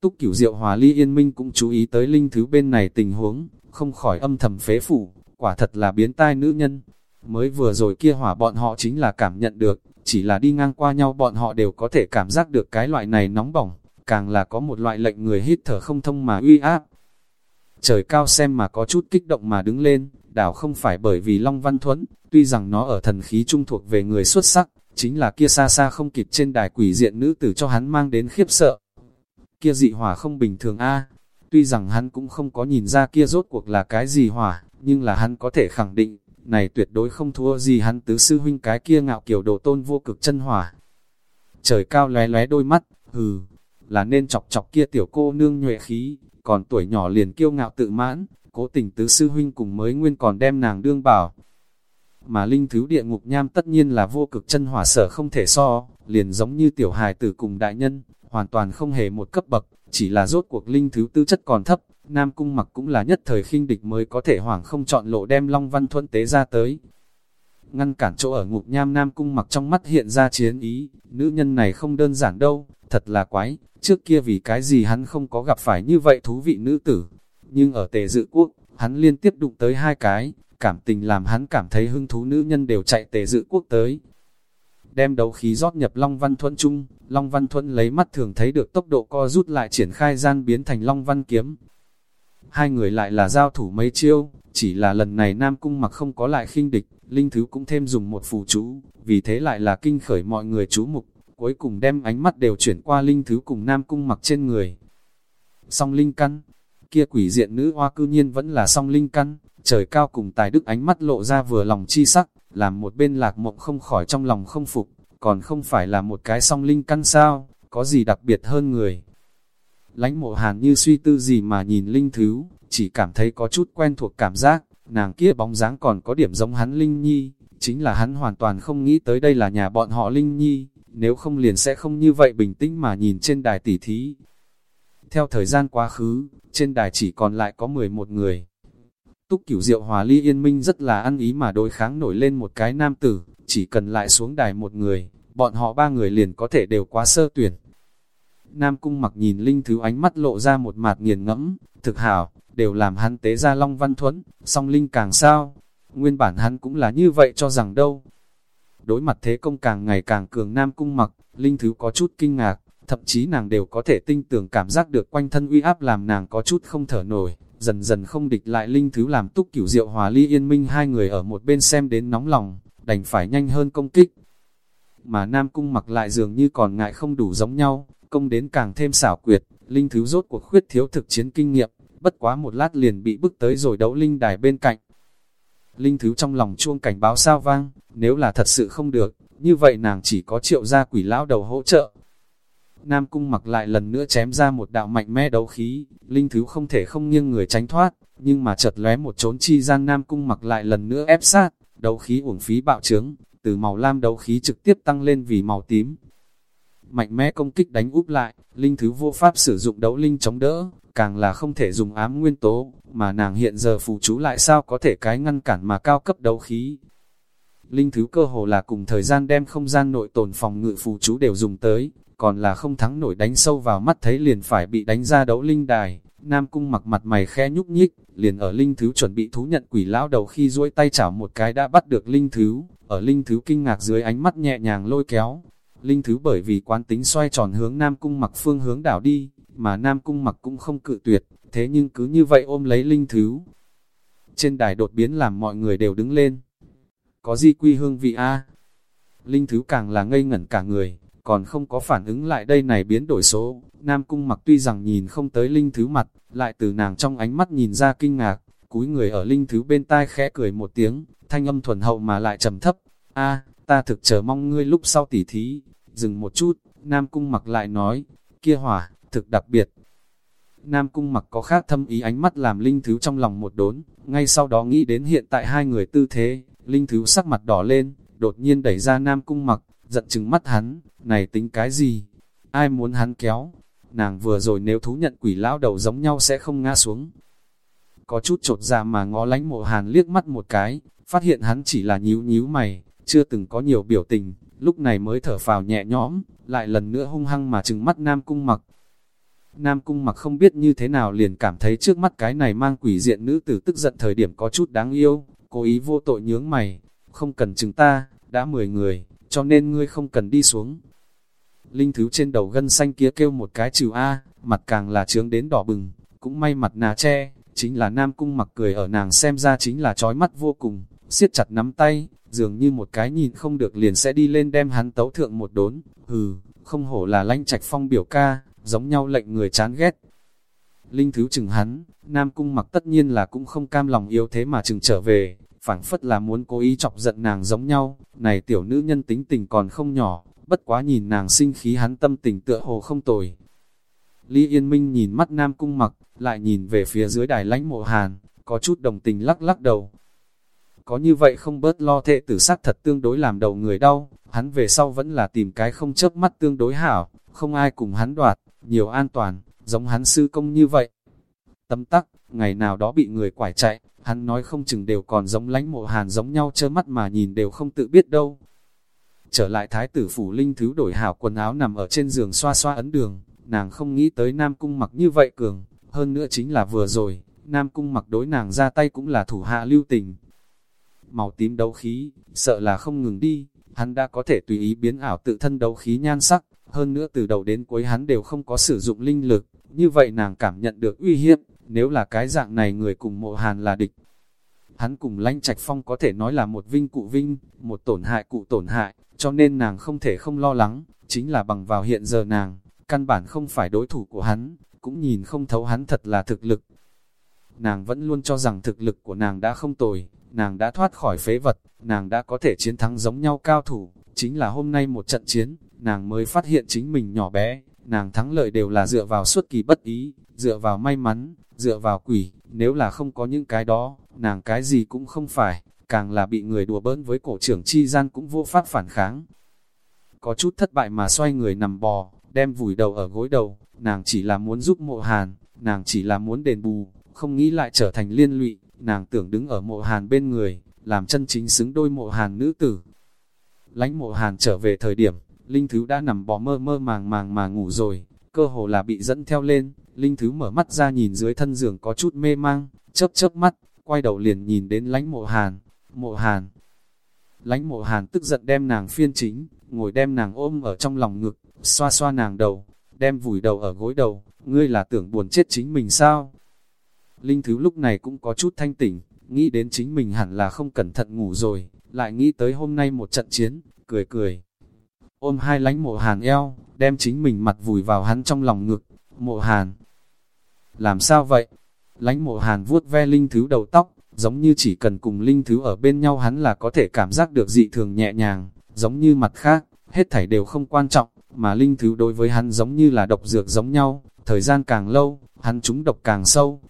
Túc cửu diệu hòa ly yên minh cũng chú ý tới linh thứ bên này tình huống, không khỏi âm thầm phế phủ, quả thật là biến tai nữ nhân. Mới vừa rồi kia hỏa bọn họ chính là cảm nhận được, chỉ là đi ngang qua nhau bọn họ đều có thể cảm giác được cái loại này nóng bỏng, càng là có một loại lệnh người hít thở không thông mà uy áp. Trời cao xem mà có chút kích động mà đứng lên, đảo không phải bởi vì Long Văn Thuấn, tuy rằng nó ở thần khí trung thuộc về người xuất sắc, chính là kia xa xa không kịp trên đài quỷ diện nữ tử cho hắn mang đến khiếp sợ. Kia dị hỏa không bình thường a tuy rằng hắn cũng không có nhìn ra kia rốt cuộc là cái gì hỏa, nhưng là hắn có thể khẳng định, này tuyệt đối không thua gì hắn tứ sư huynh cái kia ngạo kiểu đồ tôn vô cực chân hỏa. Trời cao lóe lóe đôi mắt, hừ, là nên chọc chọc kia tiểu cô nương nhuệ khí, còn tuổi nhỏ liền kiêu ngạo tự mãn, cố tình tứ sư huynh cùng mới nguyên còn đem nàng đương bảo. Mà linh thứ địa ngục nham tất nhiên là vô cực chân hỏa sở không thể so, liền giống như tiểu hài tử cùng đại nhân, hoàn toàn không hề một cấp bậc, chỉ là rốt cuộc linh thứ tư chất còn thấp, Nam Cung mặc cũng là nhất thời khinh địch mới có thể hoảng không chọn lộ đem Long Văn Thuận tế ra tới. Ngăn cản chỗ ở ngục nham Nam Cung mặc trong mắt hiện ra chiến ý, nữ nhân này không đơn giản đâu, thật là quái, trước kia vì cái gì hắn không có gặp phải như vậy thú vị nữ tử. Nhưng ở tề dự quốc, hắn liên tiếp đụng tới hai cái, cảm tình làm hắn cảm thấy hứng thú nữ nhân đều chạy tề dự quốc tới. Đem đấu khí rót nhập Long Văn Thuận Trung, Long Văn Thuận lấy mắt thường thấy được tốc độ co rút lại triển khai gian biến thành Long Văn Kiếm. Hai người lại là giao thủ mấy chiêu, chỉ là lần này Nam Cung mặc không có lại khinh địch, Linh Thứ cũng thêm dùng một phù chú, vì thế lại là kinh khởi mọi người chú mục cuối cùng đem ánh mắt đều chuyển qua linh thứ cùng nam cung mặc trên người. Song linh căn, kia quỷ diện nữ hoa cư nhiên vẫn là song linh căn, trời cao cùng tài đức ánh mắt lộ ra vừa lòng chi sắc, làm một bên lạc mộng không khỏi trong lòng không phục, còn không phải là một cái song linh căn sao, có gì đặc biệt hơn người. Lánh mộ hàn như suy tư gì mà nhìn linh thứ, chỉ cảm thấy có chút quen thuộc cảm giác, nàng kia bóng dáng còn có điểm giống hắn linh nhi, chính là hắn hoàn toàn không nghĩ tới đây là nhà bọn họ linh nhi nếu không liền sẽ không như vậy bình tĩnh mà nhìn trên đài tỉ thí. Theo thời gian quá khứ, trên đài chỉ còn lại có 11 người. Túc cửu diệu hòa ly yên minh rất là ăn ý mà đối kháng nổi lên một cái nam tử, chỉ cần lại xuống đài một người, bọn họ ba người liền có thể đều quá sơ tuyển. Nam cung mặc nhìn linh thứ ánh mắt lộ ra một mạt nghiền ngẫm, thực hảo, đều làm hắn tế ra long văn Thuấn, song linh càng sao. Nguyên bản hắn cũng là như vậy cho rằng đâu, Đối mặt thế công càng ngày càng cường nam cung mặc, linh thứ có chút kinh ngạc, thậm chí nàng đều có thể tinh tưởng cảm giác được quanh thân uy áp làm nàng có chút không thở nổi, dần dần không địch lại linh thứ làm túc cửu diệu hòa ly yên minh hai người ở một bên xem đến nóng lòng, đành phải nhanh hơn công kích. Mà nam cung mặc lại dường như còn ngại không đủ giống nhau, công đến càng thêm xảo quyệt, linh thứ rốt cuộc khuyết thiếu thực chiến kinh nghiệm, bất quá một lát liền bị bức tới rồi đấu linh đài bên cạnh, Linh Thứ trong lòng chuông cảnh báo sao vang, nếu là thật sự không được, như vậy nàng chỉ có triệu gia quỷ lão đầu hỗ trợ. Nam Cung mặc lại lần nữa chém ra một đạo mạnh mẽ đấu khí, Linh Thứ không thể không nghiêng người tránh thoát, nhưng mà chợt lóe một trốn chi gian Nam Cung mặc lại lần nữa ép sát, đấu khí uổng phí bạo trướng, từ màu lam đấu khí trực tiếp tăng lên vì màu tím. Mạnh mẽ công kích đánh úp lại, Linh Thứ vô pháp sử dụng đấu linh chống đỡ, càng là không thể dùng ám nguyên tố, mà nàng hiện giờ phù chú lại sao có thể cái ngăn cản mà cao cấp đấu khí. Linh thứ cơ hồ là cùng thời gian đem không gian nội tồn phòng ngự phù chú đều dùng tới, còn là không thắng nổi đánh sâu vào mắt thấy liền phải bị đánh ra đấu linh đài. Nam cung mặc mặt mày khe nhúc nhích, liền ở linh thứ chuẩn bị thú nhận quỷ lão đầu khi duỗi tay chảo một cái đã bắt được linh thứ, ở linh thứ kinh ngạc dưới ánh mắt nhẹ nhàng lôi kéo. Linh thứ bởi vì quán tính xoay tròn hướng Nam cung mặc phương hướng đảo đi, mà Nam Cung mặc cũng không cự tuyệt, thế nhưng cứ như vậy ôm lấy linh thứ. Trên đài đột biến làm mọi người đều đứng lên. Có gì quy hương vị A? Linh thứ càng là ngây ngẩn cả người, còn không có phản ứng lại đây này biến đổi số. Nam Cung mặc tuy rằng nhìn không tới linh thứ mặt, lại từ nàng trong ánh mắt nhìn ra kinh ngạc, cúi người ở linh thứ bên tai khẽ cười một tiếng, thanh âm thuần hậu mà lại trầm thấp. A, ta thực chờ mong ngươi lúc sau tỉ thí. Dừng một chút, Nam Cung mặc lại nói, kia hỏa, thực đặc biệt. Nam cung mặc có khác thâm ý ánh mắt làm linh thứ trong lòng một đốn, ngay sau đó nghĩ đến hiện tại hai người tư thế, linh thứ sắc mặt đỏ lên, đột nhiên đẩy ra nam cung mặc, giận chừng mắt hắn, này tính cái gì? Ai muốn hắn kéo? nàng vừa rồi nếu thú nhận quỷ lão đầu giống nhau sẽ không ngã xuống. Có chút trột ra mà ngó lánh mộ hàn liếc mắt một cái, phát hiện hắn chỉ là nhíu nhíu mày, chưa từng có nhiều biểu tình, lúc này mới thở phào nhẹ nhõm, lại lần nữa hung hăng mà trừng mắt Nam Cung mặc. Nam Cung mặc không biết như thế nào liền cảm thấy trước mắt cái này mang quỷ diện nữ tử tức giận thời điểm có chút đáng yêu, cố ý vô tội nhướng mày, không cần chứng ta, đã 10 người, cho nên ngươi không cần đi xuống. Linh thứ trên đầu gân xanh kia kêu một cái trừ A, mặt càng là trướng đến đỏ bừng, cũng may mặt nà che, chính là Nam Cung mặc cười ở nàng xem ra chính là trói mắt vô cùng, siết chặt nắm tay, dường như một cái nhìn không được liền sẽ đi lên đem hắn tấu thượng một đốn, hừ, không hổ là lanh trạch phong biểu ca, giống nhau lệnh người chán ghét. Linh thứ chừng hắn, Nam Cung mặc tất nhiên là cũng không cam lòng yếu thế mà chừng trở về, phảng phất là muốn cố ý chọc giận nàng giống nhau, này tiểu nữ nhân tính tình còn không nhỏ, bất quá nhìn nàng sinh khí hắn tâm tình tựa hồ không tồi. Lý Yên Minh nhìn mắt Nam Cung mặc, lại nhìn về phía dưới đài lãnh mộ hàn, có chút đồng tình lắc lắc đầu. Có như vậy không bớt lo thệ tử sắc thật tương đối làm đầu người đau, hắn về sau vẫn là tìm cái không chớp mắt tương đối hảo, không ai cùng hắn đoạt, nhiều an toàn, giống hắn sư công như vậy. Tâm tắc, ngày nào đó bị người quải chạy, hắn nói không chừng đều còn giống lánh mộ hàn giống nhau chơ mắt mà nhìn đều không tự biết đâu. Trở lại thái tử phủ linh thứ đổi hảo quần áo nằm ở trên giường xoa xoa ấn đường, nàng không nghĩ tới Nam Cung mặc như vậy cường, hơn nữa chính là vừa rồi, Nam Cung mặc đối nàng ra tay cũng là thủ hạ lưu tình. Màu tím đấu khí, sợ là không ngừng đi, hắn đã có thể tùy ý biến ảo tự thân đấu khí nhan sắc, hơn nữa từ đầu đến cuối hắn đều không có sử dụng linh lực, như vậy nàng cảm nhận được uy hiếp, nếu là cái dạng này người cùng mộ hàn là địch. Hắn cùng lãnh trạch phong có thể nói là một vinh cụ vinh, một tổn hại cụ tổn hại, cho nên nàng không thể không lo lắng, chính là bằng vào hiện giờ nàng, căn bản không phải đối thủ của hắn, cũng nhìn không thấu hắn thật là thực lực. Nàng vẫn luôn cho rằng thực lực của nàng đã không tồi, nàng đã thoát khỏi phế vật, nàng đã có thể chiến thắng giống nhau cao thủ, chính là hôm nay một trận chiến, nàng mới phát hiện chính mình nhỏ bé, nàng thắng lợi đều là dựa vào suốt kỳ bất ý, dựa vào may mắn, dựa vào quỷ, nếu là không có những cái đó, nàng cái gì cũng không phải, càng là bị người đùa bỡn với cổ trưởng chi gian cũng vô pháp phản kháng. Có chút thất bại mà xoay người nằm bò, đem vùi đầu ở gối đầu, nàng chỉ là muốn giúp mộ hàn, nàng chỉ là muốn đền bù, không nghĩ lại trở thành liên lụy, nàng tưởng đứng ở mộ hàn bên người, làm chân chính xứng đôi mộ hàn nữ tử. Lánh mộ hàn trở về thời điểm, Linh Thứ đã nằm bò mơ mơ màng màng mà ngủ rồi, cơ hồ là bị dẫn theo lên, Linh Thứ mở mắt ra nhìn dưới thân giường có chút mê mang, chớp chớp mắt, quay đầu liền nhìn đến lánh mộ hàn, mộ hàn. Lánh mộ hàn tức giận đem nàng phiên chính, ngồi đem nàng ôm ở trong lòng ngực, xoa xoa nàng đầu, đem vùi đầu ở gối đầu, ngươi là tưởng buồn chết chính mình sao? Linh Thứ lúc này cũng có chút thanh tỉnh, nghĩ đến chính mình hẳn là không cẩn thận ngủ rồi, lại nghĩ tới hôm nay một trận chiến, cười cười. Ôm hai lánh mộ hàn eo, đem chính mình mặt vùi vào hắn trong lòng ngực, mộ hàn. Làm sao vậy? Lánh mộ hàn vuốt ve Linh Thứ đầu tóc, giống như chỉ cần cùng Linh Thứ ở bên nhau hắn là có thể cảm giác được dị thường nhẹ nhàng, giống như mặt khác, hết thảy đều không quan trọng, mà Linh Thứ đối với hắn giống như là độc dược giống nhau, thời gian càng lâu, hắn trúng độc càng sâu.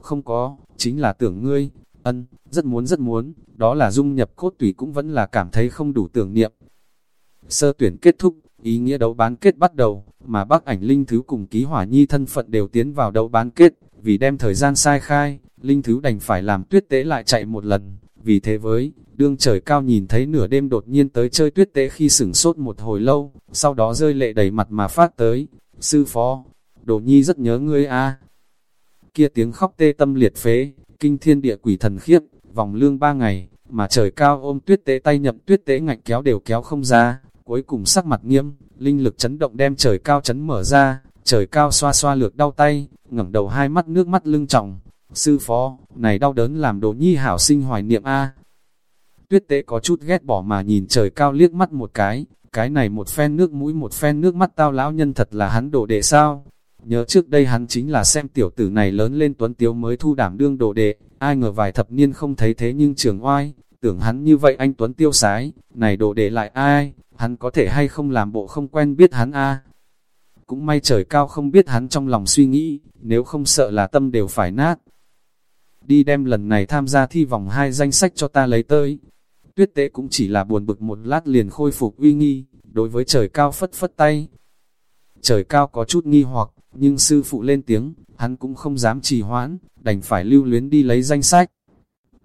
Không có, chính là tưởng ngươi, ân, rất muốn rất muốn, đó là dung nhập cốt tủy cũng vẫn là cảm thấy không đủ tưởng niệm. Sơ tuyển kết thúc, ý nghĩa đấu bán kết bắt đầu, mà bác ảnh Linh Thứ cùng ký hỏa nhi thân phận đều tiến vào đấu bán kết, vì đem thời gian sai khai, Linh Thứ đành phải làm tuyết tế lại chạy một lần, vì thế với, đương trời cao nhìn thấy nửa đêm đột nhiên tới chơi tuyết tế khi sửng sốt một hồi lâu, sau đó rơi lệ đầy mặt mà phát tới, sư phó, đồ nhi rất nhớ ngươi a. Kia tiếng khóc tê tâm liệt phế, kinh thiên địa quỷ thần khiếp, vòng lương ba ngày, mà trời cao ôm tuyết tế tay nhậm tuyết tế ngạnh kéo đều kéo không ra, cuối cùng sắc mặt nghiêm, linh lực chấn động đem trời cao chấn mở ra, trời cao xoa xoa lược đau tay, ngẩng đầu hai mắt nước mắt lưng trọng, sư phó, này đau đớn làm đồ nhi hảo sinh hoài niệm a Tuyết tế có chút ghét bỏ mà nhìn trời cao liếc mắt một cái, cái này một phen nước mũi một phen nước mắt tao lão nhân thật là hắn đồ đệ sao? Nhớ trước đây hắn chính là xem tiểu tử này lớn lên tuấn tiếu mới thu đảm đương đồ đệ, ai ngờ vài thập niên không thấy thế nhưng trường oai, tưởng hắn như vậy anh tuấn tiêu sái, này đồ để lại ai, hắn có thể hay không làm bộ không quen biết hắn a Cũng may trời cao không biết hắn trong lòng suy nghĩ, nếu không sợ là tâm đều phải nát. Đi đem lần này tham gia thi vòng hai danh sách cho ta lấy tới, Tuyết tế cũng chỉ là buồn bực một lát liền khôi phục uy nghi, đối với trời cao phất phất tay. Trời cao có chút nghi hoặc, nhưng sư phụ lên tiếng, hắn cũng không dám trì hoãn, đành phải lưu luyến đi lấy danh sách.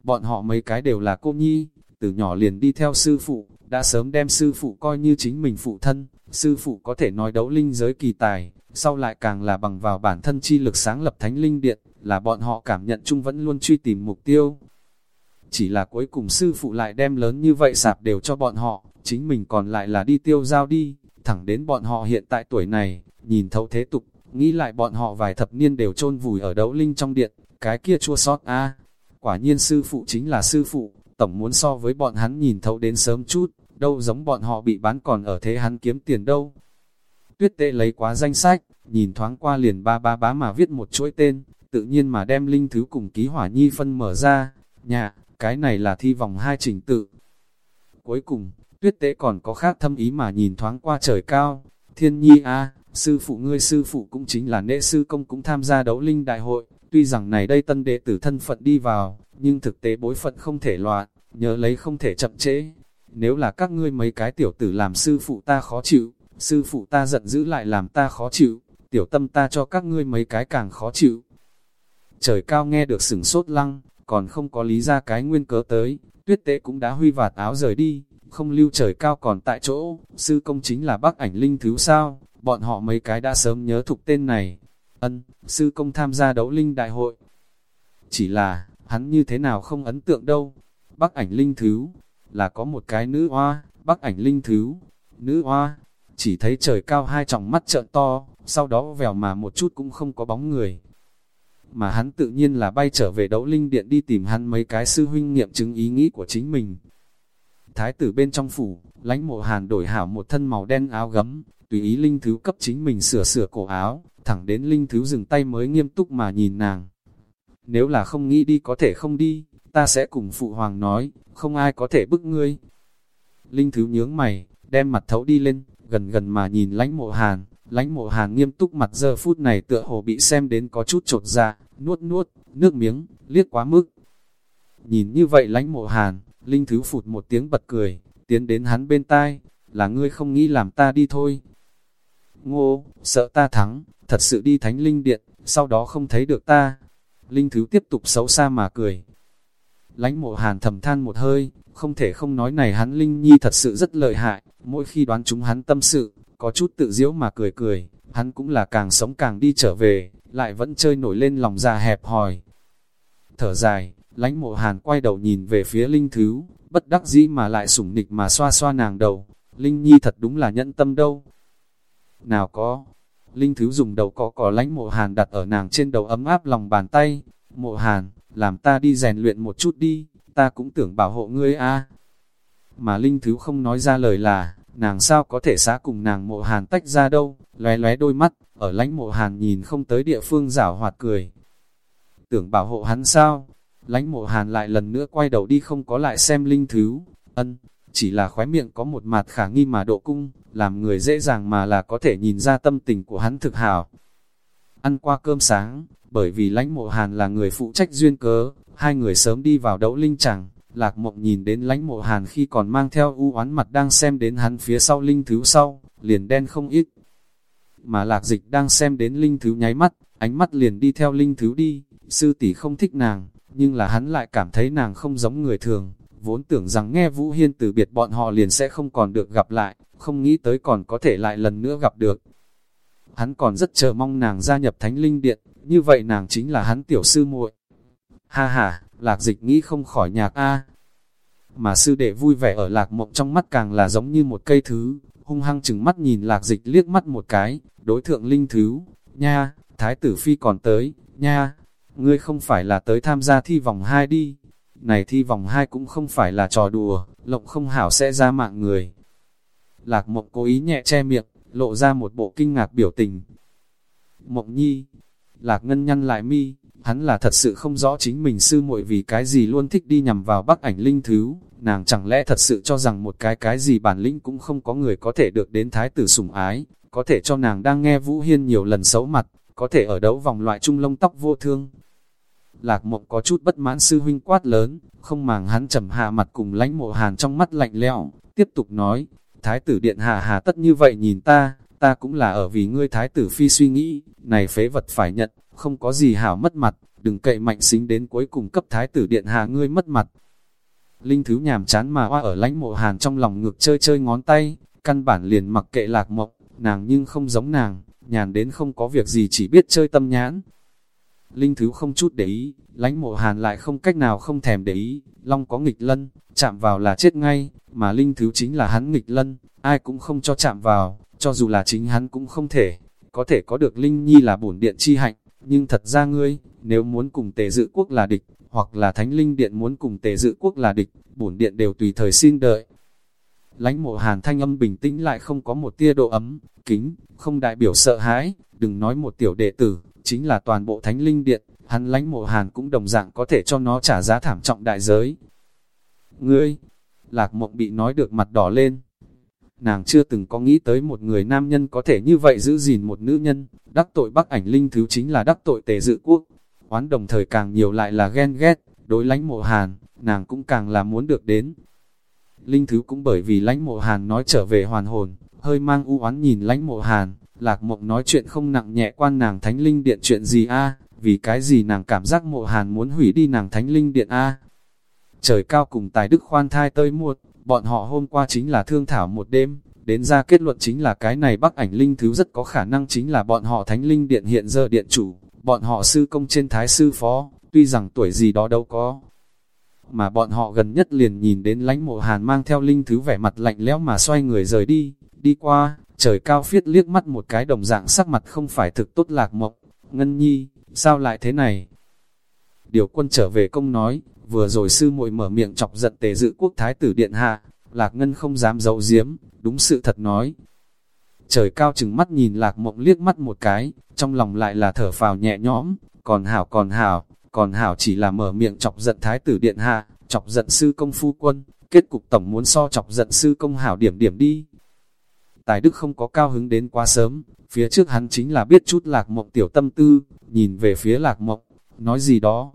Bọn họ mấy cái đều là cô nhi, từ nhỏ liền đi theo sư phụ, đã sớm đem sư phụ coi như chính mình phụ thân, sư phụ có thể nói đấu linh giới kỳ tài, sau lại càng là bằng vào bản thân chi lực sáng lập thánh linh điện, là bọn họ cảm nhận chung vẫn luôn truy tìm mục tiêu. Chỉ là cuối cùng sư phụ lại đem lớn như vậy sạp đều cho bọn họ, chính mình còn lại là đi tiêu giao đi, thẳng đến bọn họ hiện tại tuổi này, nhìn thấu thế tục, nghĩ lại bọn họ vài thập niên đều chôn vùi ở đấu linh trong điện, cái kia chua sót a Quả nhiên sư phụ chính là sư phụ, tổng muốn so với bọn hắn nhìn thấu đến sớm chút, đâu giống bọn họ bị bán còn ở thế hắn kiếm tiền đâu. Tuyết tệ lấy quá danh sách, nhìn thoáng qua liền ba ba bá mà viết một chuỗi tên, tự nhiên mà đem linh thứ cùng ký hỏa nhi phân mở ra. Nhà, cái này là thi vòng hai trình tự. Cuối cùng, tuyết tế còn có khác thâm ý mà nhìn thoáng qua trời cao. Thiên nhi a sư phụ ngươi sư phụ cũng chính là nệ sư công cũng tham gia đấu linh đại hội. Tuy rằng này đây tân đệ tử thân phận đi vào, nhưng thực tế bối phận không thể loạn, nhớ lấy không thể chậm trễ. Nếu là các ngươi mấy cái tiểu tử làm sư phụ ta khó chịu, sư phụ ta giận dữ lại làm ta khó chịu, tiểu tâm ta cho các ngươi mấy cái càng khó chịu. Trời cao nghe được sửng sốt lăng, còn không có lý ra cái nguyên cớ tới, tuyết tế cũng đã huy vạt áo rời đi, không lưu trời cao còn tại chỗ, sư công chính là bác ảnh linh thứ sao, bọn họ mấy cái đã sớm nhớ thục tên này. Ân, sư công tham gia đấu linh đại hội. Chỉ là, hắn như thế nào không ấn tượng đâu. Bác ảnh linh thứ, là có một cái nữ hoa, bác ảnh linh thứ, nữ hoa, chỉ thấy trời cao hai tròng mắt trợn to, sau đó vèo mà một chút cũng không có bóng người. Mà hắn tự nhiên là bay trở về đấu linh điện đi tìm hắn mấy cái sư huynh nghiệm chứng ý nghĩ của chính mình. Thái tử bên trong phủ, lánh mộ hàn đổi hảo một thân màu đen áo gấm, tùy ý linh thứ cấp chính mình sửa sửa cổ áo, thẳng đến linh thứ dừng tay mới nghiêm túc mà nhìn nàng. Nếu là không nghĩ đi có thể không đi, ta sẽ cùng phụ hoàng nói, không ai có thể bức ngươi. Linh thứ nhướng mày, đem mặt thấu đi lên, gần gần mà nhìn lánh mộ hàn, lánh mộ hàn nghiêm túc mặt giờ phút này tựa hồ bị xem đến có chút trột ra, nuốt nuốt, nước miếng, liếc quá mức. Nhìn như vậy lánh mộ hàn, linh thứ phụt một tiếng bật cười, tiến đến hắn bên tai, là ngươi không nghĩ làm ta đi thôi. Ngô, sợ ta thắng, thật sự đi thánh linh điện, sau đó không thấy được ta. Linh thứ tiếp tục xấu xa mà cười. Lánh mộ hàn thầm than một hơi, không thể không nói này hắn Linh Nhi thật sự rất lợi hại, mỗi khi đoán chúng hắn tâm sự, có chút tự diễu mà cười cười, hắn cũng là càng sống càng đi trở về, lại vẫn chơi nổi lên lòng già hẹp hòi. Thở dài, lánh mộ hàn quay đầu nhìn về phía Linh Thứ, bất đắc dĩ mà lại sủng nịch mà xoa xoa nàng đầu, Linh Nhi thật đúng là nhẫn tâm đâu. Nào có, Linh Thứ dùng đầu có cỏ lánh mộ hàn đặt ở nàng trên đầu ấm áp lòng bàn tay, mộ hàn, làm ta đi rèn luyện một chút đi, ta cũng tưởng bảo hộ ngươi a. Mà Linh Thứ không nói ra lời là, nàng sao có thể xá cùng nàng mộ hàn tách ra đâu, lóe lóe đôi mắt, ở lánh mộ hàn nhìn không tới địa phương rảo hoạt cười. Tưởng bảo hộ hắn sao? Lánh mộ hàn lại lần nữa quay đầu đi không có lại xem Linh Thứ, ân, chỉ là khóe miệng có một mặt khả nghi mà độ cung, làm người dễ dàng mà là có thể nhìn ra tâm tình của hắn thực hảo. Ăn qua cơm sáng, bởi vì lãnh mộ hàn là người phụ trách duyên cớ, hai người sớm đi vào đấu linh chẳng, lạc mộng nhìn đến lãnh mộ hàn khi còn mang theo u oán mặt đang xem đến hắn phía sau linh thứ sau, liền đen không ít. Mà lạc dịch đang xem đến linh thứ nháy mắt, ánh mắt liền đi theo linh thứ đi, sư tỷ không thích nàng, nhưng là hắn lại cảm thấy nàng không giống người thường, vốn tưởng rằng nghe Vũ Hiên từ biệt bọn họ liền sẽ không còn được gặp lại, không nghĩ tới còn có thể lại lần nữa gặp được. Hắn còn rất chờ mong nàng gia nhập Thánh Linh Điện, như vậy nàng chính là hắn tiểu sư muội. Ha ha, lạc dịch nghĩ không khỏi nhạc A. Mà sư đệ vui vẻ ở lạc mộng trong mắt càng là giống như một cây thứ, hung hăng chừng mắt nhìn lạc dịch liếc mắt một cái, đối thượng linh thứ, nha, thái tử phi còn tới, nha, ngươi không phải là tới tham gia thi vòng 2 đi, này thi vòng hai cũng không phải là trò đùa, lộng không hảo sẽ ra mạng người. Lạc mộng cố ý nhẹ che miệng, lộ ra một bộ kinh ngạc biểu tình. Mộng nhi, lạc ngân nhăn lại mi, hắn là thật sự không rõ chính mình sư muội vì cái gì luôn thích đi nhằm vào bắc ảnh linh thứ, nàng chẳng lẽ thật sự cho rằng một cái cái gì bản lĩnh cũng không có người có thể được đến thái tử sủng ái, có thể cho nàng đang nghe Vũ Hiên nhiều lần xấu mặt, có thể ở đấu vòng loại trung lông tóc vô thương. Lạc mộng có chút bất mãn sư huynh quát lớn, không màng hắn trầm hạ mặt cùng lánh mộ hàn trong mắt lạnh lẽo, tiếp tục nói, thái tử điện hạ hà tất như vậy nhìn ta, ta cũng là ở vì ngươi thái tử phi suy nghĩ, này phế vật phải nhận, không có gì hảo mất mặt, đừng cậy mạnh xính đến cuối cùng cấp thái tử điện hạ ngươi mất mặt. Linh thứ nhàm chán mà hoa ở lãnh mộ hàn trong lòng ngược chơi chơi ngón tay, căn bản liền mặc kệ lạc mộng, nàng nhưng không giống nàng, nhàn đến không có việc gì chỉ biết chơi tâm nhãn. Linh thứ không chút để ý, lãnh mộ hàn lại không cách nào không thèm để ý, long có nghịch lân, chạm vào là chết ngay, mà linh thứ chính là hắn nghịch lân, ai cũng không cho chạm vào, cho dù là chính hắn cũng không thể, có thể có được linh nhi là bổn điện chi hạnh, nhưng thật ra ngươi, nếu muốn cùng tề dự quốc là địch, hoặc là thánh linh điện muốn cùng tề dự quốc là địch, bổn điện đều tùy thời xin đợi. Lánh mộ hàn thanh âm bình tĩnh lại không có một tia độ ấm, kính, không đại biểu sợ hãi, đừng nói một tiểu đệ tử, chính là toàn bộ thánh linh điện, hắn lánh mộ hàn cũng đồng dạng có thể cho nó trả giá thảm trọng đại giới. Ngươi, lạc mộng bị nói được mặt đỏ lên. Nàng chưa từng có nghĩ tới một người nam nhân có thể như vậy giữ gìn một nữ nhân, đắc tội bắc ảnh linh thứ chính là đắc tội tề dự quốc. Oán đồng thời càng nhiều lại là ghen ghét, đối lánh mộ hàn, nàng cũng càng là muốn được đến. Linh thứ cũng bởi vì lánh mộ hàn nói trở về hoàn hồn, hơi mang u oán nhìn lánh mộ hàn, lạc mộng nói chuyện không nặng nhẹ quan nàng thánh linh điện chuyện gì a? Vì cái gì nàng cảm giác mộ hàn muốn hủy đi nàng thánh linh điện a? Trời cao cùng tài đức khoan thai tơi muột, bọn họ hôm qua chính là thương thảo một đêm, đến ra kết luận chính là cái này bắc ảnh linh thứ rất có khả năng chính là bọn họ thánh linh điện hiện giờ điện chủ, bọn họ sư công trên thái sư phó, tuy rằng tuổi gì đó đâu có. Mà bọn họ gần nhất liền nhìn đến lánh mộ hàn mang theo linh thứ vẻ mặt lạnh lẽo mà xoay người rời đi, đi qua, trời cao phiết liếc mắt một cái đồng dạng sắc mặt không phải thực tốt lạc mộng, ngân nhi, sao lại thế này? Điều quân trở về công nói, vừa rồi sư muội mở miệng chọc giận tề dự quốc thái tử điện hạ, lạc ngân không dám giấu giếm, đúng sự thật nói. Trời cao chừng mắt nhìn lạc mộng liếc mắt một cái, trong lòng lại là thở phào nhẹ nhõm, còn hảo còn hảo, còn hảo chỉ là mở miệng chọc giận thái tử điện hạ, chọc giận sư công phu quân, kết cục tổng muốn so chọc giận sư công hảo điểm điểm đi. Tài đức không có cao hứng đến quá sớm, phía trước hắn chính là biết chút lạc mộng tiểu tâm tư, nhìn về phía lạc mộng, nói gì đó.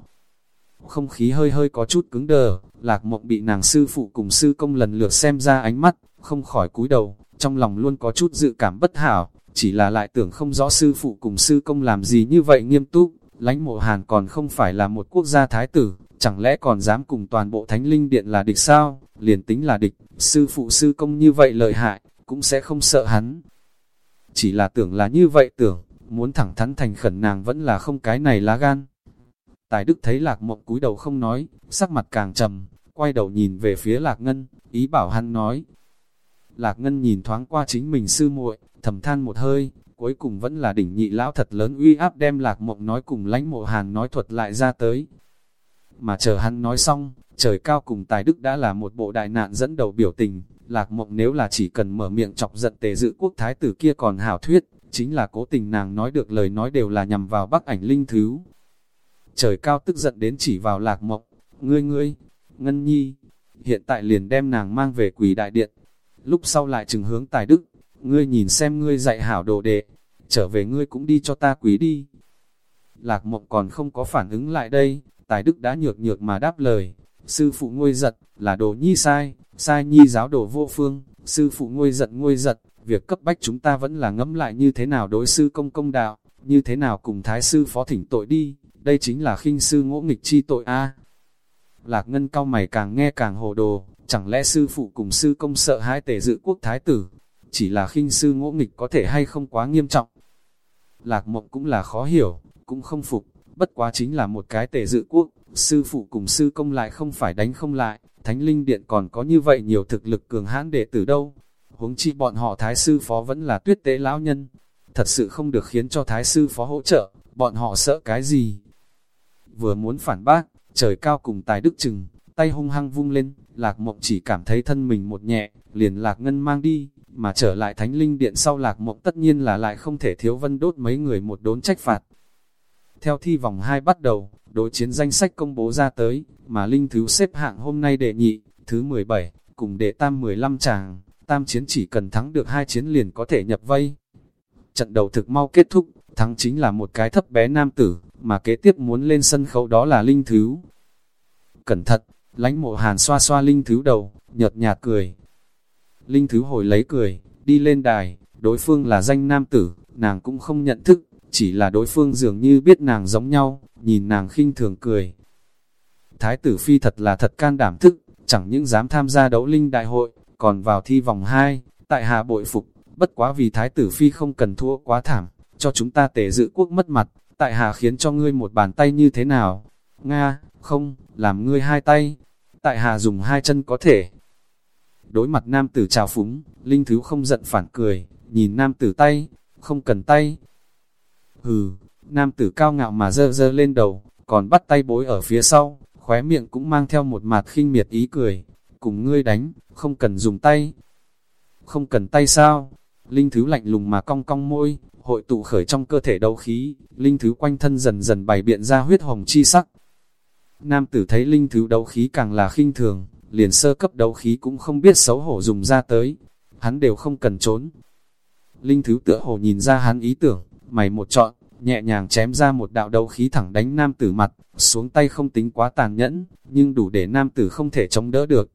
Không khí hơi hơi có chút cứng đờ, lạc mộng bị nàng sư phụ cùng sư công lần lượt xem ra ánh mắt, không khỏi cúi đầu, trong lòng luôn có chút dự cảm bất hảo, chỉ là lại tưởng không rõ sư phụ cùng sư công làm gì như vậy nghiêm túc, lãnh mộ hàn còn không phải là một quốc gia thái tử, chẳng lẽ còn dám cùng toàn bộ thánh linh điện là địch sao, liền tính là địch, sư phụ sư công như vậy lợi hại, cũng sẽ không sợ hắn. Chỉ là tưởng là như vậy tưởng, muốn thẳng thắn thành khẩn nàng vẫn là không cái này lá gan. Tài đức thấy lạc mộng cúi đầu không nói, sắc mặt càng trầm, quay đầu nhìn về phía lạc ngân, ý bảo hắn nói. Lạc ngân nhìn thoáng qua chính mình sư muội, thầm than một hơi, cuối cùng vẫn là đỉnh nhị lão thật lớn uy áp đem lạc mộng nói cùng lánh mộ hàn nói thuật lại ra tới. Mà chờ hắn nói xong, trời cao cùng tài đức đã là một bộ đại nạn dẫn đầu biểu tình, lạc mộng nếu là chỉ cần mở miệng chọc giận tề dự quốc thái tử kia còn hảo thuyết, chính là cố tình nàng nói được lời nói đều là nhằm vào bắc ảnh linh thứ. Trời cao tức giận đến chỉ vào lạc mộng, ngươi ngươi, ngân nhi, hiện tại liền đem nàng mang về quỷ đại điện, lúc sau lại chừng hướng tài đức, ngươi nhìn xem ngươi dạy hảo đồ đệ, trở về ngươi cũng đi cho ta quý đi. Lạc mộng còn không có phản ứng lại đây, tài đức đã nhược nhược mà đáp lời, sư phụ ngôi giật, là đồ nhi sai, sai nhi giáo đồ vô phương, sư phụ ngôi giận ngôi giật, việc cấp bách chúng ta vẫn là ngẫm lại như thế nào đối sư công công đạo, như thế nào cùng thái sư phó thỉnh tội đi, đây chính là khinh sư ngỗ nghịch chi tội a. Lạc ngân cao mày càng nghe càng hồ đồ, chẳng lẽ sư phụ cùng sư công sợ hai tể dự quốc thái tử, chỉ là khinh sư ngỗ nghịch có thể hay không quá nghiêm trọng. Lạc mộng cũng là khó hiểu, cũng không phục, bất quá chính là một cái tể dự quốc, sư phụ cùng sư công lại không phải đánh không lại, thánh linh điện còn có như vậy nhiều thực lực cường hãn đệ tử đâu. Huống chi bọn họ thái sư phó vẫn là tuyết tế lão nhân, thật sự không được khiến cho thái sư phó hỗ trợ, bọn họ sợ cái gì. Vừa muốn phản bác, trời cao cùng tài đức chừng, tay hung hăng vung lên, lạc mộng chỉ cảm thấy thân mình một nhẹ, liền lạc ngân mang đi, mà trở lại thánh linh điện sau lạc mộng tất nhiên là lại không thể thiếu vân đốt mấy người một đốn trách phạt. Theo thi vòng 2 bắt đầu, đối chiến danh sách công bố ra tới, mà linh thứ xếp hạng hôm nay đệ nhị, thứ 17, cùng đệ tam 15 chàng. tam chiến chỉ cần thắng được hai chiến liền có thể nhập vây. Trận đầu thực mau kết thúc, thắng chính là một cái thấp bé nam tử, mà kế tiếp muốn lên sân khấu đó là linh thứ. Cẩn thận, lánh mộ hàn xoa xoa linh thứ đầu, nhợt nhạt cười. Linh thứ hồi lấy cười, đi lên đài, đối phương là danh nam tử, nàng cũng không nhận thức, chỉ là đối phương dường như biết nàng giống nhau, nhìn nàng khinh thường cười. Thái tử phi thật là thật can đảm thức, chẳng những dám tham gia đấu linh đại hội, còn vào thi vòng 2, tại hạ bội phục, bất quá vì thái tử phi không cần thua quá thảm, cho chúng ta tể dự quốc mất mặt, tại hạ khiến cho ngươi một bàn tay như thế nào? Nga, không, làm ngươi hai tay, tại hạ dùng hai chân có thể. Đối mặt nam tử trào phúng, linh thứ không giận phản cười, nhìn nam tử tay, không cần tay. Hừ, nam tử cao ngạo mà dơ dơ lên đầu, còn bắt tay bối ở phía sau, khóe miệng cũng mang theo một mặt khinh miệt ý cười, cùng ngươi đánh, không cần dùng tay. Không cần tay sao? Linh thứ lạnh lùng mà cong cong môi, hội tụ khởi trong cơ thể đấu khí, linh thứ quanh thân dần dần bày biện ra huyết hồng chi sắc. Nam tử thấy linh thứ đấu khí càng là khinh thường, liền sơ cấp đấu khí cũng không biết xấu hổ dùng ra tới, hắn đều không cần trốn. Linh thứ tựa hồ nhìn ra hắn ý tưởng, mày một chọn, nhẹ nhàng chém ra một đạo đấu khí thẳng đánh nam tử mặt, xuống tay không tính quá tàn nhẫn, nhưng đủ để nam tử không thể chống đỡ được.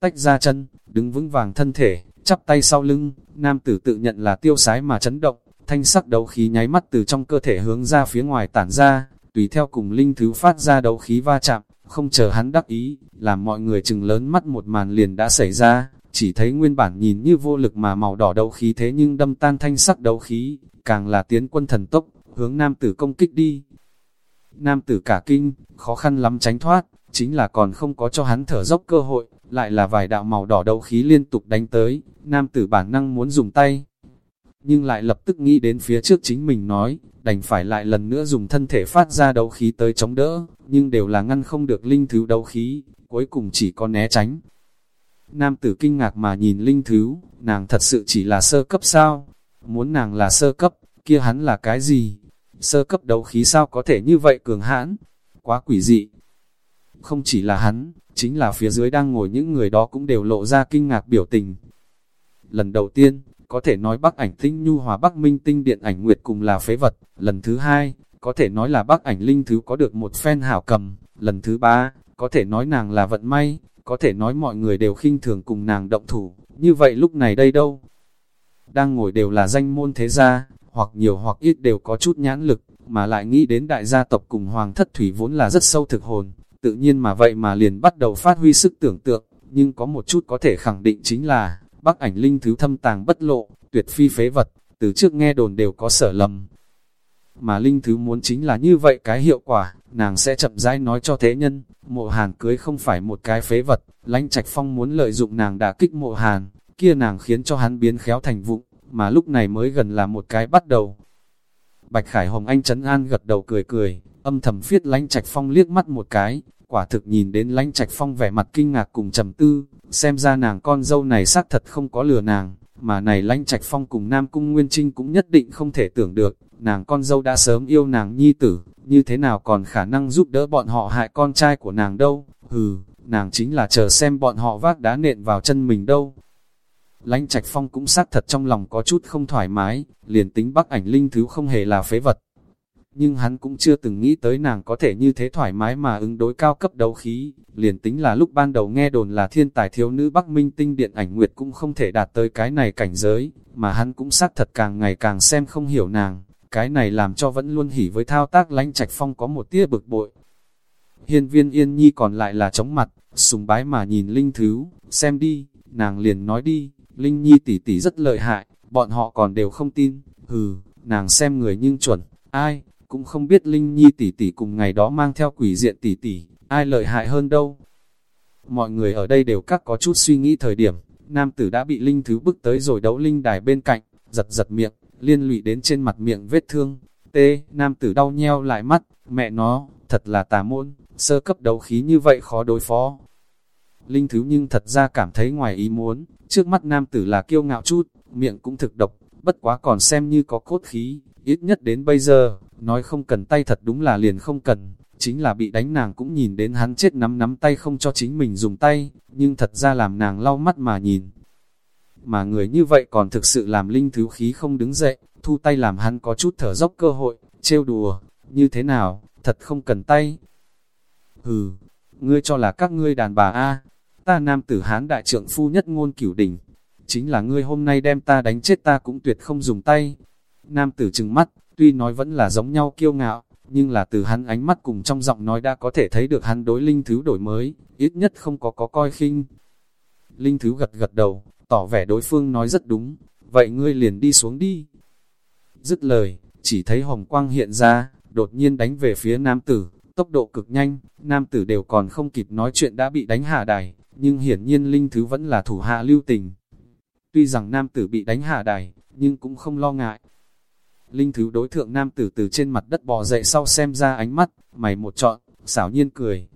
Tách ra chân, đứng vững vàng thân thể, chắp tay sau lưng, nam tử tự nhận là tiêu sái mà chấn động, thanh sắc đấu khí nháy mắt từ trong cơ thể hướng ra phía ngoài tản ra, tùy theo cùng linh thứ phát ra đấu khí va chạm, không chờ hắn đắc ý, làm mọi người chừng lớn mắt một màn liền đã xảy ra, chỉ thấy nguyên bản nhìn như vô lực mà màu đỏ đấu khí thế nhưng đâm tan thanh sắc đấu khí, càng là tiến quân thần tốc, hướng nam tử công kích đi. Nam tử cả kinh, khó khăn lắm tránh thoát, chính là còn không có cho hắn thở dốc cơ hội, lại là vài đạo màu đỏ đấu khí liên tục đánh tới, nam tử bản năng muốn dùng tay. Nhưng lại lập tức nghĩ đến phía trước chính mình nói, đành phải lại lần nữa dùng thân thể phát ra đấu khí tới chống đỡ, nhưng đều là ngăn không được linh thứ đấu khí, cuối cùng chỉ có né tránh. Nam tử kinh ngạc mà nhìn linh thứ, nàng thật sự chỉ là sơ cấp sao? Muốn nàng là sơ cấp, kia hắn là cái gì? Sơ cấp đấu khí sao có thể như vậy cường hãn? Quá quỷ dị. Không chỉ là hắn, chính là phía dưới đang ngồi những người đó cũng đều lộ ra kinh ngạc biểu tình. Lần đầu tiên, có thể nói Bắc ảnh tinh nhu hòa Bắc minh tinh điện ảnh nguyệt cùng là phế vật. Lần thứ hai, có thể nói là Bắc ảnh linh thứ có được một phen hảo cầm. Lần thứ ba, có thể nói nàng là vận may, có thể nói mọi người đều khinh thường cùng nàng động thủ. Như vậy lúc này đây đâu? Đang ngồi đều là danh môn thế gia, hoặc nhiều hoặc ít đều có chút nhãn lực, mà lại nghĩ đến đại gia tộc cùng hoàng thất thủy vốn là rất sâu thực hồn, tự nhiên mà vậy mà liền bắt đầu phát huy sức tưởng tượng, nhưng có một chút có thể khẳng định chính là, bắc ảnh linh thứ thâm tàng bất lộ, tuyệt phi phế vật, từ trước nghe đồn đều có sở lầm. Mà linh thứ muốn chính là như vậy cái hiệu quả, nàng sẽ chậm rãi nói cho thế nhân, mộ hàn cưới không phải một cái phế vật, lãnh trạch phong muốn lợi dụng nàng đã kích mộ hàn, kia nàng khiến cho hắn biến khéo thành vụng, mà lúc này mới gần là một cái bắt đầu. Bạch Khải Hồng Anh Trấn An gật đầu cười cười, âm thầm phiết lãnh trạch phong liếc mắt một cái, quả thực nhìn đến lãnh trạch phong vẻ mặt kinh ngạc cùng trầm tư, xem ra nàng con dâu này xác thật không có lừa nàng, mà này lãnh trạch phong cùng Nam Cung Nguyên Trinh cũng nhất định không thể tưởng được, nàng con dâu đã sớm yêu nàng nhi tử, như thế nào còn khả năng giúp đỡ bọn họ hại con trai của nàng đâu, hừ, nàng chính là chờ xem bọn họ vác đá nện vào chân mình đâu. Lãnh trạch phong cũng xác thật trong lòng có chút không thoải mái, liền tính bắc ảnh linh thứ không hề là phế vật, nhưng hắn cũng chưa từng nghĩ tới nàng có thể như thế thoải mái mà ứng đối cao cấp đấu khí, liền tính là lúc ban đầu nghe đồn là thiên tài thiếu nữ Bắc Minh tinh điện ảnh nguyệt cũng không thể đạt tới cái này cảnh giới, mà hắn cũng xác thật càng ngày càng xem không hiểu nàng, cái này làm cho vẫn luôn hỉ với thao tác Lãnh trạch phong có một tia bực bội. Hiên viên yên nhi còn lại là chống mặt, sùng bái mà nhìn Linh Thứ, xem đi, nàng liền nói đi, Linh Nhi tỷ tỷ rất lợi hại, bọn họ còn đều không tin, hừ, nàng xem người nhưng chuẩn, ai, cũng không biết Linh Nhi tỷ tỷ cùng ngày đó mang theo quỷ diện tỷ tỷ, ai lợi hại hơn đâu. Mọi người ở đây đều các có chút suy nghĩ thời điểm, nam tử đã bị Linh Thứ bức tới rồi đấu Linh đài bên cạnh, giật giật miệng, liên lụy đến trên mặt miệng vết thương. Tê nam tử đau nheo lại mắt, mẹ nó, thật là tà môn, sơ cấp đấu khí như vậy khó đối phó. Linh Thứ nhưng thật ra cảm thấy ngoài ý muốn, trước mắt nam tử là kiêu ngạo chút, miệng cũng thực độc, bất quá còn xem như có cốt khí, ít nhất đến bây giờ, nói không cần tay thật đúng là liền không cần, chính là bị đánh nàng cũng nhìn đến hắn chết nắm nắm tay không cho chính mình dùng tay, nhưng thật ra làm nàng lau mắt mà nhìn. Mà người như vậy còn thực sự làm linh thứ khí không đứng dậy, thu tay làm hắn có chút thở dốc cơ hội, trêu đùa, như thế nào, thật không cần tay. Hừ, ngươi cho là các ngươi đàn bà A, ta nam tử hán đại trượng phu nhất ngôn cửu đỉnh, chính là ngươi hôm nay đem ta đánh chết ta cũng tuyệt không dùng tay. Nam tử trừng mắt, tuy nói vẫn là giống nhau kiêu ngạo, nhưng là từ hắn ánh mắt cùng trong giọng nói đã có thể thấy được hắn đối linh thứ đổi mới, ít nhất không có có coi khinh. Linh thứ gật gật đầu, tỏ vẻ đối phương nói rất đúng, vậy ngươi liền đi xuống đi. Dứt lời, chỉ thấy hồng quang hiện ra, đột nhiên đánh về phía nam tử, tốc độ cực nhanh, nam tử đều còn không kịp nói chuyện đã bị đánh hạ đài, nhưng hiển nhiên linh thứ vẫn là thủ hạ lưu tình. Tuy rằng nam tử bị đánh hạ đài, nhưng cũng không lo ngại. Linh thứ đối thượng nam tử từ trên mặt đất bò dậy sau xem ra ánh mắt, mày một trọn, xảo nhiên cười.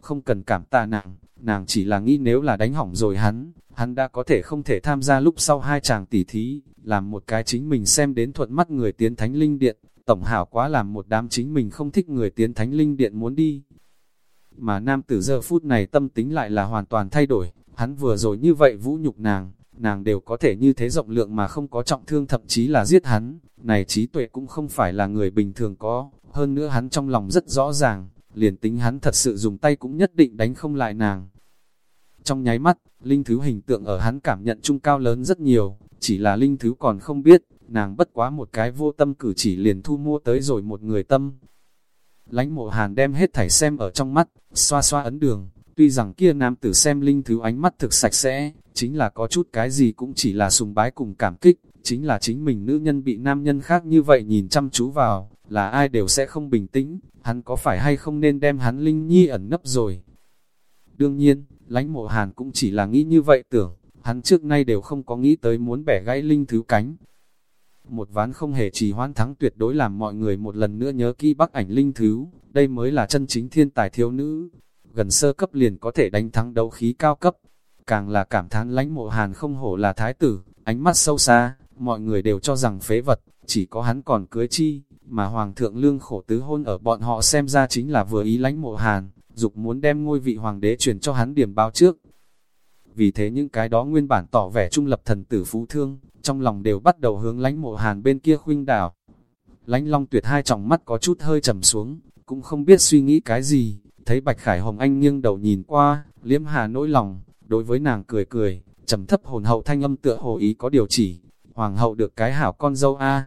Không cần cảm tạ nàng, nàng chỉ là nghĩ nếu là đánh hỏng rồi hắn, hắn đã có thể không thể tham gia lúc sau hai chàng tỉ thí, làm một cái chính mình xem đến thuận mắt người tiến thánh linh điện, tổng hảo quá làm một đám chính mình không thích người tiến thánh linh điện muốn đi. Mà nam tử giờ phút này tâm tính lại là hoàn toàn thay đổi, hắn vừa rồi như vậy vũ nhục nàng, nàng đều có thể như thế rộng lượng mà không có trọng thương thậm chí là giết hắn, này trí tuệ cũng không phải là người bình thường có, hơn nữa hắn trong lòng rất rõ ràng, liền tính hắn thật sự dùng tay cũng nhất định đánh không lại nàng. Trong nháy mắt, linh thứ hình tượng ở hắn cảm nhận trung cao lớn rất nhiều, chỉ là linh thứ còn không biết, nàng bất quá một cái vô tâm cử chỉ liền thu mua tới rồi một người tâm. Lánh mộ hàn đem hết thảy xem ở trong mắt, xoa xoa ấn đường, tuy rằng kia nam tử xem linh thứ ánh mắt thực sạch sẽ, chính là có chút cái gì cũng chỉ là sùng bái cùng cảm kích, chính là chính mình nữ nhân bị nam nhân khác như vậy nhìn chăm chú vào, là ai đều sẽ không bình tĩnh, hắn có phải hay không nên đem hắn linh nhi ẩn nấp rồi. Đương nhiên, lánh mộ hàn cũng chỉ là nghĩ như vậy tưởng, hắn trước nay đều không có nghĩ tới muốn bẻ gãy linh thứ cánh. Một ván không hề trì hoãn thắng tuyệt đối làm mọi người một lần nữa nhớ kỹ bắc ảnh linh thứ, đây mới là chân chính thiên tài thiếu nữ. Gần sơ cấp liền có thể đánh thắng đấu khí cao cấp, càng là cảm thán lãnh mộ hàn không hổ là thái tử, ánh mắt sâu xa, mọi người đều cho rằng phế vật, chỉ có hắn còn cưới chi, mà hoàng thượng lương khổ tứ hôn ở bọn họ xem ra chính là vừa ý lãnh mộ hàn, dục muốn đem ngôi vị hoàng đế truyền cho hắn điểm báo trước. Vì thế những cái đó nguyên bản tỏ vẻ trung lập thần tử phú thương, trong lòng đều bắt đầu hướng lãnh mộ hàn bên kia khuynh đảo. Lãnh long tuyệt hai tròng mắt có chút hơi trầm xuống, cũng không biết suy nghĩ cái gì, thấy Bạch Khải Hồng Anh nghiêng đầu nhìn qua, liếm hà nỗi lòng, đối với nàng cười cười, trầm thấp hồn hậu thanh âm tựa hồ ý có điều chỉ, hoàng hậu được cái hảo con dâu A.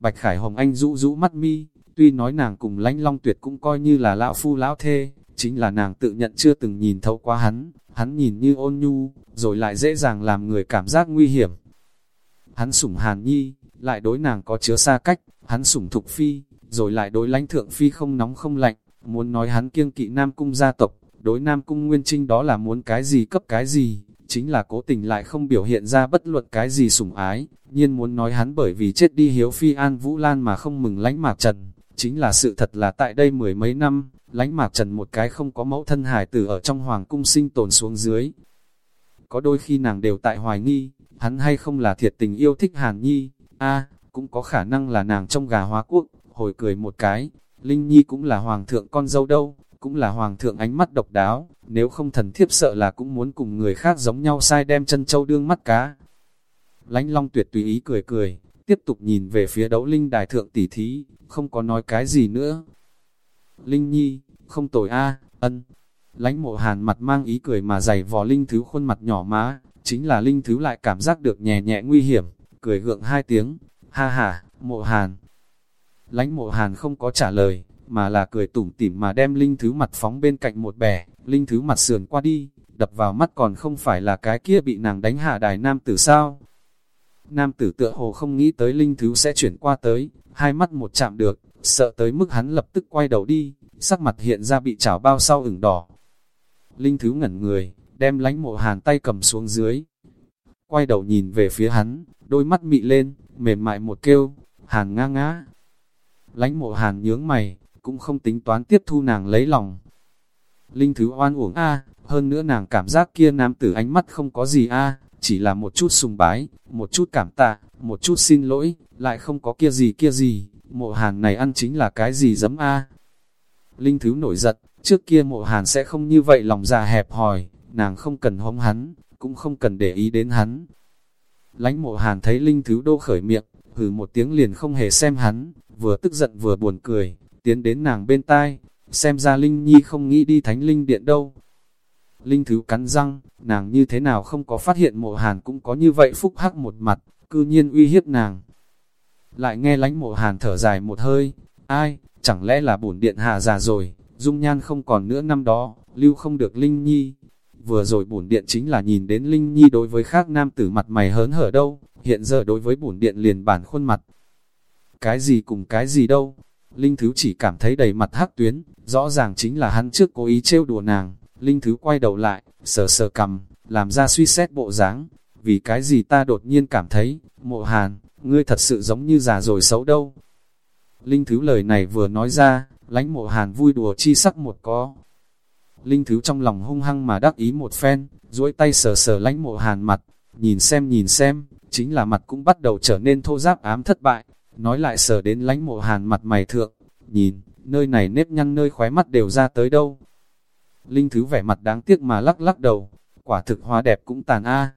Bạch Khải Hồng Anh rũ rũ mắt mi, tuy nói nàng cùng lãnh long tuyệt cũng coi như là lão phu lão thê, chính là nàng tự nhận chưa từng nhìn thấu qua hắn, hắn nhìn như ôn nhu, rồi lại dễ dàng làm người cảm giác nguy hiểm. Hắn sủng hàn nhi, lại đối nàng có chứa xa cách, hắn sủng thục phi, rồi lại đối lãnh thượng phi không nóng không lạnh, muốn nói hắn kiêng kỵ nam cung gia tộc, đối nam cung nguyên trinh đó là muốn cái gì cấp cái gì, chính là cố tình lại không biểu hiện ra bất luận cái gì sủng ái, nhiên muốn nói hắn bởi vì chết đi hiếu phi an vũ lan mà không mừng lánh mạc trần, chính là sự thật là tại đây mười mấy năm, lánh mạc trần một cái không có mẫu thân hải tử ở trong hoàng cung sinh tồn xuống dưới. Có đôi khi nàng đều tại hoài nghi, hắn hay không là thiệt tình yêu thích hàn nhi, a cũng có khả năng là nàng trong gà hóa quốc, hồi cười một cái, Linh Nhi cũng là hoàng thượng con dâu đâu, cũng là hoàng thượng ánh mắt độc đáo, nếu không thần thiếp sợ là cũng muốn cùng người khác giống nhau sai đem chân châu đương mắt cá. Lánh Long tuyệt tùy ý cười cười, tiếp tục nhìn về phía đấu linh đài thượng tỷ thí, không có nói cái gì nữa. Linh Nhi, không tồi a, ân. Lánh mộ hàn mặt mang ý cười mà dày vò linh thứ khuôn mặt nhỏ má, chính là linh thứ lại cảm giác được nhẹ nhẹ nguy hiểm, cười gượng hai tiếng, ha ha, mộ hàn. Lánh mộ hàn không có trả lời, mà là cười tủm tỉm mà đem linh thứ mặt phóng bên cạnh một bẻ, linh thứ mặt sườn qua đi, đập vào mắt còn không phải là cái kia bị nàng đánh hạ đài nam tử sao. Nam tử tựa hồ không nghĩ tới linh thứ sẽ chuyển qua tới, hai mắt một chạm được, sợ tới mức hắn lập tức quay đầu đi, sắc mặt hiện ra bị chảo bao sau ửng đỏ. Linh thứ ngẩn người, đem lánh mộ hàn tay cầm xuống dưới. Quay đầu nhìn về phía hắn, đôi mắt mị lên, mềm mại một kêu, hàn nga ngã. Lánh mộ hàn nhướng mày, cũng không tính toán tiếp thu nàng lấy lòng. Linh thứ oan uổng a hơn nữa nàng cảm giác kia nam tử ánh mắt không có gì a chỉ là một chút sùng bái, một chút cảm tạ, một chút xin lỗi, lại không có kia gì kia gì, mộ hàn này ăn chính là cái gì dấm a Linh thứ nổi giận, trước kia mộ hàn sẽ không như vậy lòng già hẹp hòi, nàng không cần hống hắn, cũng không cần để ý đến hắn. Lánh mộ hàn thấy linh thứ đô khởi miệng, hừ một tiếng liền không hề xem hắn, vừa tức giận vừa buồn cười, tiến đến nàng bên tai, xem ra Linh Nhi không nghĩ đi thánh linh điện đâu. Linh Thứ cắn răng, nàng như thế nào không có phát hiện mộ hàn cũng có như vậy phúc hắc một mặt, cư nhiên uy hiếp nàng. Lại nghe lánh mộ hàn thở dài một hơi, ai, chẳng lẽ là bổn điện hạ già rồi, dung nhan không còn nữa năm đó, lưu không được Linh Nhi. Vừa rồi bổn điện chính là nhìn đến Linh Nhi đối với khác nam tử mặt mày hớn hở đâu, hiện giờ đối với bổn điện liền bản khuôn mặt. Cái gì cùng cái gì đâu, Linh Thứ chỉ cảm thấy đầy mặt hắc tuyến, rõ ràng chính là hắn trước cố ý trêu đùa nàng, Linh Thứ quay đầu lại, sờ sờ cầm, làm ra suy xét bộ dáng. Vì cái gì ta đột nhiên cảm thấy, mộ hàn, ngươi thật sự giống như già rồi xấu đâu. Linh Thứ lời này vừa nói ra, lánh mộ hàn vui đùa chi sắc một có. Linh Thứ trong lòng hung hăng mà đắc ý một phen, duỗi tay sờ sờ lánh mộ hàn mặt, nhìn xem nhìn xem, chính là mặt cũng bắt đầu trở nên thô giáp ám thất bại, nói lại sờ đến lánh mộ hàn mặt mày thượng, nhìn, nơi này nếp nhăn nơi khóe mắt đều ra tới đâu. Linh Thứ vẻ mặt đáng tiếc mà lắc lắc đầu, quả thực hóa đẹp cũng tàn a. À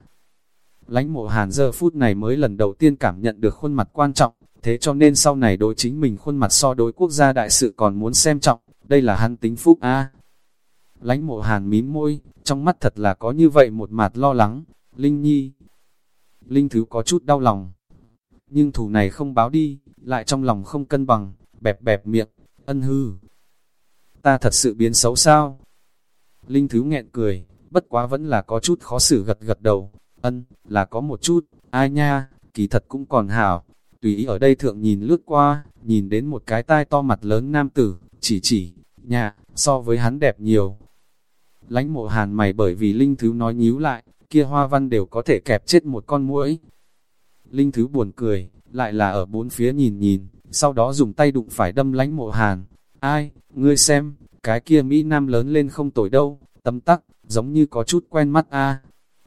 lãnh mộ hàn giờ phút này mới lần đầu tiên cảm nhận được khuôn mặt quan trọng, thế cho nên sau này đối chính mình khuôn mặt so đối quốc gia đại sự còn muốn xem trọng, đây là hắn tính phúc a. À. Lánh mộ hàn mím môi, trong mắt thật là có như vậy một mặt lo lắng, Linh Nhi. Linh Thứ có chút đau lòng, nhưng thủ này không báo đi, lại trong lòng không cân bằng, bẹp bẹp miệng, ân hư. Ta thật sự biến xấu sao? Linh Thứ nghẹn cười, bất quá vẫn là có chút khó xử gật gật đầu, ân, là có một chút, ai nha, kỳ thật cũng còn hảo. Tùy ý ở đây thượng nhìn lướt qua, nhìn đến một cái tai to mặt lớn nam tử, chỉ chỉ, nhà, so với hắn đẹp nhiều. Lánh mộ hàn mày bởi vì Linh Thứ nói nhíu lại, kia hoa văn đều có thể kẹp chết một con muỗi. Linh Thứ buồn cười, lại là ở bốn phía nhìn nhìn, sau đó dùng tay đụng phải đâm lánh mộ hàn. Ai, ngươi xem, cái kia Mỹ Nam lớn lên không tội đâu, tấm tắc, giống như có chút quen mắt a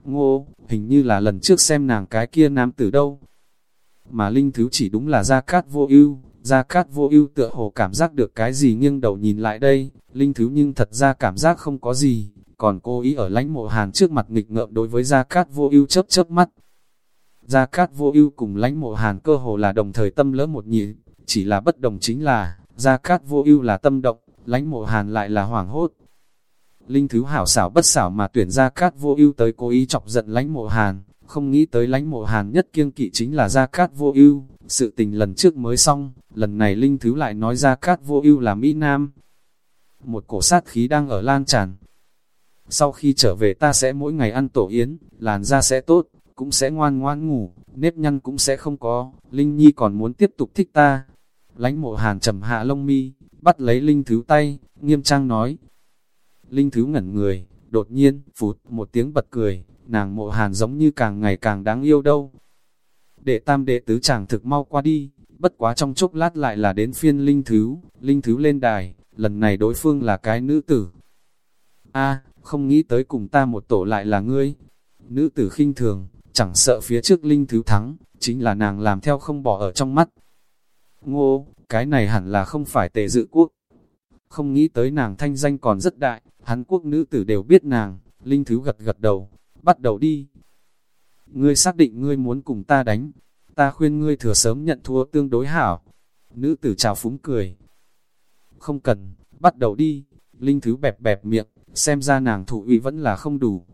Ngô, hình như là lần trước xem nàng cái kia nam tử đâu. Mà Linh Thứ chỉ đúng là Gia Cát vô ưu Gia Cát vô ưu tựa hồ cảm giác được cái gì nghiêng đầu nhìn lại đây, Linh Thứ nhưng thật ra cảm giác không có gì, còn cô ý ở lãnh mộ hàn trước mặt nghịch ngợm đối với Gia Cát vô ưu chớp chớp mắt. Gia Cát vô ưu cùng lãnh mộ hàn cơ hồ là đồng thời tâm lỡ một nhị, chỉ là bất đồng chính là, Gia Cát vô ưu là tâm động, lãnh mộ hàn lại là hoảng hốt. Linh Thứ hảo xảo bất xảo mà tuyển Gia Cát vô ưu tới cố ý chọc giận lánh mộ hàn, không nghĩ tới lánh mộ hàn nhất kiêng kỵ chính là Gia Cát vô ưu sự tình lần trước mới xong, lần này Linh Thứ lại nói Gia Cát vô ưu là Mỹ Nam. Một cổ sát khí đang ở lan tràn. Sau khi trở về ta sẽ mỗi ngày ăn tổ yến, làn da sẽ tốt, cũng sẽ ngoan ngoan ngủ, nếp nhăn cũng sẽ không có, Linh Nhi còn muốn tiếp tục thích ta. Lánh mộ hàn trầm hạ lông mi, bắt lấy Linh Thứ tay, nghiêm trang nói. Linh Thứ ngẩn người, đột nhiên, phụt, một tiếng bật cười, nàng mộ hàn giống như càng ngày càng đáng yêu đâu. Đệ tam đệ tứ chàng thực mau qua đi, bất quá trong chốc lát lại là đến phiên Linh Thứ, Linh Thứ lên đài, lần này đối phương là cái nữ tử. a không nghĩ tới cùng ta một tổ lại là ngươi. Nữ tử khinh thường, chẳng sợ phía trước Linh Thứ thắng, chính là nàng làm theo không bỏ ở trong mắt. Ngô, cái này hẳn là không phải tề dự quốc. Không nghĩ tới nàng thanh danh còn rất đại, hắn quốc nữ tử đều biết nàng, Linh Thứ gật gật đầu, bắt đầu đi. Ngươi xác định ngươi muốn cùng ta đánh, ta khuyên ngươi thừa sớm nhận thua tương đối hảo. Nữ tử chào phúng cười. Không cần, bắt đầu đi. Linh Thứ bẹp bẹp miệng, xem ra nàng thủ ủy vẫn là không đủ.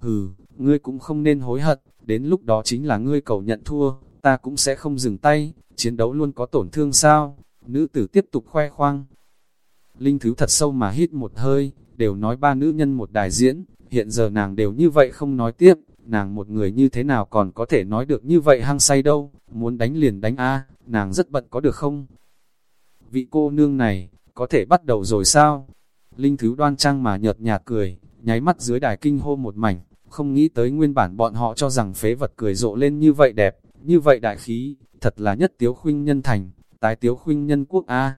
Hừ, ngươi cũng không nên hối hận, đến lúc đó chính là ngươi cầu nhận thua, ta cũng sẽ không dừng tay, chiến đấu luôn có tổn thương sao? Nữ tử tiếp tục khoe khoang. Linh Thứ thật sâu mà hít một hơi, đều nói ba nữ nhân một đài diễn, hiện giờ nàng đều như vậy không nói tiếp, nàng một người như thế nào còn có thể nói được như vậy hăng say đâu, muốn đánh liền đánh a nàng rất bận có được không? Vị cô nương này, có thể bắt đầu rồi sao? Linh Thứ đoan trang mà nhợt nhạt cười, nháy mắt dưới đài kinh hô một mảnh, không nghĩ tới nguyên bản bọn họ cho rằng phế vật cười rộ lên như vậy đẹp, như vậy đại khí, thật là nhất tiếu khuynh nhân thành, tái tiếu khuynh nhân quốc A.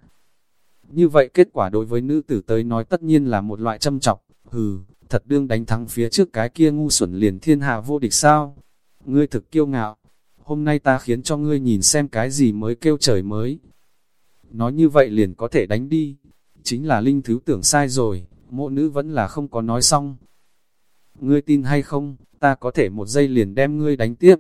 Như vậy kết quả đối với nữ tử tới nói tất nhiên là một loại châm trọng, hừ, thật đương đánh thắng phía trước cái kia ngu xuẩn liền thiên hạ vô địch sao? Ngươi thực kiêu ngạo, hôm nay ta khiến cho ngươi nhìn xem cái gì mới kêu trời mới. Nói như vậy liền có thể đánh đi, chính là linh thứ tưởng sai rồi, mộ nữ vẫn là không có nói xong. Ngươi tin hay không, ta có thể một giây liền đem ngươi đánh tiếp.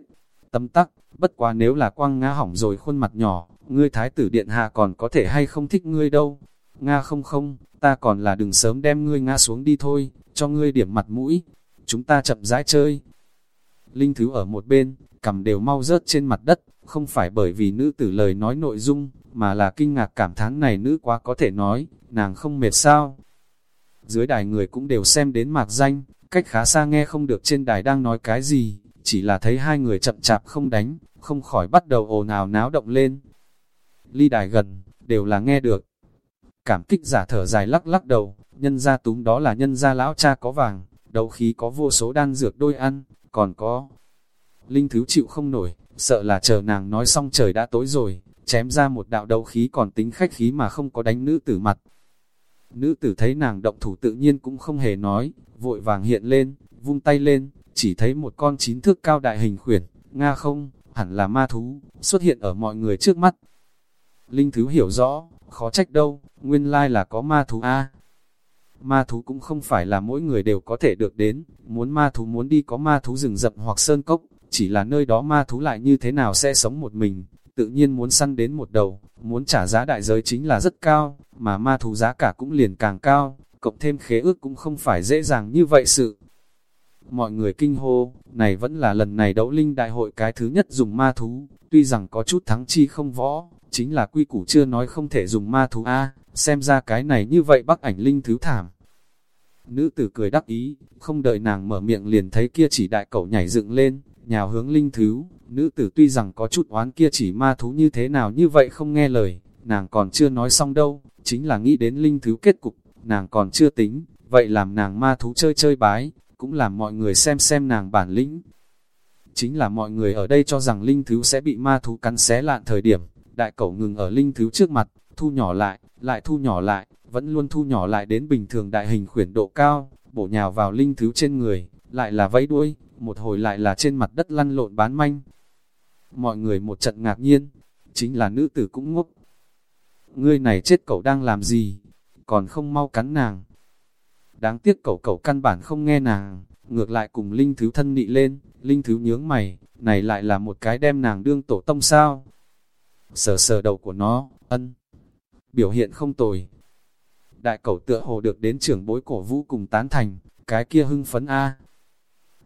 Tấm tắc, bất quá nếu là quang ngã hỏng rồi khuôn mặt nhỏ, ngươi thái tử điện hạ còn có thể hay không thích ngươi đâu. Nga không không, ta còn là đừng sớm đem ngươi nga xuống đi thôi, cho ngươi điểm mặt mũi, chúng ta chậm rãi chơi. Linh Thứ ở một bên, cầm đều mau rớt trên mặt đất, không phải bởi vì nữ tử lời nói nội dung, mà là kinh ngạc cảm thán này nữ quá có thể nói, nàng không mệt sao. Dưới đài người cũng đều xem đến mạc danh, cách khá xa nghe không được trên đài đang nói cái gì, chỉ là thấy hai người chậm chạp không đánh, không khỏi bắt đầu ồn ào náo động lên. Ly đài gần, đều là nghe được. Cảm kích giả thở dài lắc lắc đầu, nhân gia túng đó là nhân gia lão cha có vàng, đầu khí có vô số đan dược đôi ăn, còn có. Linh thứ chịu không nổi, sợ là chờ nàng nói xong trời đã tối rồi, chém ra một đạo đầu khí còn tính khách khí mà không có đánh nữ tử mặt. Nữ tử thấy nàng động thủ tự nhiên cũng không hề nói, vội vàng hiện lên, vung tay lên, chỉ thấy một con chín thước cao đại hình khuyển, nga không, hẳn là ma thú, xuất hiện ở mọi người trước mắt. Linh Thứ hiểu rõ, khó trách đâu, nguyên lai là có ma thú A. Ma thú cũng không phải là mỗi người đều có thể được đến, muốn ma thú muốn đi có ma thú rừng rậm hoặc sơn cốc, chỉ là nơi đó ma thú lại như thế nào sẽ sống một mình, tự nhiên muốn săn đến một đầu, muốn trả giá đại giới chính là rất cao, mà ma thú giá cả cũng liền càng cao, cộng thêm khế ước cũng không phải dễ dàng như vậy sự. Mọi người kinh hô, này vẫn là lần này đấu linh đại hội cái thứ nhất dùng ma thú, tuy rằng có chút thắng chi không võ, chính là quy củ chưa nói không thể dùng ma thú A, xem ra cái này như vậy bắc ảnh linh thứ thảm. Nữ tử cười đắc ý, không đợi nàng mở miệng liền thấy kia chỉ đại cẩu nhảy dựng lên, nhào hướng linh thứ, nữ tử tuy rằng có chút oán kia chỉ ma thú như thế nào như vậy không nghe lời, nàng còn chưa nói xong đâu, chính là nghĩ đến linh thứ kết cục, nàng còn chưa tính, vậy làm nàng ma thú chơi chơi bái, cũng làm mọi người xem xem nàng bản lĩnh. Chính là mọi người ở đây cho rằng linh thứ sẽ bị ma thú cắn xé lạn thời điểm, đại cẩu ngừng ở linh thứ trước mặt, thu nhỏ lại, lại thu nhỏ lại, vẫn luôn thu nhỏ lại đến bình thường đại hình khuyển độ cao, bổ nhào vào linh thứ trên người, lại là vẫy đuôi, một hồi lại là trên mặt đất lăn lộn bán manh. Mọi người một trận ngạc nhiên, chính là nữ tử cũng ngốc. Ngươi này chết cậu đang làm gì, còn không mau cắn nàng. Đáng tiếc cậu cậu căn bản không nghe nàng, ngược lại cùng linh thứ thân nị lên, linh thứ nhướng mày, này lại là một cái đem nàng đương tổ tông sao. Sờ sờ đầu của nó, ân. Biểu hiện không tồi. Đại cẩu tựa hồ được đến trưởng bối cổ vũ cùng tán thành, cái kia hưng phấn A.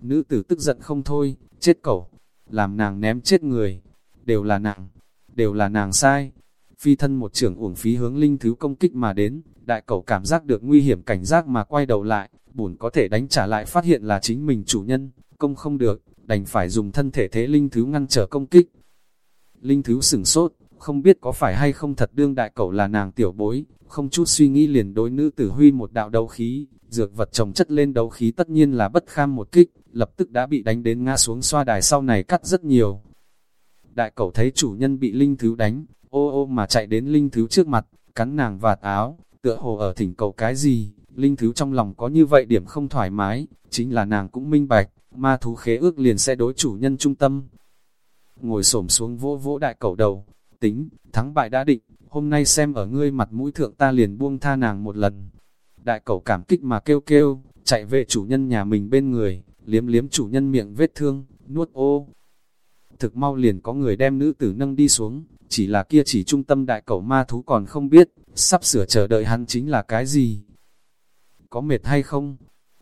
Nữ tử tức giận không thôi, chết cẩu, làm nàng ném chết người, đều là nàng, đều là nàng sai. Phi thân một trưởng uổng phí hướng linh thứ công kích mà đến, đại cẩu cảm giác được nguy hiểm cảnh giác mà quay đầu lại, bùn có thể đánh trả lại phát hiện là chính mình chủ nhân, công không được, đành phải dùng thân thể thế linh thứ ngăn trở công kích. Linh thứ sửng sốt, không biết có phải hay không thật đương đại cậu là nàng tiểu bối, không chút suy nghĩ liền đối nữ tử huy một đạo đấu khí, dược vật trồng chất lên đấu khí tất nhiên là bất kham một kích, lập tức đã bị đánh đến ngã xuống xoa đài sau này cắt rất nhiều. Đại cậu thấy chủ nhân bị linh thứ đánh, ô ô mà chạy đến linh thứ trước mặt, cắn nàng vạt áo, tựa hồ ở thỉnh cầu cái gì, linh thứ trong lòng có như vậy điểm không thoải mái, chính là nàng cũng minh bạch, ma thú khế ước liền sẽ đối chủ nhân trung tâm. Ngồi xổm xuống vỗ vỗ đại cầu đầu, tính, thắng bại đã định, hôm nay xem ở ngươi mặt mũi thượng ta liền buông tha nàng một lần. Đại cầu cảm kích mà kêu kêu, chạy về chủ nhân nhà mình bên người, liếm liếm chủ nhân miệng vết thương, nuốt ô. Thực mau liền có người đem nữ tử nâng đi xuống, chỉ là kia chỉ trung tâm đại cầu ma thú còn không biết, sắp sửa chờ đợi hắn chính là cái gì. Có mệt hay không?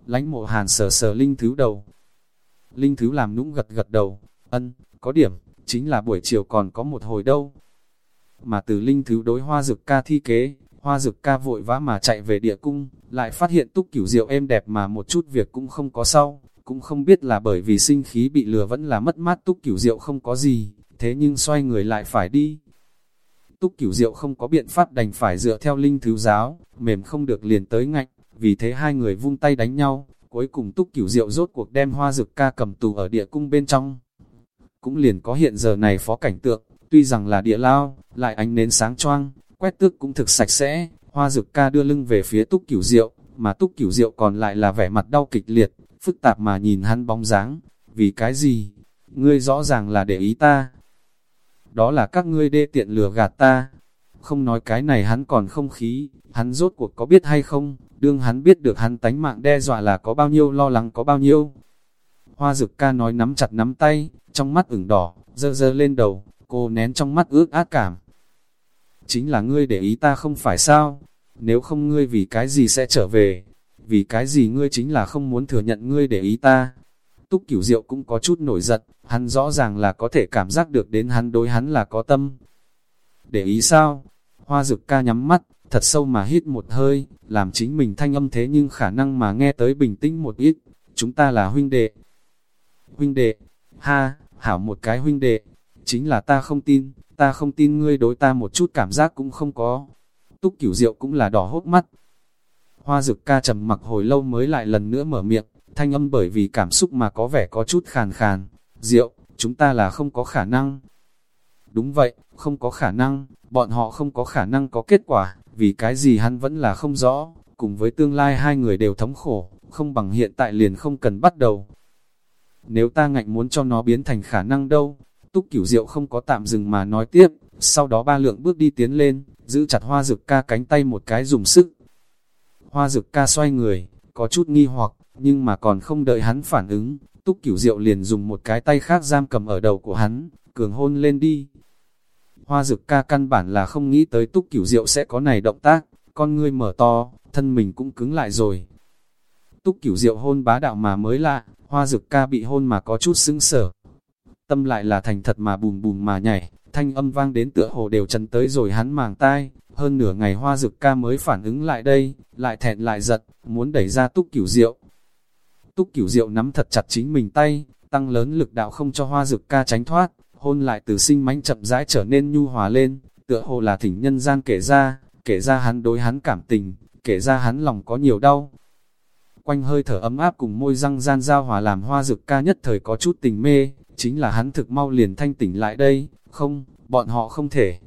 Lánh mộ hàn sờ sờ linh thứ đầu. Linh thứ làm nũng gật gật đầu, ân, có điểm, chính là buổi chiều còn có một hồi đâu. Mà từ linh thứ đối hoa dực ca thi kế, hoa dực ca vội vã mà chạy về địa cung, lại phát hiện túc cửu diệu êm đẹp mà một chút việc cũng không có sau, cũng không biết là bởi vì sinh khí bị lừa vẫn là mất mát túc cửu diệu không có gì, thế nhưng xoay người lại phải đi. Túc cửu diệu không có biện pháp đành phải dựa theo linh thứ giáo, mềm không được liền tới ngạnh, vì thế hai người vung tay đánh nhau, cuối cùng túc cửu diệu rốt cuộc đem hoa dực ca cầm tù ở địa cung bên trong. Cũng liền có hiện giờ này phó cảnh tượng, tuy rằng là địa lao, lại ánh nến sáng choang, quét tước cũng thực sạch sẽ, hoa dược ca đưa lưng về phía túc cửu diệu, mà túc cửu diệu còn lại là vẻ mặt đau kịch liệt, phức tạp mà nhìn hắn bóng dáng, vì cái gì? Ngươi rõ ràng là để ý ta. Đó là các ngươi đê tiện lừa gạt ta. Không nói cái này hắn còn không khí, hắn rốt cuộc có biết hay không, đương hắn biết được hắn tánh mạng đe dọa là có bao nhiêu lo lắng có bao nhiêu. Hoa dực ca nói nắm chặt nắm tay, trong mắt ửng đỏ, dơ dơ lên đầu, cô nén trong mắt ước ác cảm. Chính là ngươi để ý ta không phải sao, nếu không ngươi vì cái gì sẽ trở về, vì cái gì ngươi chính là không muốn thừa nhận ngươi để ý ta. Túc Cửu Diệu cũng có chút nổi giận, hắn rõ ràng là có thể cảm giác được đến hắn đối hắn là có tâm. Để ý sao? Hoa dực ca nhắm mắt, thật sâu mà hít một hơi, làm chính mình thanh âm thế nhưng khả năng mà nghe tới bình tĩnh một ít. Chúng ta là huynh đệ. Huynh đệ, ha, hảo một cái huynh đệ, chính là ta không tin, ta không tin ngươi đối ta một chút cảm giác cũng không có. Túc cửu rượu cũng là đỏ hốt mắt. Hoa dực ca trầm mặc hồi lâu mới lại lần nữa mở miệng, thanh âm bởi vì cảm xúc mà có vẻ có chút khàn khàn. rượu chúng ta là không có khả năng. Đúng vậy, không có khả năng, bọn họ không có khả năng có kết quả, vì cái gì hắn vẫn là không rõ, cùng với tương lai hai người đều thống khổ, không bằng hiện tại liền không cần bắt đầu. Nếu ta ngạnh muốn cho nó biến thành khả năng đâu, túc cửu diệu không có tạm dừng mà nói tiếp, sau đó ba lượng bước đi tiến lên, giữ chặt hoa rực ca cánh tay một cái dùng sức. Hoa rực ca xoay người, có chút nghi hoặc, nhưng mà còn không đợi hắn phản ứng, túc cửu diệu liền dùng một cái tay khác giam cầm ở đầu của hắn, cường hôn lên đi. Hoa dực ca căn bản là không nghĩ tới túc cửu diệu sẽ có này động tác, con ngươi mở to, thân mình cũng cứng lại rồi. Túc cửu diệu hôn bá đạo mà mới lạ, hoa dực ca bị hôn mà có chút sưng sở. Tâm lại là thành thật mà bùm bùm mà nhảy, thanh âm vang đến tựa hồ đều chấn tới rồi hắn màng tai, hơn nửa ngày hoa dực ca mới phản ứng lại đây, lại thẹn lại giật, muốn đẩy ra túc cửu diệu. Túc cửu diệu nắm thật chặt chính mình tay, tăng lớn lực đạo không cho hoa dực ca tránh thoát, hôn lại từ sinh mánh chậm rãi trở nên nhu hòa lên, tựa hồ là thỉnh nhân gian kể ra, kể ra hắn đối hắn cảm tình, kể ra hắn lòng có nhiều đau. Quanh hơi thở ấm áp cùng môi răng gian giao hòa làm hoa dực ca nhất thời có chút tình mê, chính là hắn thực mau liền thanh tỉnh lại đây, không, bọn họ không thể.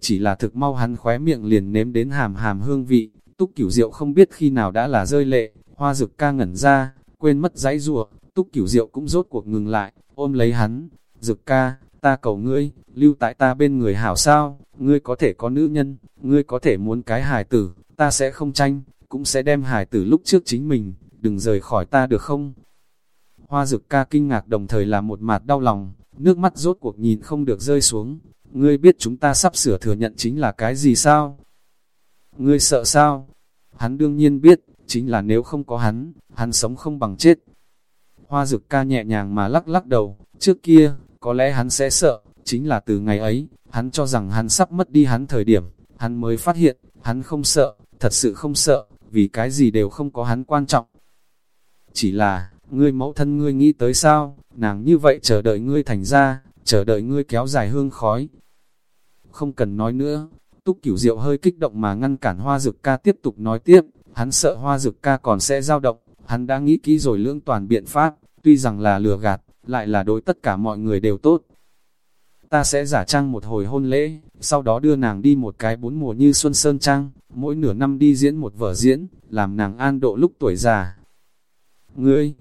Chỉ là thực mau hắn khóe miệng liền nếm đến hàm hàm hương vị, túc cửu rượu không biết khi nào đã là rơi lệ, hoa dực ca ngẩn ra, quên mất giấy rùa, túc cửu rượu cũng rốt cuộc ngừng lại, ôm lấy hắn, Dực ca, ta cầu ngươi, lưu tại ta bên người hảo sao, ngươi có thể có nữ nhân, ngươi có thể muốn cái hài tử, ta sẽ không tranh, cũng sẽ đem hài tử lúc trước chính mình, đừng rời khỏi ta được không? Hoa dực ca kinh ngạc đồng thời là một mặt đau lòng, nước mắt rốt cuộc nhìn không được rơi xuống. Ngươi biết chúng ta sắp sửa thừa nhận chính là cái gì sao? Ngươi sợ sao? Hắn đương nhiên biết, chính là nếu không có hắn, hắn sống không bằng chết. Hoa dực ca nhẹ nhàng mà lắc lắc đầu, trước kia, có lẽ hắn sẽ sợ, chính là từ ngày ấy, hắn cho rằng hắn sắp mất đi hắn thời điểm, hắn mới phát hiện, hắn không sợ, thật sự không sợ, vì cái gì đều không có hắn quan trọng. Chỉ là, ngươi mẫu thân ngươi nghĩ tới sao, nàng như vậy chờ đợi ngươi thành ra, chờ đợi ngươi kéo dài hương khói. Không cần nói nữa, túc cửu diệu hơi kích động mà ngăn cản hoa dược ca tiếp tục nói tiếp, hắn sợ hoa dược ca còn sẽ dao động, hắn đã nghĩ kỹ rồi lưỡng toàn biện pháp, tuy rằng là lừa gạt, lại là đối tất cả mọi người đều tốt. Ta sẽ giả trang một hồi hôn lễ, sau đó đưa nàng đi một cái bốn mùa như Xuân Sơn Trang, mỗi nửa năm đi diễn một vở diễn, làm nàng an độ lúc tuổi già. Ngươi,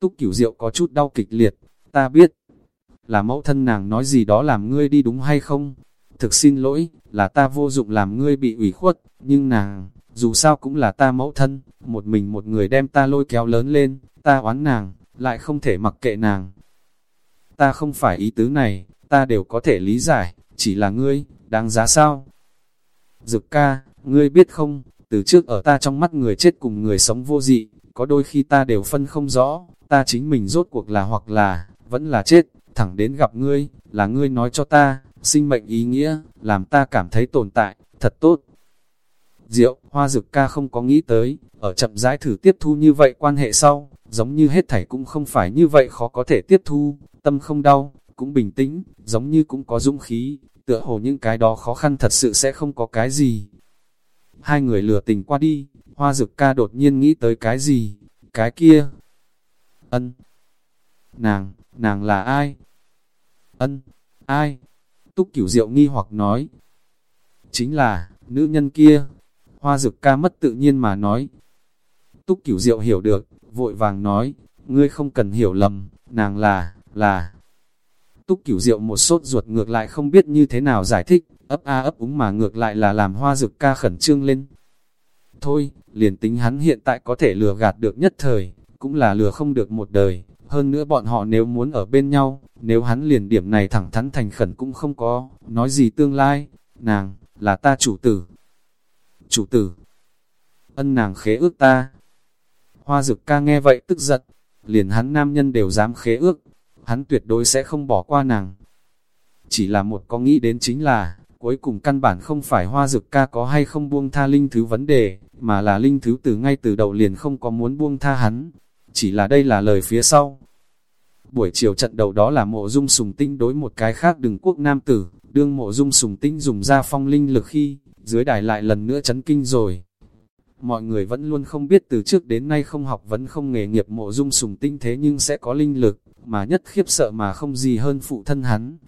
túc cửu diệu có chút đau kịch liệt, ta biết, là mẫu thân nàng nói gì đó làm ngươi đi đúng hay không? Thực xin lỗi, là ta vô dụng làm ngươi bị ủy khuất, nhưng nàng, dù sao cũng là ta mẫu thân, một mình một người đem ta lôi kéo lớn lên, ta oán nàng, lại không thể mặc kệ nàng. Ta không phải ý tứ này, ta đều có thể lý giải, chỉ là ngươi, đáng giá sao? Dực ca, ngươi biết không, từ trước ở ta trong mắt người chết cùng người sống vô dị, có đôi khi ta đều phân không rõ, ta chính mình rốt cuộc là hoặc là, vẫn là chết, thẳng đến gặp ngươi, là ngươi nói cho ta, sinh mệnh ý nghĩa, làm ta cảm thấy tồn tại, thật tốt. Diệu, hoa dực ca không có nghĩ tới, ở chậm rãi thử tiếp thu như vậy quan hệ sau, giống như hết thảy cũng không phải như vậy khó có thể tiếp thu, tâm không đau, cũng bình tĩnh, giống như cũng có dũng khí, tựa hồ những cái đó khó khăn thật sự sẽ không có cái gì. Hai người lừa tình qua đi, hoa dực ca đột nhiên nghĩ tới cái gì, cái kia. Ân. Nàng, nàng là ai? Ân, ai? Túc cửu diệu nghi hoặc nói. Chính là, nữ nhân kia. Hoa dực ca mất tự nhiên mà nói. Túc cửu diệu hiểu được, vội vàng nói, ngươi không cần hiểu lầm, nàng là, là. Túc cửu rượu một sốt ruột ngược lại không biết như thế nào giải thích, ấp a ấp úng mà ngược lại là làm hoa dực ca khẩn trương lên. Thôi, liền tính hắn hiện tại có thể lừa gạt được nhất thời, cũng là lừa không được một đời, hơn nữa bọn họ nếu muốn ở bên nhau, nếu hắn liền điểm này thẳng thắn thành khẩn cũng không có, nói gì tương lai, nàng, là ta chủ tử. Chủ tử. ân nàng khế ước ta. Hoa dực ca nghe vậy tức giận, liền hắn nam nhân đều dám khế ước, hắn tuyệt đối sẽ không bỏ qua nàng. Chỉ là một có nghĩ đến chính là, cuối cùng căn bản không phải hoa dực ca có hay không buông tha linh thứ vấn đề, mà là linh thứ từ ngay từ đầu liền không có muốn buông tha hắn. Chỉ là đây là lời phía sau. Buổi chiều trận đầu đó là mộ dung sùng tinh đối một cái khác đừng quốc nam tử, đương mộ dung sùng tinh dùng ra phong linh lực khi, dưới đài lại lần nữa chấn kinh rồi. Mọi người vẫn luôn không biết từ trước đến nay không học vẫn không nghề nghiệp mộ dung sùng tinh thế nhưng sẽ có linh lực, mà nhất khiếp sợ mà không gì hơn phụ thân hắn.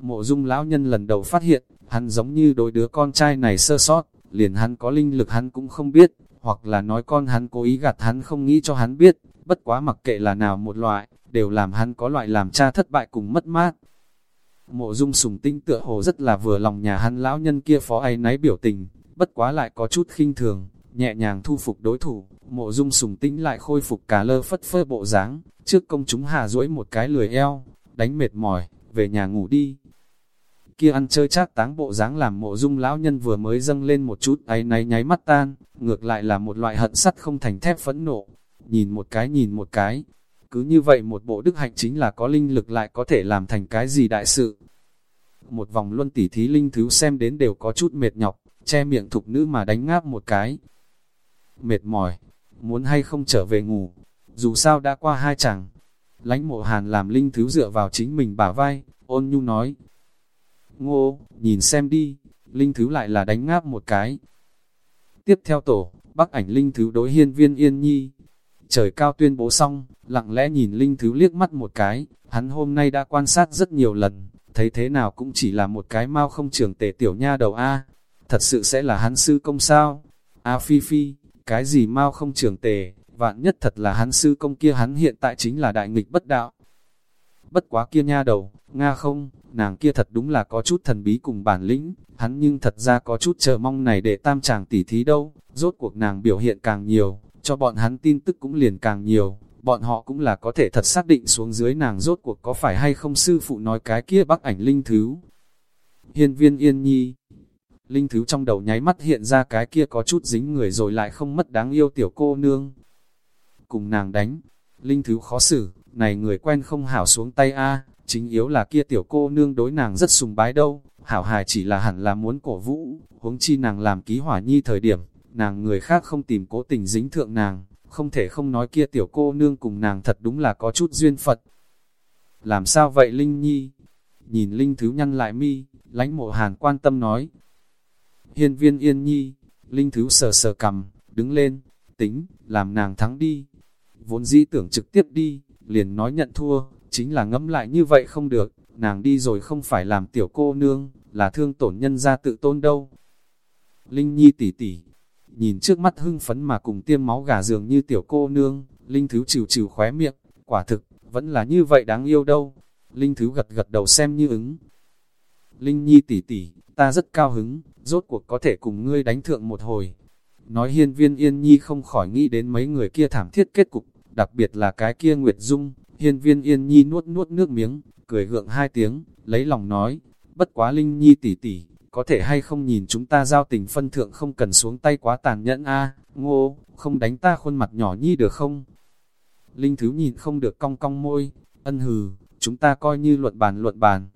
Mộ dung lão nhân lần đầu phát hiện, hắn giống như đối đứa con trai này sơ sót, liền hắn có linh lực hắn cũng không biết, hoặc là nói con hắn cố ý gạt hắn không nghĩ cho hắn biết, bất quá mặc kệ là nào một loại, đều làm hắn có loại làm cha thất bại cùng mất mát. Mộ dung sùng tinh tựa hồ rất là vừa lòng nhà hắn lão nhân kia phó ấy náy biểu tình, bất quá lại có chút khinh thường, nhẹ nhàng thu phục đối thủ, mộ dung sùng tĩnh lại khôi phục cả lơ phất phơ bộ dáng trước công chúng hà duỗi một cái lười eo, đánh mệt mỏi, về nhà ngủ đi. Kia ăn chơi chát táng bộ dáng làm mộ dung lão nhân vừa mới dâng lên một chút ấy náy nháy mắt tan, ngược lại là một loại hận sắt không thành thép phẫn nộ, nhìn một cái nhìn một cái, cứ như vậy một bộ đức hạnh chính là có linh lực lại có thể làm thành cái gì đại sự. Một vòng luân tỉ thí linh thứ xem đến đều có chút mệt nhọc, che miệng thục nữ mà đánh ngáp một cái. Mệt mỏi, muốn hay không trở về ngủ, dù sao đã qua hai chẳng. Lánh mộ hàn làm linh thứ dựa vào chính mình bả vai, ôn nhu nói. Ngô, nhìn xem đi, linh thứ lại là đánh ngáp một cái. Tiếp theo tổ, bắc ảnh linh thứ đối hiên viên yên nhi, Trời cao tuyên bố xong, lặng lẽ nhìn Linh Thứ liếc mắt một cái, hắn hôm nay đã quan sát rất nhiều lần, thấy thế nào cũng chỉ là một cái mau không trường tề tiểu nha đầu A. Thật sự sẽ là hắn sư công sao? A Phi Phi, cái gì mau không trường tề, vạn nhất thật là hắn sư công kia hắn hiện tại chính là đại nghịch bất đạo. Bất quá kia nha đầu, Nga không, nàng kia thật đúng là có chút thần bí cùng bản lĩnh, hắn nhưng thật ra có chút chờ mong này để tam chàng tỉ thí đâu, rốt cuộc nàng biểu hiện càng nhiều, cho bọn hắn tin tức cũng liền càng nhiều, bọn họ cũng là có thể thật xác định xuống dưới nàng rốt cuộc có phải hay không sư phụ nói cái kia bắc ảnh linh thứ. Hiên viên yên nhi, linh thứ trong đầu nháy mắt hiện ra cái kia có chút dính người rồi lại không mất đáng yêu tiểu cô nương. Cùng nàng đánh, linh thứ khó xử, này người quen không hảo xuống tay a chính yếu là kia tiểu cô nương đối nàng rất sùng bái đâu, hảo hài chỉ là hẳn là muốn cổ vũ, huống chi nàng làm ký hỏa nhi thời điểm, nàng người khác không tìm cố tình dính thượng nàng, không thể không nói kia tiểu cô nương cùng nàng thật đúng là có chút duyên Phật. Làm sao vậy Linh Nhi? Nhìn Linh Thứ nhăn lại mi, lãnh mộ hàn quan tâm nói. Hiên viên yên nhi, Linh Thứ sờ sờ cầm, đứng lên, tính, làm nàng thắng đi. Vốn dĩ tưởng trực tiếp đi, liền nói nhận thua, chính là ngẫm lại như vậy không được, nàng đi rồi không phải làm tiểu cô nương, là thương tổn nhân ra tự tôn đâu. Linh Nhi tỷ tỷ, nhìn trước mắt hưng phấn mà cùng tiêm máu gà dường như tiểu cô nương, Linh Thứ chịu chịu khóe miệng, quả thực, vẫn là như vậy đáng yêu đâu. Linh Thứ gật gật đầu xem như ứng. Linh Nhi tỷ tỷ, ta rất cao hứng, rốt cuộc có thể cùng ngươi đánh thượng một hồi. Nói hiên viên yên nhi không khỏi nghĩ đến mấy người kia thảm thiết kết cục, đặc biệt là cái kia Nguyệt Dung, hiên viên yên nhi nuốt nuốt nước miếng, cười gượng hai tiếng, lấy lòng nói, bất quá Linh Nhi tỷ tỷ, có thể hay không nhìn chúng ta giao tình phân thượng không cần xuống tay quá tàn nhẫn a ngô, không đánh ta khuôn mặt nhỏ nhi được không? Linh Thứ nhìn không được cong cong môi, ân hừ, chúng ta coi như luận bàn luận bàn.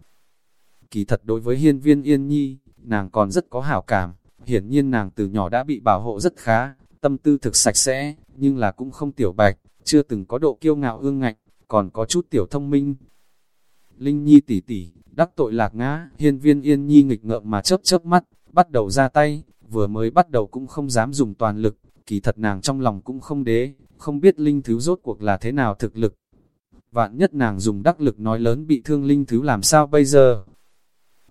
Kỳ thật đối với hiên viên yên nhi, nàng còn rất có hảo cảm, hiển nhiên nàng từ nhỏ đã bị bảo hộ rất khá, tâm tư thực sạch sẽ, nhưng là cũng không tiểu bạch, chưa từng có độ kiêu ngạo ương ngạnh, còn có chút tiểu thông minh. Linh Nhi tỷ tỷ, đắc tội lạc ngã, hiên viên yên nhi nghịch ngợm mà chớp chớp mắt, bắt đầu ra tay, vừa mới bắt đầu cũng không dám dùng toàn lực, kỳ thật nàng trong lòng cũng không đế, không biết linh thứ rốt cuộc là thế nào thực lực. Vạn nhất nàng dùng đắc lực nói lớn bị thương linh thứ làm sao bây giờ?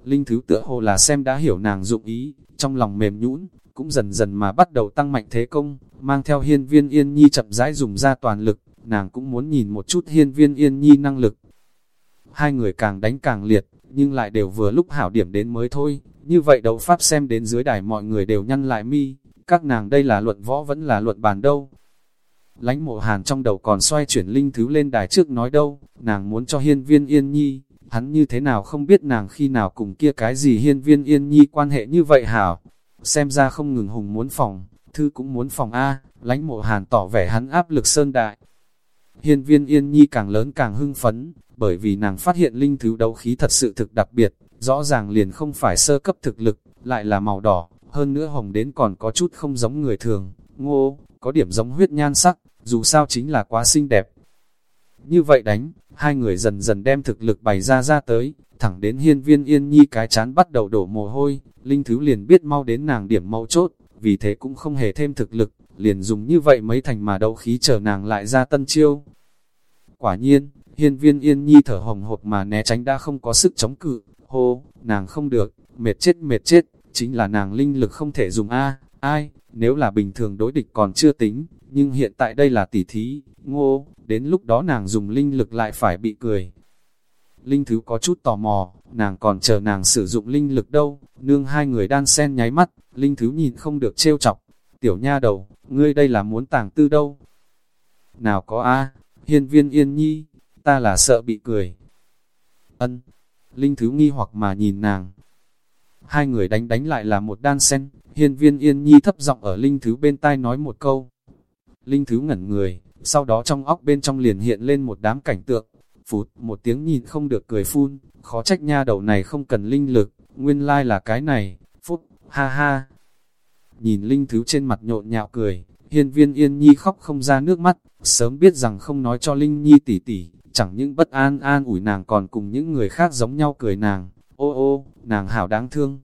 Linh thứ tựa hồ là xem đã hiểu nàng dụng ý, trong lòng mềm nhũn, cũng dần dần mà bắt đầu tăng mạnh thế công, mang theo hiên viên yên nhi chậm rãi dùng ra toàn lực, nàng cũng muốn nhìn một chút hiên viên yên nhi năng lực. Hai người càng đánh càng liệt, nhưng lại đều vừa lúc hảo điểm đến mới thôi. Như vậy đấu pháp xem đến dưới đài mọi người đều nhăn lại mi, các nàng đây là luận võ vẫn là luận bàn đâu. Lánh mộ hàn trong đầu còn xoay chuyển linh thứ lên đài trước nói đâu, nàng muốn cho hiên viên yên nhi, hắn như thế nào không biết nàng khi nào cùng kia cái gì hiên viên yên nhi quan hệ như vậy hảo. Xem ra không ngừng hùng muốn phòng, thư cũng muốn phòng A, lãnh mộ hàn tỏ vẻ hắn áp lực sơn đại. Hiên viên yên nhi càng lớn càng hưng phấn, bởi vì nàng phát hiện linh thứ đấu khí thật sự thực đặc biệt, rõ ràng liền không phải sơ cấp thực lực, lại là màu đỏ, hơn nữa hồng đến còn có chút không giống người thường, ngô, có điểm giống huyết nhan sắc, dù sao chính là quá xinh đẹp. Như vậy đánh, hai người dần dần đem thực lực bày ra ra tới, thẳng đến hiên viên yên nhi cái chán bắt đầu đổ mồ hôi, linh thứ liền biết mau đến nàng điểm mấu chốt, vì thế cũng không hề thêm thực lực, liền dùng như vậy mấy thành mà đấu khí chờ nàng lại ra tân chiêu. Quả nhiên, hiên viên yên nhi thở hồng hộc mà né tránh đã không có sức chống cự, hô, nàng không được, mệt chết mệt chết, chính là nàng linh lực không thể dùng A, ai, nếu là bình thường đối địch còn chưa tính, nhưng hiện tại đây là tỉ thí, ngô, đến lúc đó nàng dùng linh lực lại phải bị cười. Linh Thứ có chút tò mò, nàng còn chờ nàng sử dụng linh lực đâu, nương hai người đan sen nháy mắt, Linh Thứ nhìn không được trêu chọc, tiểu nha đầu, ngươi đây là muốn tàng tư đâu. Nào có a hiên viên yên nhi, ta là sợ bị cười. Ân, Linh Thứ nghi hoặc mà nhìn nàng. Hai người đánh đánh lại là một đan sen, hiên viên yên nhi thấp giọng ở Linh Thứ bên tai nói một câu. Linh Thứ ngẩn người, sau đó trong óc bên trong liền hiện lên một đám cảnh tượng, phụt, một tiếng nhìn không được cười phun, khó trách nha đầu này không cần linh lực, nguyên lai like là cái này, phúc, ha ha. Nhìn linh thứ trên mặt nhộn nhạo cười, hiên viên yên nhi khóc không ra nước mắt, sớm biết rằng không nói cho linh nhi tỉ tỉ, chẳng những bất an an ủi nàng còn cùng những người khác giống nhau cười nàng, ô ô, nàng hảo đáng thương.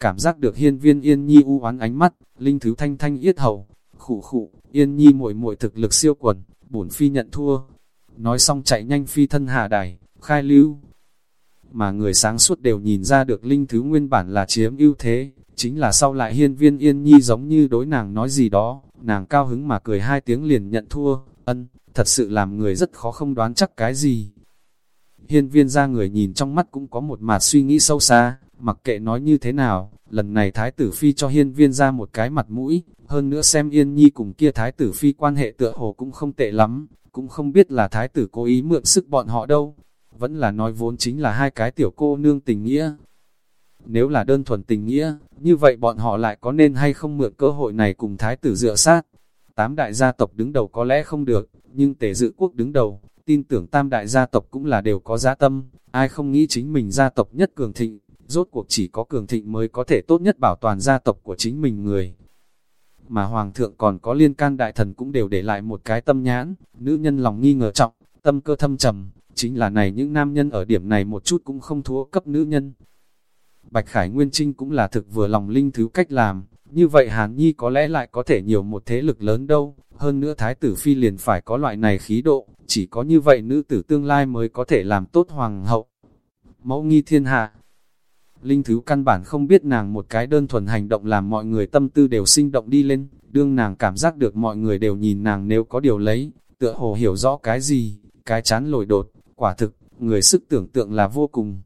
Cảm giác được hiên viên yên nhi u oán ánh mắt, linh thứ thanh thanh yết hầu, khụ khụ, yên nhi muội muội thực lực siêu quần, bổn phi nhận thua, nói xong chạy nhanh phi thân hạ đài, khai lưu. Mà người sáng suốt đều nhìn ra được linh thứ nguyên bản là chiếm ưu thế, chính là sau lại hiên viên yên nhi giống như đối nàng nói gì đó, nàng cao hứng mà cười hai tiếng liền nhận thua, ân, thật sự làm người rất khó không đoán chắc cái gì. Hiên viên ra người nhìn trong mắt cũng có một mạt suy nghĩ sâu xa, mặc kệ nói như thế nào, lần này thái tử phi cho hiên viên ra một cái mặt mũi, hơn nữa xem yên nhi cùng kia thái tử phi quan hệ tựa hồ cũng không tệ lắm, cũng không biết là thái tử cố ý mượn sức bọn họ đâu, vẫn là nói vốn chính là hai cái tiểu cô nương tình nghĩa. Nếu là đơn thuần tình nghĩa, như vậy bọn họ lại có nên hay không mượn cơ hội này cùng thái tử dựa sát. Tám đại gia tộc đứng đầu có lẽ không được, nhưng tể dự quốc đứng đầu, tin tưởng tam đại gia tộc cũng là đều có giá tâm, ai không nghĩ chính mình gia tộc nhất cường thịnh, rốt cuộc chỉ có cường thịnh mới có thể tốt nhất bảo toàn gia tộc của chính mình người. Mà hoàng thượng còn có liên can đại thần cũng đều để lại một cái tâm nhãn, nữ nhân lòng nghi ngờ trọng, tâm cơ thâm trầm, chính là này những nam nhân ở điểm này một chút cũng không thua cấp nữ nhân. Bạch Khải Nguyên Trinh cũng là thực vừa lòng linh thứ cách làm, như vậy Hàn Nhi có lẽ lại có thể nhiều một thế lực lớn đâu, hơn nữa Thái tử Phi liền phải có loại này khí độ, chỉ có như vậy nữ tử tương lai mới có thể làm tốt hoàng hậu. Mẫu nghi thiên hạ, Linh Thứ căn bản không biết nàng một cái đơn thuần hành động làm mọi người tâm tư đều sinh động đi lên, đương nàng cảm giác được mọi người đều nhìn nàng nếu có điều lấy, tựa hồ hiểu rõ cái gì, cái chán lồi đột, quả thực, người sức tưởng tượng là vô cùng.